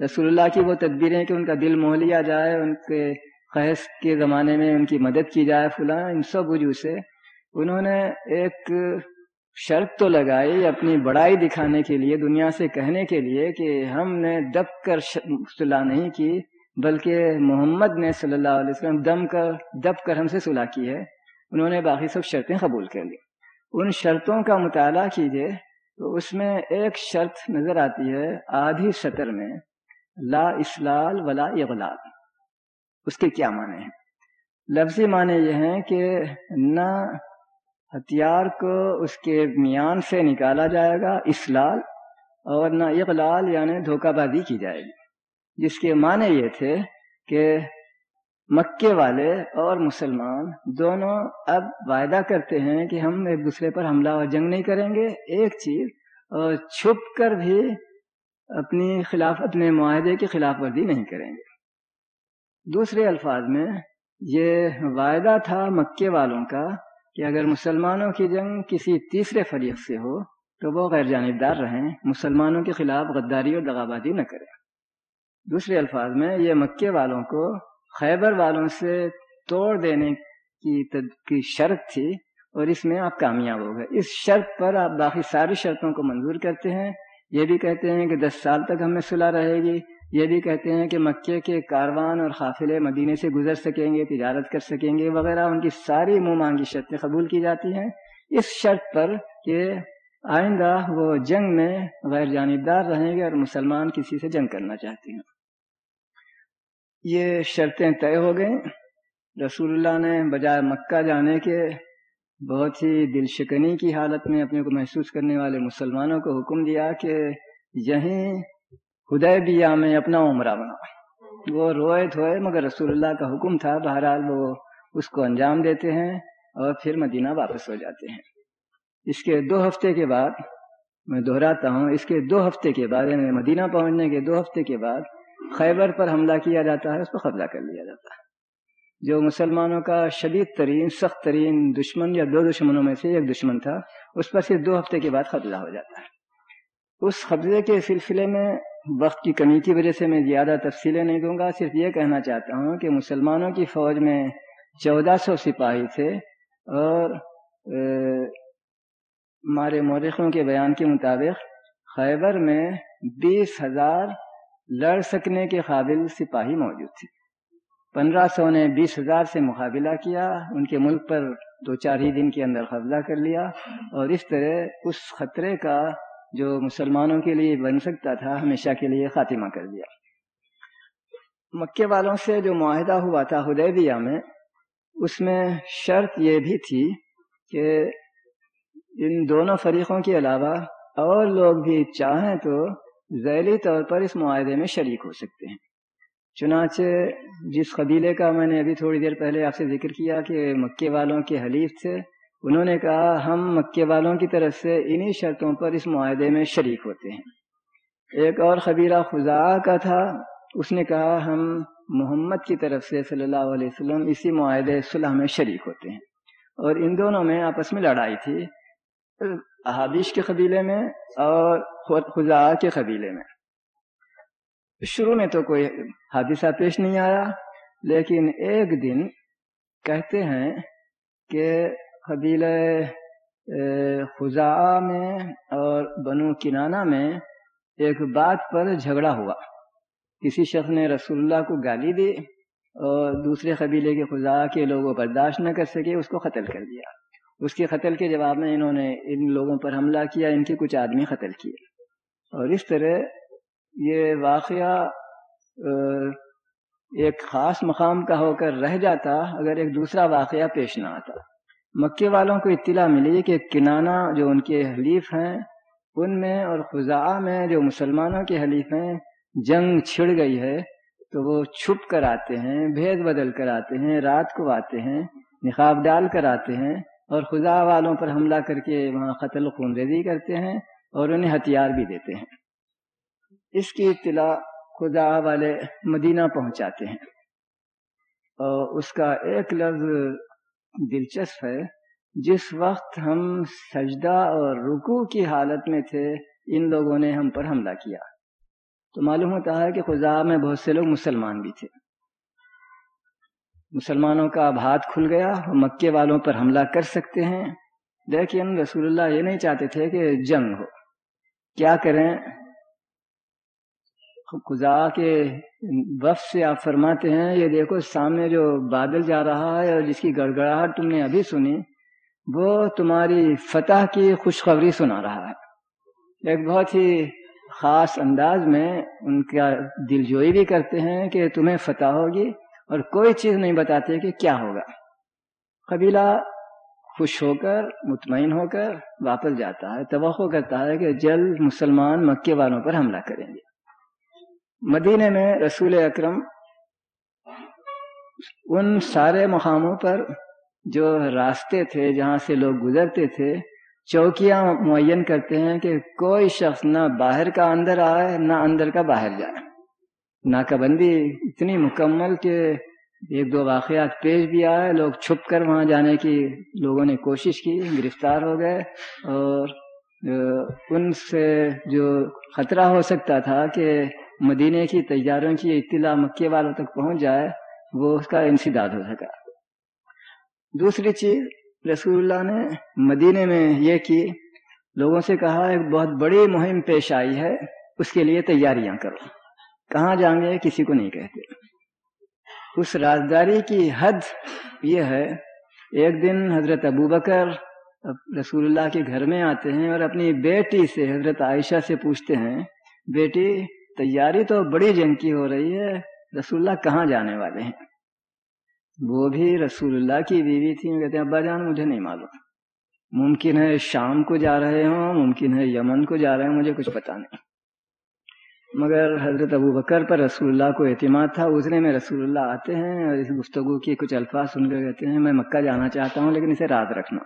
رسول اللہ کی وہ تدبیریں کہ ان کا دل موہ لیا جائے، ان کے قحص کے زمانے میں ان کی مدد کی جائے، فلاں، ان سب وجوہ سے انہوں نے ایک شرط تو لگائی اپنی بڑائی دکھانے کے لیے، دنیا سے کہنے کے لیے کہ ہم نے دب کر صلاح نہیں کی، بلکہ محمد نے صلی اللہ علیہ وسلم دم کر، دب کر ہم سے صلاح کی ہے۔ انہوں نے باقی سب شرطیں قبول کر لی ان شرطوں کا مطالعہ کیجیے تو اس میں ایک شرط نظر آتی ہے آدھی سطر میں، لا اسلال ولا اغلال۔ اس کے کیا معنی ہیں؟ لفظی معنی یہ ہیں کہ نہ ہتھیار کو اس کے میان سے نکالا جائے گا اسلال اور نہ اغلال یعنی دھوکہ بازی کی جائے گی۔ جس کے معنی یہ تھے کہ مکے والے اور مسلمان دونوں اب وعدہ کرتے ہیں کہ ہم ایک دوسرے پر حملہ اور جنگ نہیں کریں گے۔ ایک چیز، اور چھپ کر بھی اپنی خلاف اپنے معاہدے کی خلاف ورزی نہیں کریں گے۔ دوسرے الفاظ میں، یہ وعدہ تھا مکے والوں کا کہ اگر مسلمانوں کی جنگ کسی تیسرے فریق سے ہو، تو وہ غیر جانبدار رہیں، مسلمانوں کے خلاف غداری اور دغابازی نہ کریں۔ دوسرے الفاظ میں، یہ مکے والوں کو خیبر والوں سے توڑ دینے کی تد... کی شرط تھی اور اس میں آپ کامیاب ہو گئے۔ اس شرط پر آپ باقی ساری شرطوں کو منظور کرتے ہیں۔ یہ بھی کہتے ہیں کہ دس سال تک ہمیں صلاح رہے گی۔ یہ بھی کہتے ہیں کہ مکے کے کاروان اور قافلے مدینے سے گزر سکیں گے، تجارت کر سکیں گے، وغیرہ ان کی ساری منہ مانگی شرطیں قبول کی جاتی ہیں۔ اس شرط پر کہ آئندہ وہ جنگ میں غیر جانبدار رہیں گے اور مسلمان کسی سے جنگ کرنا چاہتے ہیں۔ یہ شرطیں طے ہو گئیں۔ رسول اللہ نے بجائے مکہ جانے کے بہت ہی دل شکنی کی حالت میں اپنے کو محسوس کرنے والے مسلمانوں کو حکم دیا کہ یہیں خدے بیا میں اپنا عمرہ بنا وہ روئے دھوئے مگر رسول اللہ کا حکم تھا۔ بہرحال وہ اس کو انجام دیتے ہیں اور پھر مدینہ واپس ہو جاتے ہیں۔ اس کے دو ہفتے کے بعد میں دہراتا ہوں۔ اس کے دو ہفتے کے بعد یعنی مدینہ پہنچنے کے دو ہفتے کے بعد خیبر پر حملہ کیا جاتا ہے، اس کو قبضہ کر لیا جاتا ہے۔ جو مسلمانوں کا شدید ترین، سخت ترین دشمن یا دو دشمنوں میں سے ایک دشمن تھا، اس پر صرف دو ہفتے کے بعد قبضہ ہو جاتا ہے۔ اس قبضے کے سلسلے میں وقت کی کمی کی وجہ سے میں زیادہ تفصیلیں نہیں دوں گا، صرف یہ کہنا چاہتا ہوں کہ مسلمانوں کی فوج میں چودہ سو سپاہی تھے اور ہمارے مورخوں کے بیان کے مطابق خیبر میں بیس ہزار لڑ سکنے کے قابل سپاہی موجود تھے۔ پندرہ سو نے بیس ہزار سے مقابلہ کیا، ان کے ملک پر دو چار ہی دن کے اندر قبضہ کر لیا اور اس طرح اس خطرے کا جو مسلمانوں کے لیے بن سکتا تھا، ہمیشہ کے لیے خاتمہ کر دیا۔ مکے والوں سے جو معاہدہ ہوا تھا حدیبیہ میں، اس میں شرط یہ بھی تھی کہ ان دونوں فریقوں کے علاوہ اور لوگ بھی چاہیں تو ذیلی طور پر اس معاہدے میں شریک ہو سکتے ہیں۔ چنانچہ جس قبیلے کا میں نے ابھی تھوڑی دیر پہلے آپ سے ذکر کیا کہ مکے والوں کے حلیف تھے انہوں نے کہا، ہم مکے والوں کی طرف سے انہی شرطوں پر اس معاہدے میں شریک ہوتے ہیں۔ ایک اور قبیلہ خزا کا تھا، اس نے کہا، ہم محمد کی طرف سے صلی اللہ علیہ وسلم اسی معاہدے صلح میں شریک ہوتے ہیں۔ اور ان دونوں میں آپس میں لڑائی تھی احادیش کے قبیلے میں اور خدا کے قبیلے میں۔ شروع میں تو کوئی حادثہ پیش نہیں آیا، لیکن ایک دن کہتے ہیں کہ قبیلہ خزا میں اور بنو کنانا میں ایک بات پر جھگڑا ہوا۔ کسی شخص نے رسول اللہ کو گالی دی اور دوسرے قبیلے کے خزا کے لوگوں برداشت نہ کر سکے، اس کو قتل کر دیا۔ اس کے قتل کے جواب میں انہوں نے ان لوگوں پر حملہ کیا، ان کے کچھ آدمی قتل کیے۔ اور اس طرح یہ واقعہ ایک خاص مقام کا ہو کر رہ جاتا، اگر ایک دوسرا واقعہ پیش نہ آتا۔ مکے والوں کو اطلاع ملی کہ کنانا جو ان کے حلیف ہیں، ان میں اور خزا میں جو مسلمانوں کے حلیف ہیں، جنگ چھڑ گئی ہے، تو وہ چھپ کر آتے ہیں، بھید بدل کر آتے ہیں، رات کو آتے ہیں، نقاب ڈال کر آتے ہیں اور خدا والوں پر حملہ کر کے وہاں قتل خون ریزی کرتے ہیں اور انہیں ہتھیار بھی دیتے ہیں۔ اس کی اطلاع خدا والے مدینہ پہنچاتے ہیں۔ اور اس کا ایک لفظ دلچسپ ہے۔ جس وقت ہم سجدہ اور رکو کی حالت میں تھے، ان لوگوں نے ہم پر حملہ کیا۔ تو معلوم ہوتا ہے کہ خدا میں بہت سے لوگ مسلمان بھی تھے۔ مسلمانوں کا اب ہاتھ کھل گیا مکے والوں پر حملہ کر سکتے ہیں۔ لیکن رسول اللہ یہ نہیں چاہتے تھے کہ جنگ ہو۔ کیا کریں؟ خدا کے وف سے آپ فرماتے ہیں، یہ دیکھو سامنے جو بادل جا رہا ہے اور جس کی گڑگڑاہٹ تم نے ابھی سنی، وہ تمہاری فتح کی خوشخبری سنا رہا ہے۔ ایک بہت ہی خاص انداز میں ان کا دل جوئی بھی کرتے ہیں کہ تمہیں فتح ہوگی اور کوئی چیز نہیں بتاتے کہ کیا ہوگا۔ قبیلہ خوش ہو کر، مطمئن ہو کر واپس جاتا ہے، توقع کرتا ہے کہ جلد مسلمان مکے والوں پر حملہ کریں گے۔ مدینے میں رسول اکرم ان سارے مقاموں پر جو راستے تھے، جہاں سے لوگ گزرتے تھے، چوکیاں معین کرتے ہیں کہ کوئی شخص نہ باہر کا اندر آئے، نہ اندر کا باہر جائے۔ ناکہ بندی اتنی مکمل کہ ایک دو واقعات پیش بھی آئے، لوگ چھپ کر وہاں جانے کی لوگوں نے کوشش کی، گرفتار ہو گئے۔ اور ان سے جو خطرہ ہو سکتا تھا کہ مدینے کی تیاروں کی اطلاع مکے والوں تک پہنچ جائے، وہ اس کا انسداد ہو سکا۔ دوسری چیز، رسول اللہ نے مدینے میں یہ کی، لوگوں سے کہا، ایک بہت بڑی مہم پیش آئی ہے، اس کے لیے تیاریاں کرو۔ کہاں جائیں گے، کسی کو نہیں کہتے۔ اس رازداری کی حد یہ ہے، ایک دن حضرت ابو بکر رسول اللہ کے گھر میں آتے ہیں اور اپنی بیٹی سے، حضرت عائشہ سے پوچھتے ہیں، بیٹی تیاری تو بڑی جنگ کی ہو رہی ہے، رسول اللہ کہاں جانے والے ہیں؟ وہ بھی رسول اللہ کی بیوی تھی کہتے ہیں، ابا جان، مجھے نہیں معلوم۔ ممکن ہے شام کو جا رہے ہوں، ممکن ہے یمن کو جا رہے ہوں، مجھے کچھ پتا نہیں۔ مگر حضرت ابو بکر پر رسول اللہ کو اعتماد تھا اسرے میں رسول اللہ آتے ہیں اور اس گفتگو کے کچھ الفاظ سن کر کہتے ہیں، میں مکہ جانا چاہتا ہوں، لیکن اسے رات رکھنا۔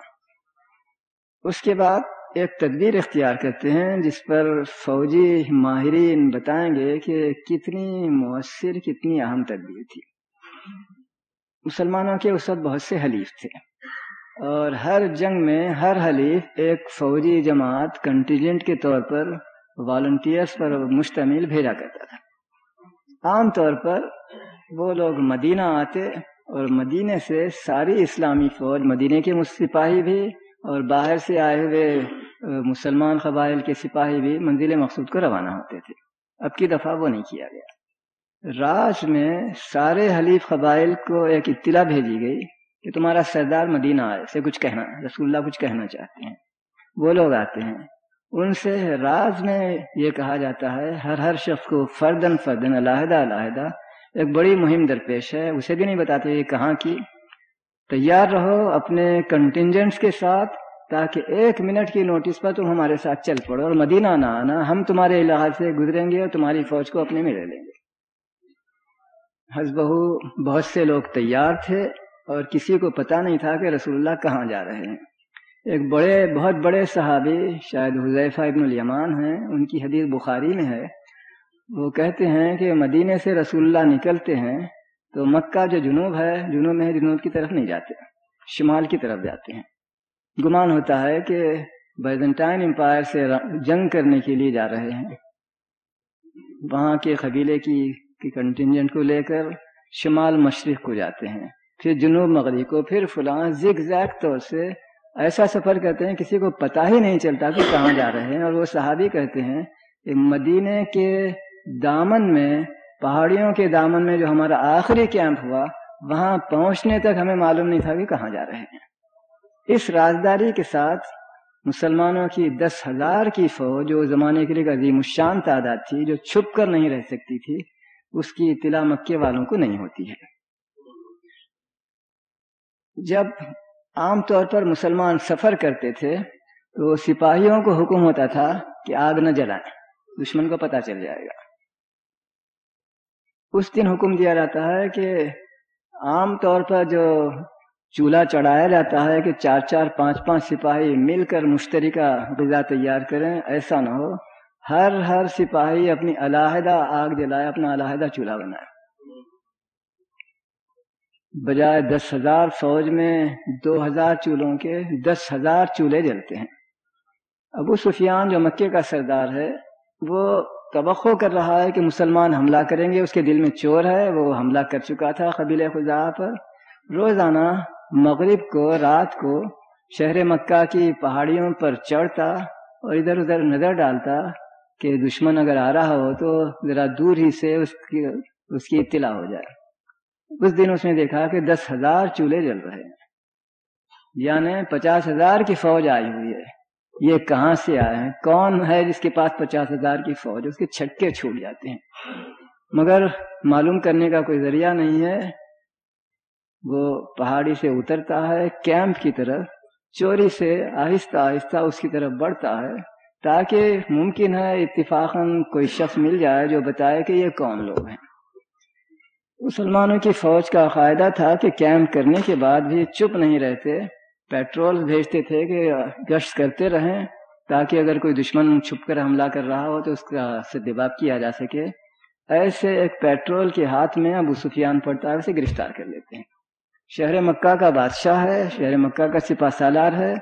اس کے بعد ایک تدبیر اختیار کرتے ہیں جس پر فوجی ماہرین بتائیں گے کہ کتنی مؤثر، کتنی اہم تدبیر تھی۔ مسلمانوں کے اس وقت بہت سے حلیف تھے۔ اور ہر جنگ میں ہر حلیف ایک فوجی جماعت کنٹیجنٹ کے طور پر والنٹیئرس پر مشتمل بھیجا کرتا تھا۔ عام طور پر وہ لوگ مدینہ آتے اور مدینے سے ساری اسلامی فوج مدینے کے سپاہی بھی اور باہر سے آئے ہوئے مسلمان قبائل کے سپاہی بھی منزل مقصود کو روانہ ہوتے تھے۔ اب کی دفعہ وہ نہیں کیا گیا۔ راج میں سارے حلیف قبائل کو ایک اطلاع بھیجی گئی کہ تمہارا سردار مدینہ آئے سے کچھ کہنا، رسول اللہ کچھ کہنا چاہتے ہیں۔ وہ لوگ آتے ہیں۔ ان سے راز میں یہ کہا جاتا ہے، ہر ہر شخص کو فردن فردن علیحدہ علیحدہ ایک بڑی مہم درپیش ہے، اسے بھی نہیں بتاتے یہ کہاں کی۔ تیار رہو اپنے کنٹینجنٹس کے ساتھ تاکہ ایک منٹ کی نوٹس پر تم ہمارے ساتھ چل پڑو اور مدینہ نہ آنا۔ ہم تمہارے علاقے سے گزریں گے اور تمہاری فوج کو اپنے میں لے لیں گے۔ حسبہ بہت سے لوگ تیار تھے اور کسی کو پتا نہیں تھا کہ رسول اللہ کہاں جا رہے ہیں۔ ایک بڑے، بہت بڑے صحابی، شاید حضیفہ ابن الیمان ہیں، ان کی حدیث بخاری میں ہے۔ وہ کہتے ہیں کہ مدینے سے رسول اللہ نکلتے ہیں تو مکہ جو جنوب ہے، جنوب میں جنوب کی طرف نہیں جاتے۔ شمال کی طرف جاتے ہیں۔ گمان ہوتا ہے کہ بیزنٹائن امپائر سے جنگ کرنے کے لیے جا رہے ہیں۔ وہاں کے قبیلے کی کنٹینجنٹ کو لے کر شمال مشرق کو جاتے ہیں۔ پھر جنوب مغرب کو، پھر فلاں زگ زیک طور سے ایسا سفر کرتے ہیں، کسی کو پتہ ہی نہیں چلتا کہ کہاں جا رہے ہیں۔ اور وہ صحابی کہتے ہیں کہ مدینے کے دامن میں پہاڑیوں کے دامن میں جو ہمارا آخری کیمپ ہوا، وہاں پہنچنے تک ہمیں معلوم نہیں تھا کہ کہاں جا رہے ہیں۔ اس رازداری کے ساتھ مسلمانوں کی دس ہزار کی فوج جو زمانے کے لیے عظیم الشان تعداد تھی، جو چھپ کر نہیں رہ سکتی تھی، اس کی اطلاع مکے والوں کو نہیں ہوتی ہے۔ جب عام طور پر مسلمان سفر کرتے تھے، تو سپاہیوں کو حکم ہوتا تھا کہ آگ نہ جلائیں۔ دشمن کو پتہ چل جائے گا۔ اس دن حکم دیا جاتا ہے کہ عام طور پر جو چولہا چڑھایا جاتا ہے کہ چار چار پانچ پانچ سپاہی مل کر مشترکہ غذا تیار کریں، ایسا نہ ہو۔ ہر ہر سپاہی اپنی علیحدہ آگ جلائے، اپنا علیحدہ چولہا بنائے۔ بجائے دس ہزار فوج میں دو ہزار چولہوں کے دس ہزار چولہے جلتے ہیں۔ ابو سفیان جو مکے کا سردار ہے، وہ توقع کر رہا ہے کہ مسلمان حملہ کریں گے، اس کے دل میں چور ہے، وہ حملہ کر چکا تھا قبیل خدا پر۔ روزانہ مغرب کو، رات کو شہر مکہ کی پہاڑیوں پر چڑھتا اور ادھر ادھر نظر ڈالتا کہ دشمن اگر آ رہا ہو تو ذرا دور ہی سے اس کی اس کی اطلاع ہو جائے۔ اس دن اس نے دیکھا کہ دس ہزار چولہے جل رہے ہیں یعنی پچاس ہزار کی فوج آئی ہوئی ہے۔ یہ کہاں سے آئے ہیں؟ کون ہے جس کے پاس پچاس ہزار کی فوج اس کے چھکے چھوٹ جاتے ہیں۔ مگر معلوم کرنے کا کوئی ذریعہ نہیں ہے۔ وہ پہاڑی سے اترتا ہے، کیمپ کی طرف، چوری سے آہستہ آہستہ اس کی طرف بڑھتا ہے۔ تاکہ ممکن ہے اتفاقاً کوئی شخص مل جائے جو بتائے کہ یہ کون لوگ ہیں۔ مسلمانوں کی فوج کا قاعدہ تھا کہ کیمپ کرنے کے بعد بھی چپ نہیں رہتے۔ پیٹرول بھیجتے تھے کہ گشت کرتے رہیں تاکہ اگر کوئی دشمن چھپ کر حملہ کر رہا ہو تو اس کا سے کیا جا سکے۔ ایسے ایک پیٹرول کے ہاتھ میں ابو سفیان پڑتا ہے، اسے گرفتار کر لیتے ہیں۔ شہر مکہ کا بادشاہ ہے، شہر مکہ کا سپاہ سالار ہے۔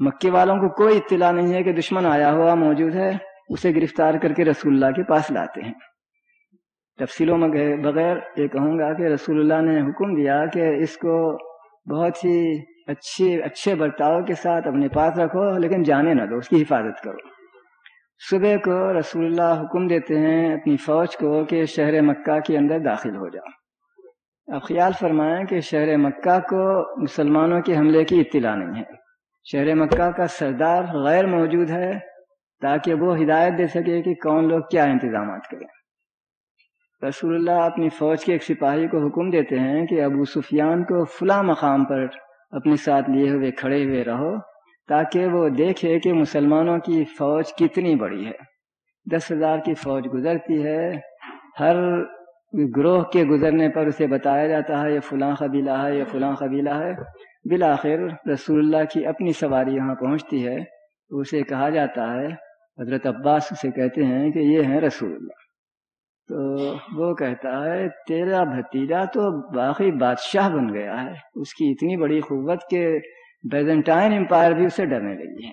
مکے والوں کو کوئی اطلاع نہیں ہے کہ دشمن آیا ہوا موجود ہے، اسے گرفتار کر کے رسول اللہ کے پاس لاتے ہیں۔ تفصیلوں میں بغیر یہ کہوں گا کہ رسول اللہ نے حکم دیا کہ اس کو بہت ہی اچھے اچھے برتاؤ کے ساتھ اپنے پاس رکھو، لیکن جانے نہ دو، اس کی حفاظت کرو۔ صبح کو رسول اللہ حکم دیتے ہیں اپنی فوج کو کہ شہر مکہ کے اندر داخل ہو جاؤ۔ اب خیال فرمائیں کہ شہر مکہ کو مسلمانوں کے حملے کی اطلاع نہیں ہے۔ شہر مکہ کا سردار غیر موجود ہے تاکہ وہ ہدایت دے سکے کہ کون لوگ کیا انتظامات کریں۔ رسول اللہ اپنی فوج کے ایک سپاہی کو حکم دیتے ہیں کہ ابو سفیان کو فلاں مقام پر اپنے ساتھ لیے ہوئے کھڑے ہوئے رہو تاکہ وہ دیکھے کہ مسلمانوں کی فوج کتنی بڑی ہے۔ دس ہزار کی فوج گزرتی ہے۔ ہر گروہ کے گزرنے پر اسے بتایا جاتا ہے، یہ فلاں قبیلہ ہے، یہ فلاں قبیلہ ہے۔ بالآخر رسول اللہ کی اپنی سواری یہاں پہنچتی ہے۔ تو اسے کہا جاتا ہے، حضرت عباس اسے کہتے ہیں کہ یہ ہیں رسول اللہ۔ تو وہ کہتا ہے، تیرا بھتیجا تو باقی بادشاہ بن گیا ہے۔ اس کی اتنی بڑی قوت کہ بیزنٹائن امپائر بھی اسے ڈرنے لگی ہے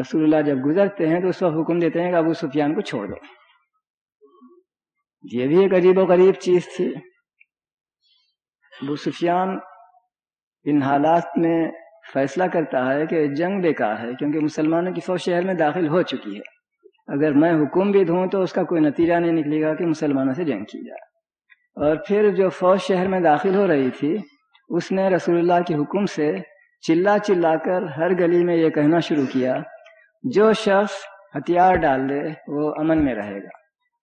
رسول اللہ جب گزرتے ہیں تو اس وقت حکم دیتے ہیں کہ ابو سفیان کو چھوڑ دو۔ یہ بھی ایک عجیب و غریب چیز تھی۔ ابو سفیان ان حالات میں فیصلہ کرتا ہے کہ جنگ بیکار ہے، کیونکہ مسلمانوں کی فوج شہر میں داخل ہو چکی ہے۔ اگر میں حکم بھی دوں تو اس کا کوئی نتیجہ نہیں نکلے گا کہ مسلمانوں سے جنگ کی جائے۔ اور پھر جو فوج شہر میں داخل ہو رہی تھی، اس نے رسول اللہ کے حکم سے چلا چلا کر ہر گلی میں یہ کہنا شروع کیا، جو شخص ہتھیار ڈال دے وہ امن میں رہے گا۔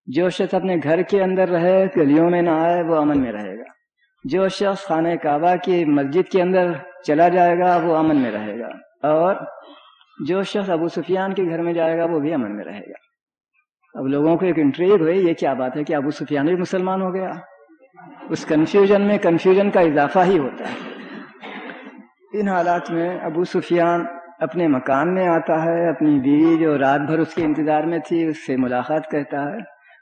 جو شخص اپنے گھر کے اندر رہے، گلیوں میں نہ آئے، وہ امن میں رہے گا۔ جو شخص خانہ کعبہ کی مسجد کے اندر چلا جائے گا، وہ امن میں رہے گا۔ اور جو شخص ابو سفیان کے گھر میں جائے گا وہ بھی امن میں رہے گا۔ اب لوگوں کو ایک انٹریگ ہوئی، یہ کیا بات ہے کہ ابو سفیان بھی مسلمان ہو گیا؟ اس کنفیوژن میں کنفیوژن کا اضافہ ہی ہوتا ہے۔ ان حالات میں ابو سفیان اپنے مکان میں آتا ہے، اپنی بیوی جو رات بھر اس کے انتظار میں تھی، اس سے ملاقات کرتا ہے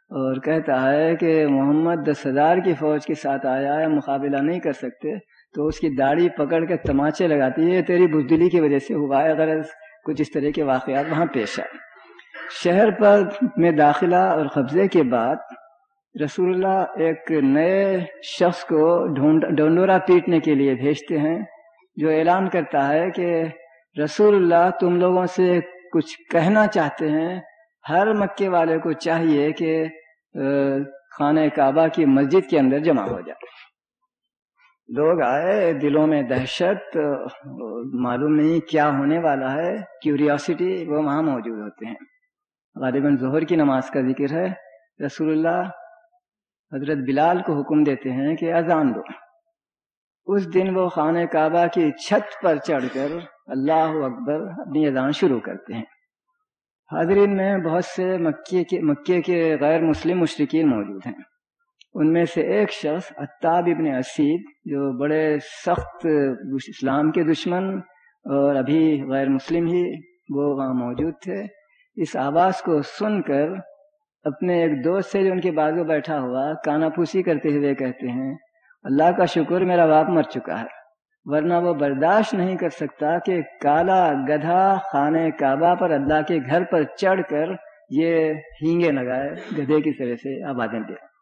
اور کہتا ہے کہ محمد دس ہزار کی فوج کے ساتھ آیا ہے، مقابلہ نہیں کر سکتے۔ تو اس کی داڑھی پکڑ کے تماچے لگاتی ہے۔ تیری بزدلی کی وجہ سے ہوا ہے اگر کچھ اس طرح کے واقعات وہاں پیش آئے۔ شہر پر میں داخلہ اور قبضے کے بعد رسول اللہ ایک نئے شخص کو ڈونڈورا پیٹنے کے لیے بھیجتے ہیں، جو اعلان کرتا ہے کہ رسول اللہ تم لوگوں سے کچھ کہنا چاہتے ہیں۔ ہر مکے والے کو چاہیے کہ خانہ کعبہ کی مسجد کے اندر جمع ہو جائے۔ لوگ آئے، دلوں میں دہشت، معلوم نہیں کیا ہونے والا ہے کیوریاسٹی وہ وہاں موجود ہوتے ہیں۔ غالباً ظہر کی نماز کا ذکر ہے۔ رسول اللہ حضرت بلال کو حکم دیتے ہیں کہ اذان دو۔ اس دن وہ خانہ کعبہ کی چھت پر چڑھ کر اللہ اکبر اپنی اذان شروع کرتے ہیں۔ حاضرین میں بہت سے مکے کے مکے کے غیر مسلم مشرقین موجود ہیں۔ ان میں سے ایک شخص اتاب ابن اسید جو بڑے سخت اسلام کے دشمن اور ابھی غیر مسلم ہی، وہ وہاں موجود تھے۔ اس آواز کو سن کر اپنے ایک دوست سے جو ان کے بازو بیٹھا ہوا، کانا پھوسی کرتے ہوئے کہتے ہیں، اللہ کا شکر میرا باپ مر چکا ہے، ورنہ وہ برداشت نہیں کر سکتا کہ کالا گدھا خانے کعبہ پر اللہ کے گھر پر چڑھ کر یہ ہینگے لگائے، گدھے کی طرح سے آبادیں دے۔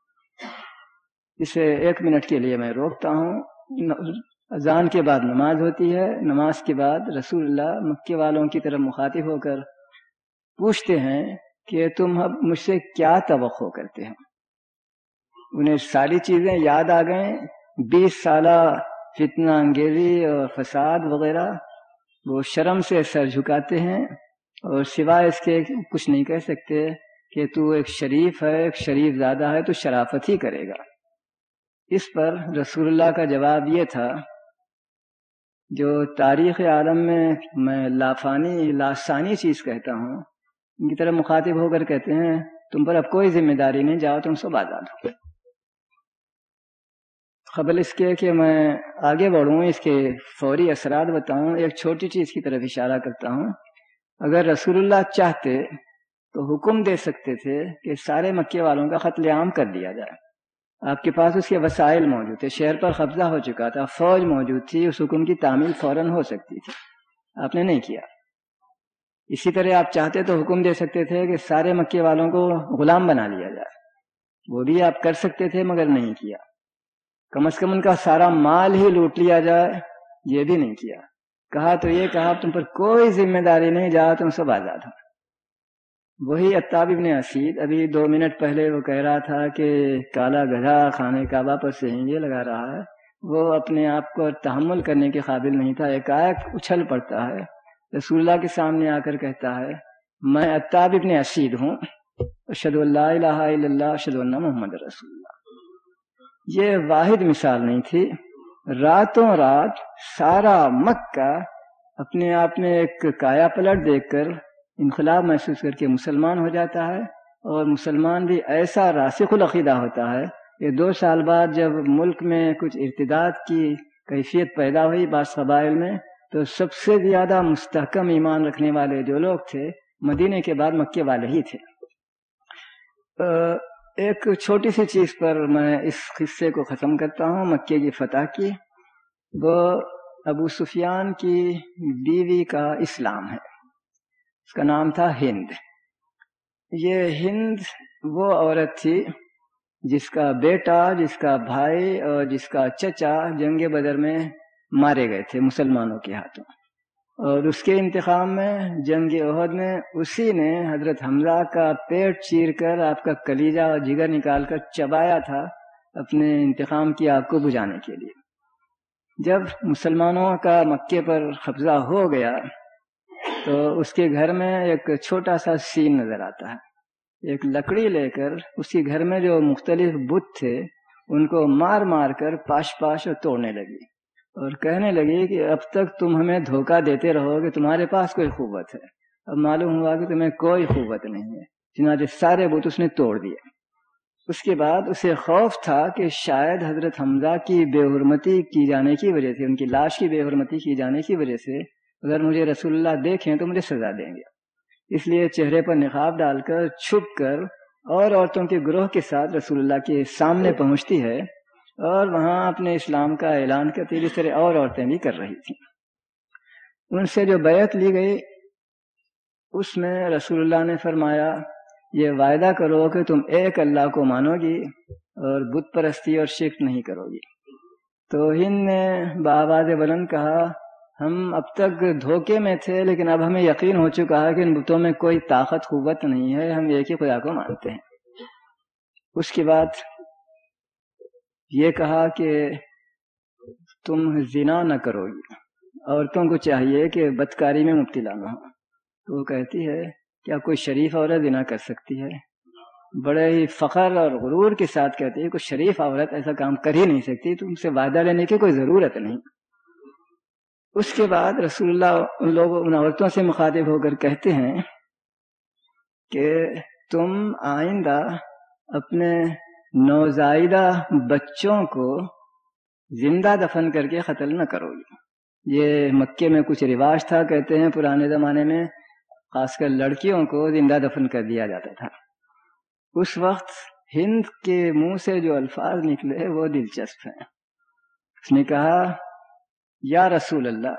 اسے ایک منٹ کے لیے میں روکتا ہوں۔ اذان کے بعد نماز ہوتی ہے۔ نماز کے بعد رسول اللہ مکے والوں کی طرف مخاطب ہو کر پوچھتے ہیں کہ تم اب مجھ سے کیا توقع کرتے ہیں انہیں ساری چیزیں یاد آ گئیں۔ بیس سالہ فتنہ انگیزی اور فساد وغیرہ وہ شرم سے سر جھکاتے ہیں اور سوائے اس کے کچھ نہیں کہہ سکتے۔ کہ تو ایک شریف ہے، ایک شریف زیادہ ہے، تو شرافت ہی کرے گا۔ اس پر رسول اللہ کا جواب یہ تھا، جو تاریخ عالم میں میں لافانی، لاسانی چیز کہتا ہوں، ان کی طرف مخاطب ہو کر کہتے ہیں، تم پر اب کوئی ذمہ داری نہیں، جاؤ تم سب آزاد ہو۔ قبل اس کے کہ میں آگے بڑھوں، اس کے فوری اثرات بتاؤں، ایک چھوٹی چیز کی طرف اشارہ کرتا ہوں۔ اگر رسول اللہ چاہتے تو حکم دے سکتے تھے کہ سارے مکے والوں کا قتل عام کر دیا جائے۔ آپ کے پاس اس کے وسائل موجود تھے، شہر پر قبضہ ہو چکا تھا، فوج موجود تھی، اس حکم کی تعمیل فوراً ہو سکتی تھی۔ آپ نے نہیں کیا۔ اسی طرح آپ چاہتے تو حکم دے سکتے تھے کہ سارے مکے والوں کو غلام بنا لیا جائے۔ وہ بھی آپ کر سکتے تھے مگر نہیں کیا۔ کم از کم ان کا سارا مال ہی لوٹ لیا جائے۔ یہ بھی نہیں کیا۔ کہا تو یہ کہا تم پر کوئی ذمہ داری نہیں جا تم سب آزاد ہو وہی اتاب ابن اسید ابھی دو منٹ پہلے وہ کہہ رہا تھا کہ کالا گدھا خانے کعبہ پر سہنگے لگا رہا ہے۔ وہ اپنے آپ کو تحمل کرنے کے قابل نہیں تھا، ایک اچھل پڑتا ہے۔ رسول اللہ کے سامنے آ کر کہتا ہے، میں اتاب ابن اسید ہوں۔ اشد اللہ الہ الا اللہ اشد اللہ محمد رسول اللہ۔ یہ واحد مثال نہیں تھی۔ راتوں رات سارا مکہ اپنے آپ میں ایک کایا پلٹ دیکھ کر انقلاب محسوس کر کے مسلمان ہو جاتا ہے اور مسلمان بھی ایسا راسخ العقیدہ ہوتا ہے کہ دو سال بعد جب ملک میں کچھ ارتداد کی کیفیت پیدا ہوئی بعض قبائل میں، تو سب سے زیادہ مستحکم ایمان رکھنے والے جو لوگ تھے مدینے کے بعد مکے والے ہی تھے۔ ایک چھوٹی سی چیز پر میں اس قصے کو ختم کرتا ہوں مکے کی فتح کی۔ وہ ابو سفیان کی بیوی کا اسلام ہے۔ اس کا نام تھا ہند۔ یہ ہند وہ عورت تھی جس کا بیٹا، جس کا بھائی اور جس کا چچا جنگ بدر میں مارے گئے تھے مسلمانوں کے ہاتھوں۔ اور اس کے انتخاب میں، جنگ عہد میں، اسی نے حضرت حمزہ کا پیٹ چیر کر آپ کا کلیجہ اور جگر نکال کر چبایا تھا اپنے انتخاب کی آگ کو بجھانے کے لیے۔ جب مسلمانوں کا مکے پر قبضہ ہو گیا تو اس کے گھر میں ایک چھوٹا سا سین نظر آتا ہے۔ ایک لکڑی لے کر اس کے گھر میں جو مختلف بت تھے، ان کو مار مار کر پاش پاش اور توڑنے لگی اور کہنے لگی کہ اب تک تم ہمیں دھوکہ دیتے رہو کہ تمہارے پاس کوئی قوت ہے۔ اب معلوم ہوا کہ تمہیں کوئی قوت نہیں ہے، چنانچہ سارے بت اس نے توڑ دیے۔ اس کے بعد اسے خوف تھا کہ شاید حضرت حمزہ کی بے حرمتی کی جانے کی وجہ سے، ان کی لاش کی بے حرمتی کی جانے کی وجہ سے اگر مجھے رسول اللہ دیکھیں تو مجھے سزا دیں گے۔ اس لیے چہرے پر نقاب ڈال کر، چھپ کر اور عورتوں کے گروہ کے ساتھ رسول اللہ کے سامنے پہنچتی ہے اور وہاں اپنے اسلام کا اعلان کرتی جس طرح اور عورتیں بھی کر رہی تھیں۔ ان سے جو بیعت لی گئی، اس میں رسول اللہ نے فرمایا، یہ وعدہ کرو کہ تم ایک اللہ کو مانو گی اور بت پرستی اور شرک نہیں کرو گی۔ تو ہند نے بآباد بلند کہا ہم اب تک دھوکے میں تھے، لیکن اب ہمیں یقین ہو چکا ہے کہ ان بتوں میں کوئی طاقت، قوت نہیں ہے۔ ہم ایک ہی خدا کو مانتے ہیں۔ اس کے بعد یہ کہا کہ تم زنا نہ کرو گی عورتوں کو چاہیے کہ بدکاری میں مبتلا نہ ہو۔ تو وہ کہتی ہے، کیا کوئی شریف عورت زنا کر سکتی ہے؟ بڑے ہی فخر اور غرور کے ساتھ کہتی ہے، کوئی شریف عورت ایسا کام کر ہی نہیں سکتی، تم سے وعدہ لینے کی کوئی ضرورت نہیں۔ اس کے بعد رسول اللہ ان لوگوں، ان عورتوں سے مخاطب ہو کر کہتے ہیں کہ تم آئندہ اپنے نوزائیدہ بچوں کو زندہ دفن کر کے قتل نہ کرو گے۔ یہ مکے میں کچھ رواج تھا، کہتے ہیں پرانے زمانے میں خاص کر لڑکیوں کو زندہ دفن کر دیا جاتا تھا۔ اس وقت ہند کے منہ سے جو الفاظ نکلے وہ دلچسپ ہیں۔ اس نے کہا یا رسول اللہ،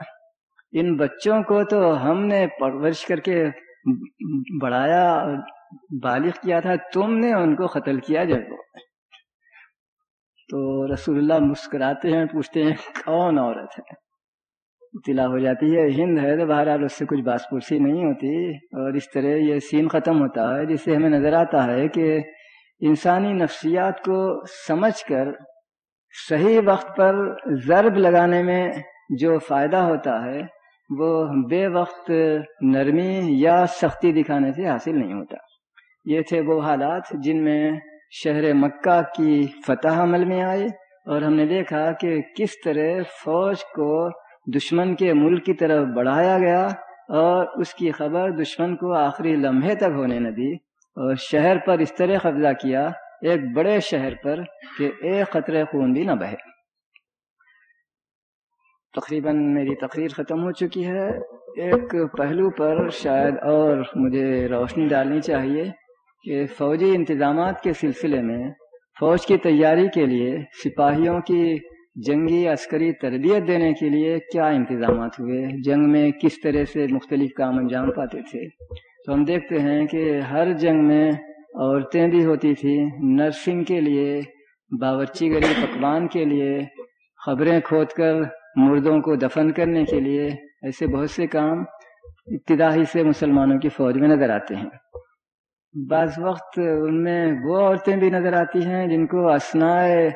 ان بچوں کو تو ہم نے پرورش کر کے بڑھایا، بالغ کیا تھا، تم نے ان کو قتل کیا جب تو رسول اللہ مسکراتے ہیں، پوچھتے ہیں، کون عورت ہے؟ اطلاع ہو جاتی ہے، ہند ہے تو بہرحال اس سے کچھ باس پرسی نہیں ہوتی۔ اور اس طرح یہ سین ختم ہوتا ہے، جس سے ہمیں نظر آتا ہے کہ انسانی نفسیات کو سمجھ کر صحیح وقت پر ضرب لگانے میں جو فائدہ ہوتا ہے، وہ بے وقت نرمی یا سختی دکھانے سے حاصل نہیں ہوتا۔ یہ تھے وہ حالات جن میں شہر مکہ کی فتح عمل میں آئے اور ہم نے دیکھا کہ کس طرح فوج کو دشمن کے ملک کی طرف بڑھایا گیا اور اس کی خبر دشمن کو آخری لمحے تک ہونے نہ دی اور شہر پر اس طرح قبضہ کیا، ایک بڑے شہر پر کہ ایک خطرے خون بھی نہ بہے۔ تقریباً میری تقریر ختم ہو چکی ہے۔ ایک پہلو پر شاید اور مجھے روشنی ڈالنی چاہیے کہ فوجی انتظامات کے سلسلے میں فوج کی تیاری کے لیے سپاہیوں کی جنگی عسکری تربیت دینے کے لیے کیا انتظامات ہوئے؟ جنگ میں کس طرح سے مختلف کام انجام پاتے تھے؟ تو ہم دیکھتے ہیں کہ ہر جنگ میں عورتیں بھی ہوتی تھیں۔ نرسنگ کے لیے، باورچی گری پکوان کے لیے، خبریں کھود کر مردوں کو دفن کرنے کے لیے ایسے بہت سے کام ابتدائی سے مسلمانوں کی فوج میں نظر آتے ہیں۔ بعض وقت ان میں وہ عورتیں بھی نظر آتی ہیں جن کو اسنائے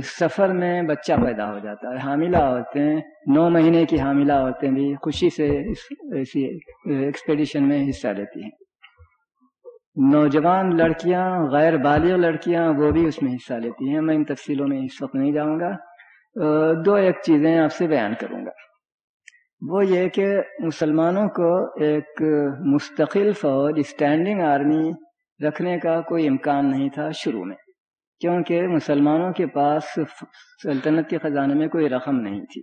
سفر میں بچہ پیدا ہو جاتا ہے۔ حاملہ عورتیں، نو مہینے کی حاملہ عورتیں بھی خوشی سے ایسی ایکسپیڈیشن میں حصہ لیتی ہیں۔ نوجوان لڑکیاں، غیر بالغ لڑکیاں وہ بھی اس میں حصہ لیتی ہیں۔ میں ان تفصیلوں میں اس وقت نہیں جاؤں گا۔ دو ایک چیزیں آپ سے بیان کروں گا۔ وہ یہ کہ مسلمانوں کو ایک مستقل فوج اسٹینڈنگ آرمی رکھنے کا کوئی امکان نہیں تھا شروع میں، کیونکہ مسلمانوں کے پاس سلطنت کے خزانے میں کوئی رقم نہیں تھی۔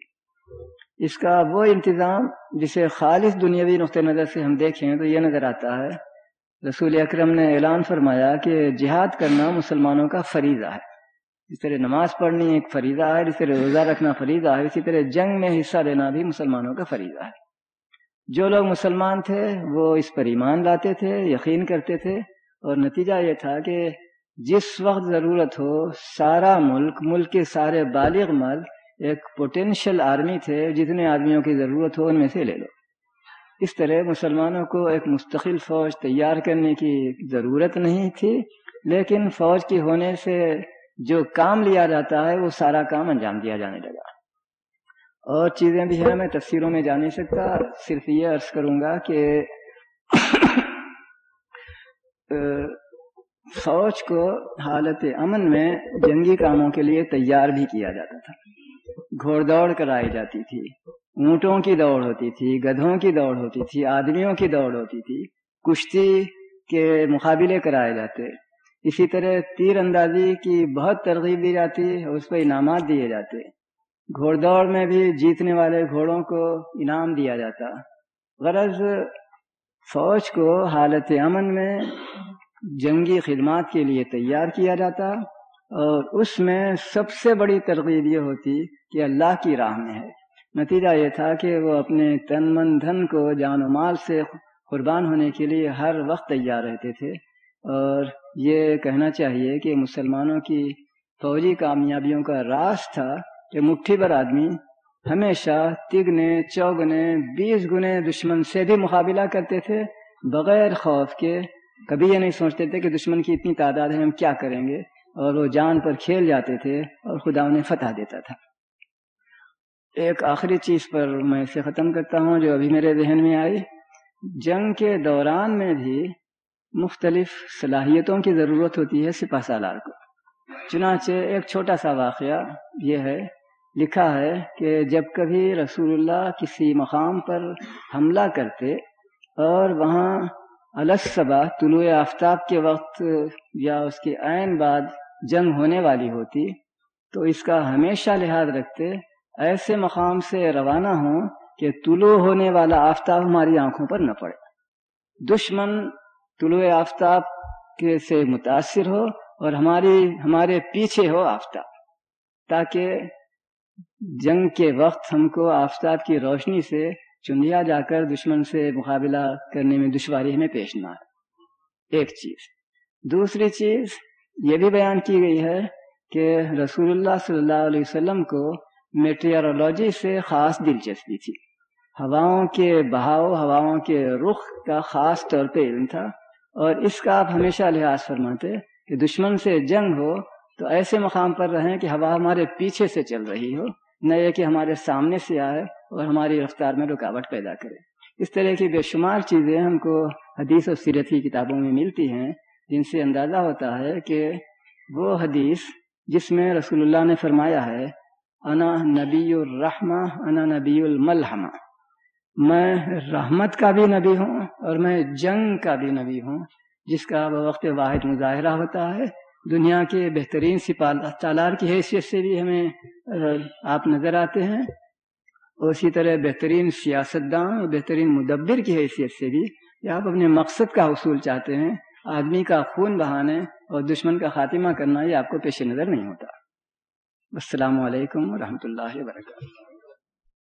اس کا وہ انتظام جسے خالص دنیاوی نقطۂ نظر سے ہم دیکھیں تو یہ نظر آتا ہے۔ رسول اکرم نے اعلان فرمایا کہ جہاد کرنا مسلمانوں کا فریضہ ہے۔ جس طرح نماز پڑھنی ایک فریضہ ہے جس طرح روزہ رکھنا فریضہ ہے، اسی طرح جنگ میں حصہ لینا بھی مسلمانوں کا فریضہ ہے۔ جو لوگ مسلمان تھے، وہ اس پر ایمان لاتے تھے، یقین کرتے تھے اور نتیجہ یہ تھا کہ جس وقت ضرورت ہو، سارا ملک ملک کے سارے بالغ مرد ایک پوٹینشیل آرمی تھے، جتنے آدمیوں کی ضرورت ہو ان میں سے لے لو۔ اس طرح مسلمانوں کو ایک مستقل فوج تیار کرنے کی ضرورت نہیں تھی، لیکن فوج کی ہونے سے جو کام لیا جاتا ہے، وہ سارا کام انجام دیا جانے لگا۔ اور چیزیں بھی ہیں، میں تفسیروں میں جا نہیں سکتا، صرف یہ عرض کروں گا کہ فوج کو حالت امن میں جنگی کاموں کے لیے تیار بھی کیا جاتا تھا۔ گھوڑ دوڑ کرائی جاتی تھی، اونٹوں کی دوڑ ہوتی تھی، گدھوں کی دوڑ ہوتی تھی، آدمیوں کی دوڑ ہوتی تھی، کشتی کے مقابلے کرائے جاتے۔ اسی طرح تیر اندازی کی بہت ترغیب دی جاتی اور اس پہ انعامات دیے جاتے گھوڑ دوڑ میں بھی جیتنے والے گھوڑوں کو انعام دیا جاتا۔ غرض فوج کو حالت امن میں جنگی خدمات کے لیے تیار کیا جاتا اور اس میں سب سے بڑی ترغیب یہ ہوتی کہ اللہ کی راہ میں ہے۔ نتیجہ یہ تھا کہ وہ اپنے تن من دھن کو جان و مال سے قربان ہونے کے لیے ہر وقت تیار رہتے تھے اور یہ کہنا چاہیے کہ مسلمانوں کی فوجی کامیابیوں کا راز تھا کہ مٹھی بھر آدمی ہمیشہ تگنے، چوگنے، بیس گنے دشمن سے بھی مقابلہ کرتے تھے، بغیر خوف کے۔ کبھی یہ نہیں سوچتے تھے کہ دشمن کی اتنی تعداد ہے، ہم کیا کریں گے؟ اور وہ جان پر کھیل جاتے تھے اور خدا انہیں فتح دیتا تھا۔ ایک آخری چیز پر میں اسے ختم کرتا ہوں جو ابھی میرے ذہن میں آئی۔ جنگ کے دوران میں بھی مختلف صلاحیتوں کی ضرورت ہوتی ہے سپاہ سالار کو۔ چنانچہ ایک چھوٹا سا واقعہ یہ ہے، لکھا ہے کہ جب کبھی رسول اللہ کسی مقام پر حملہ کرتے اور وہاں الصبا طلوع آفتاب کے وقت یا اس کے عین بعد جنگ ہونے والی ہوتی، تو اس کا ہمیشہ لحاظ رکھتے، ایسے مقام سے روانہ ہوں کہ طلوع ہونے والا آفتاب ہماری آنکھوں پر نہ پڑے۔ دشمن طلوع آفتاب کے سے متاثر ہو اور ہماری، ہمارے پیچھے ہو آفتاب، تاکہ جنگ کے وقت ہم کو آفتاب کی روشنی سے چندیا جا کر دشمن سے مقابلہ کرنے میں دشواری ہمیں پیش نہ آئے۔ ایک چیز۔ دوسری چیز یہ بھی بیان کی گئی ہے کہ رسول اللہ صلی اللہ علیہ وسلم کو میٹریالوجی سے خاص دلچسپی تھی۔ ہواؤں کے بہاؤ، ہواؤں کے رخ کا خاص طور پہ علم تھا۔ اور اس کا آپ ہمیشہ لحاظ فرماتے کہ دشمن سے جنگ ہو تو ایسے مقام پر رہیں کہ ہوا ہمارے پیچھے سے چل رہی ہو، نہ یہ کہ ہمارے سامنے سے آئے اور ہماری رفتار میں رکاوٹ پیدا کرے۔ اس طرح کی بے شمار چیزیں ہم کو حدیث و سیرت کی کتابوں میں ملتی ہیں، جن سے اندازہ ہوتا ہے کہ وہ حدیث جس میں رسول اللہ نے فرمایا ہے، انا نبی الرحمہ، انا نبی الملحمہ میں رحمت کا بھی نبی ہوں اور میں جنگ کا بھی نبی ہوں، جس کا وقت واحد مظاہرہ ہوتا ہے۔ دنیا کے بہترین سپالار کی حیثیت سے بھی ہمیں آپ نظر آتے ہیں۔ اسی طرح بہترین سیاستدان اور بہترین مدبر کی حیثیت سے بھی آپ اپنے مقصد کا حصول چاہتے ہیں۔ آدمی کا خون بہانے اور دشمن کا خاتمہ کرنا یہ آپ کو پیش نظر نہیں ہوتا۔ السلام علیکم ورحمۃ اللہ وبرکاتہ۔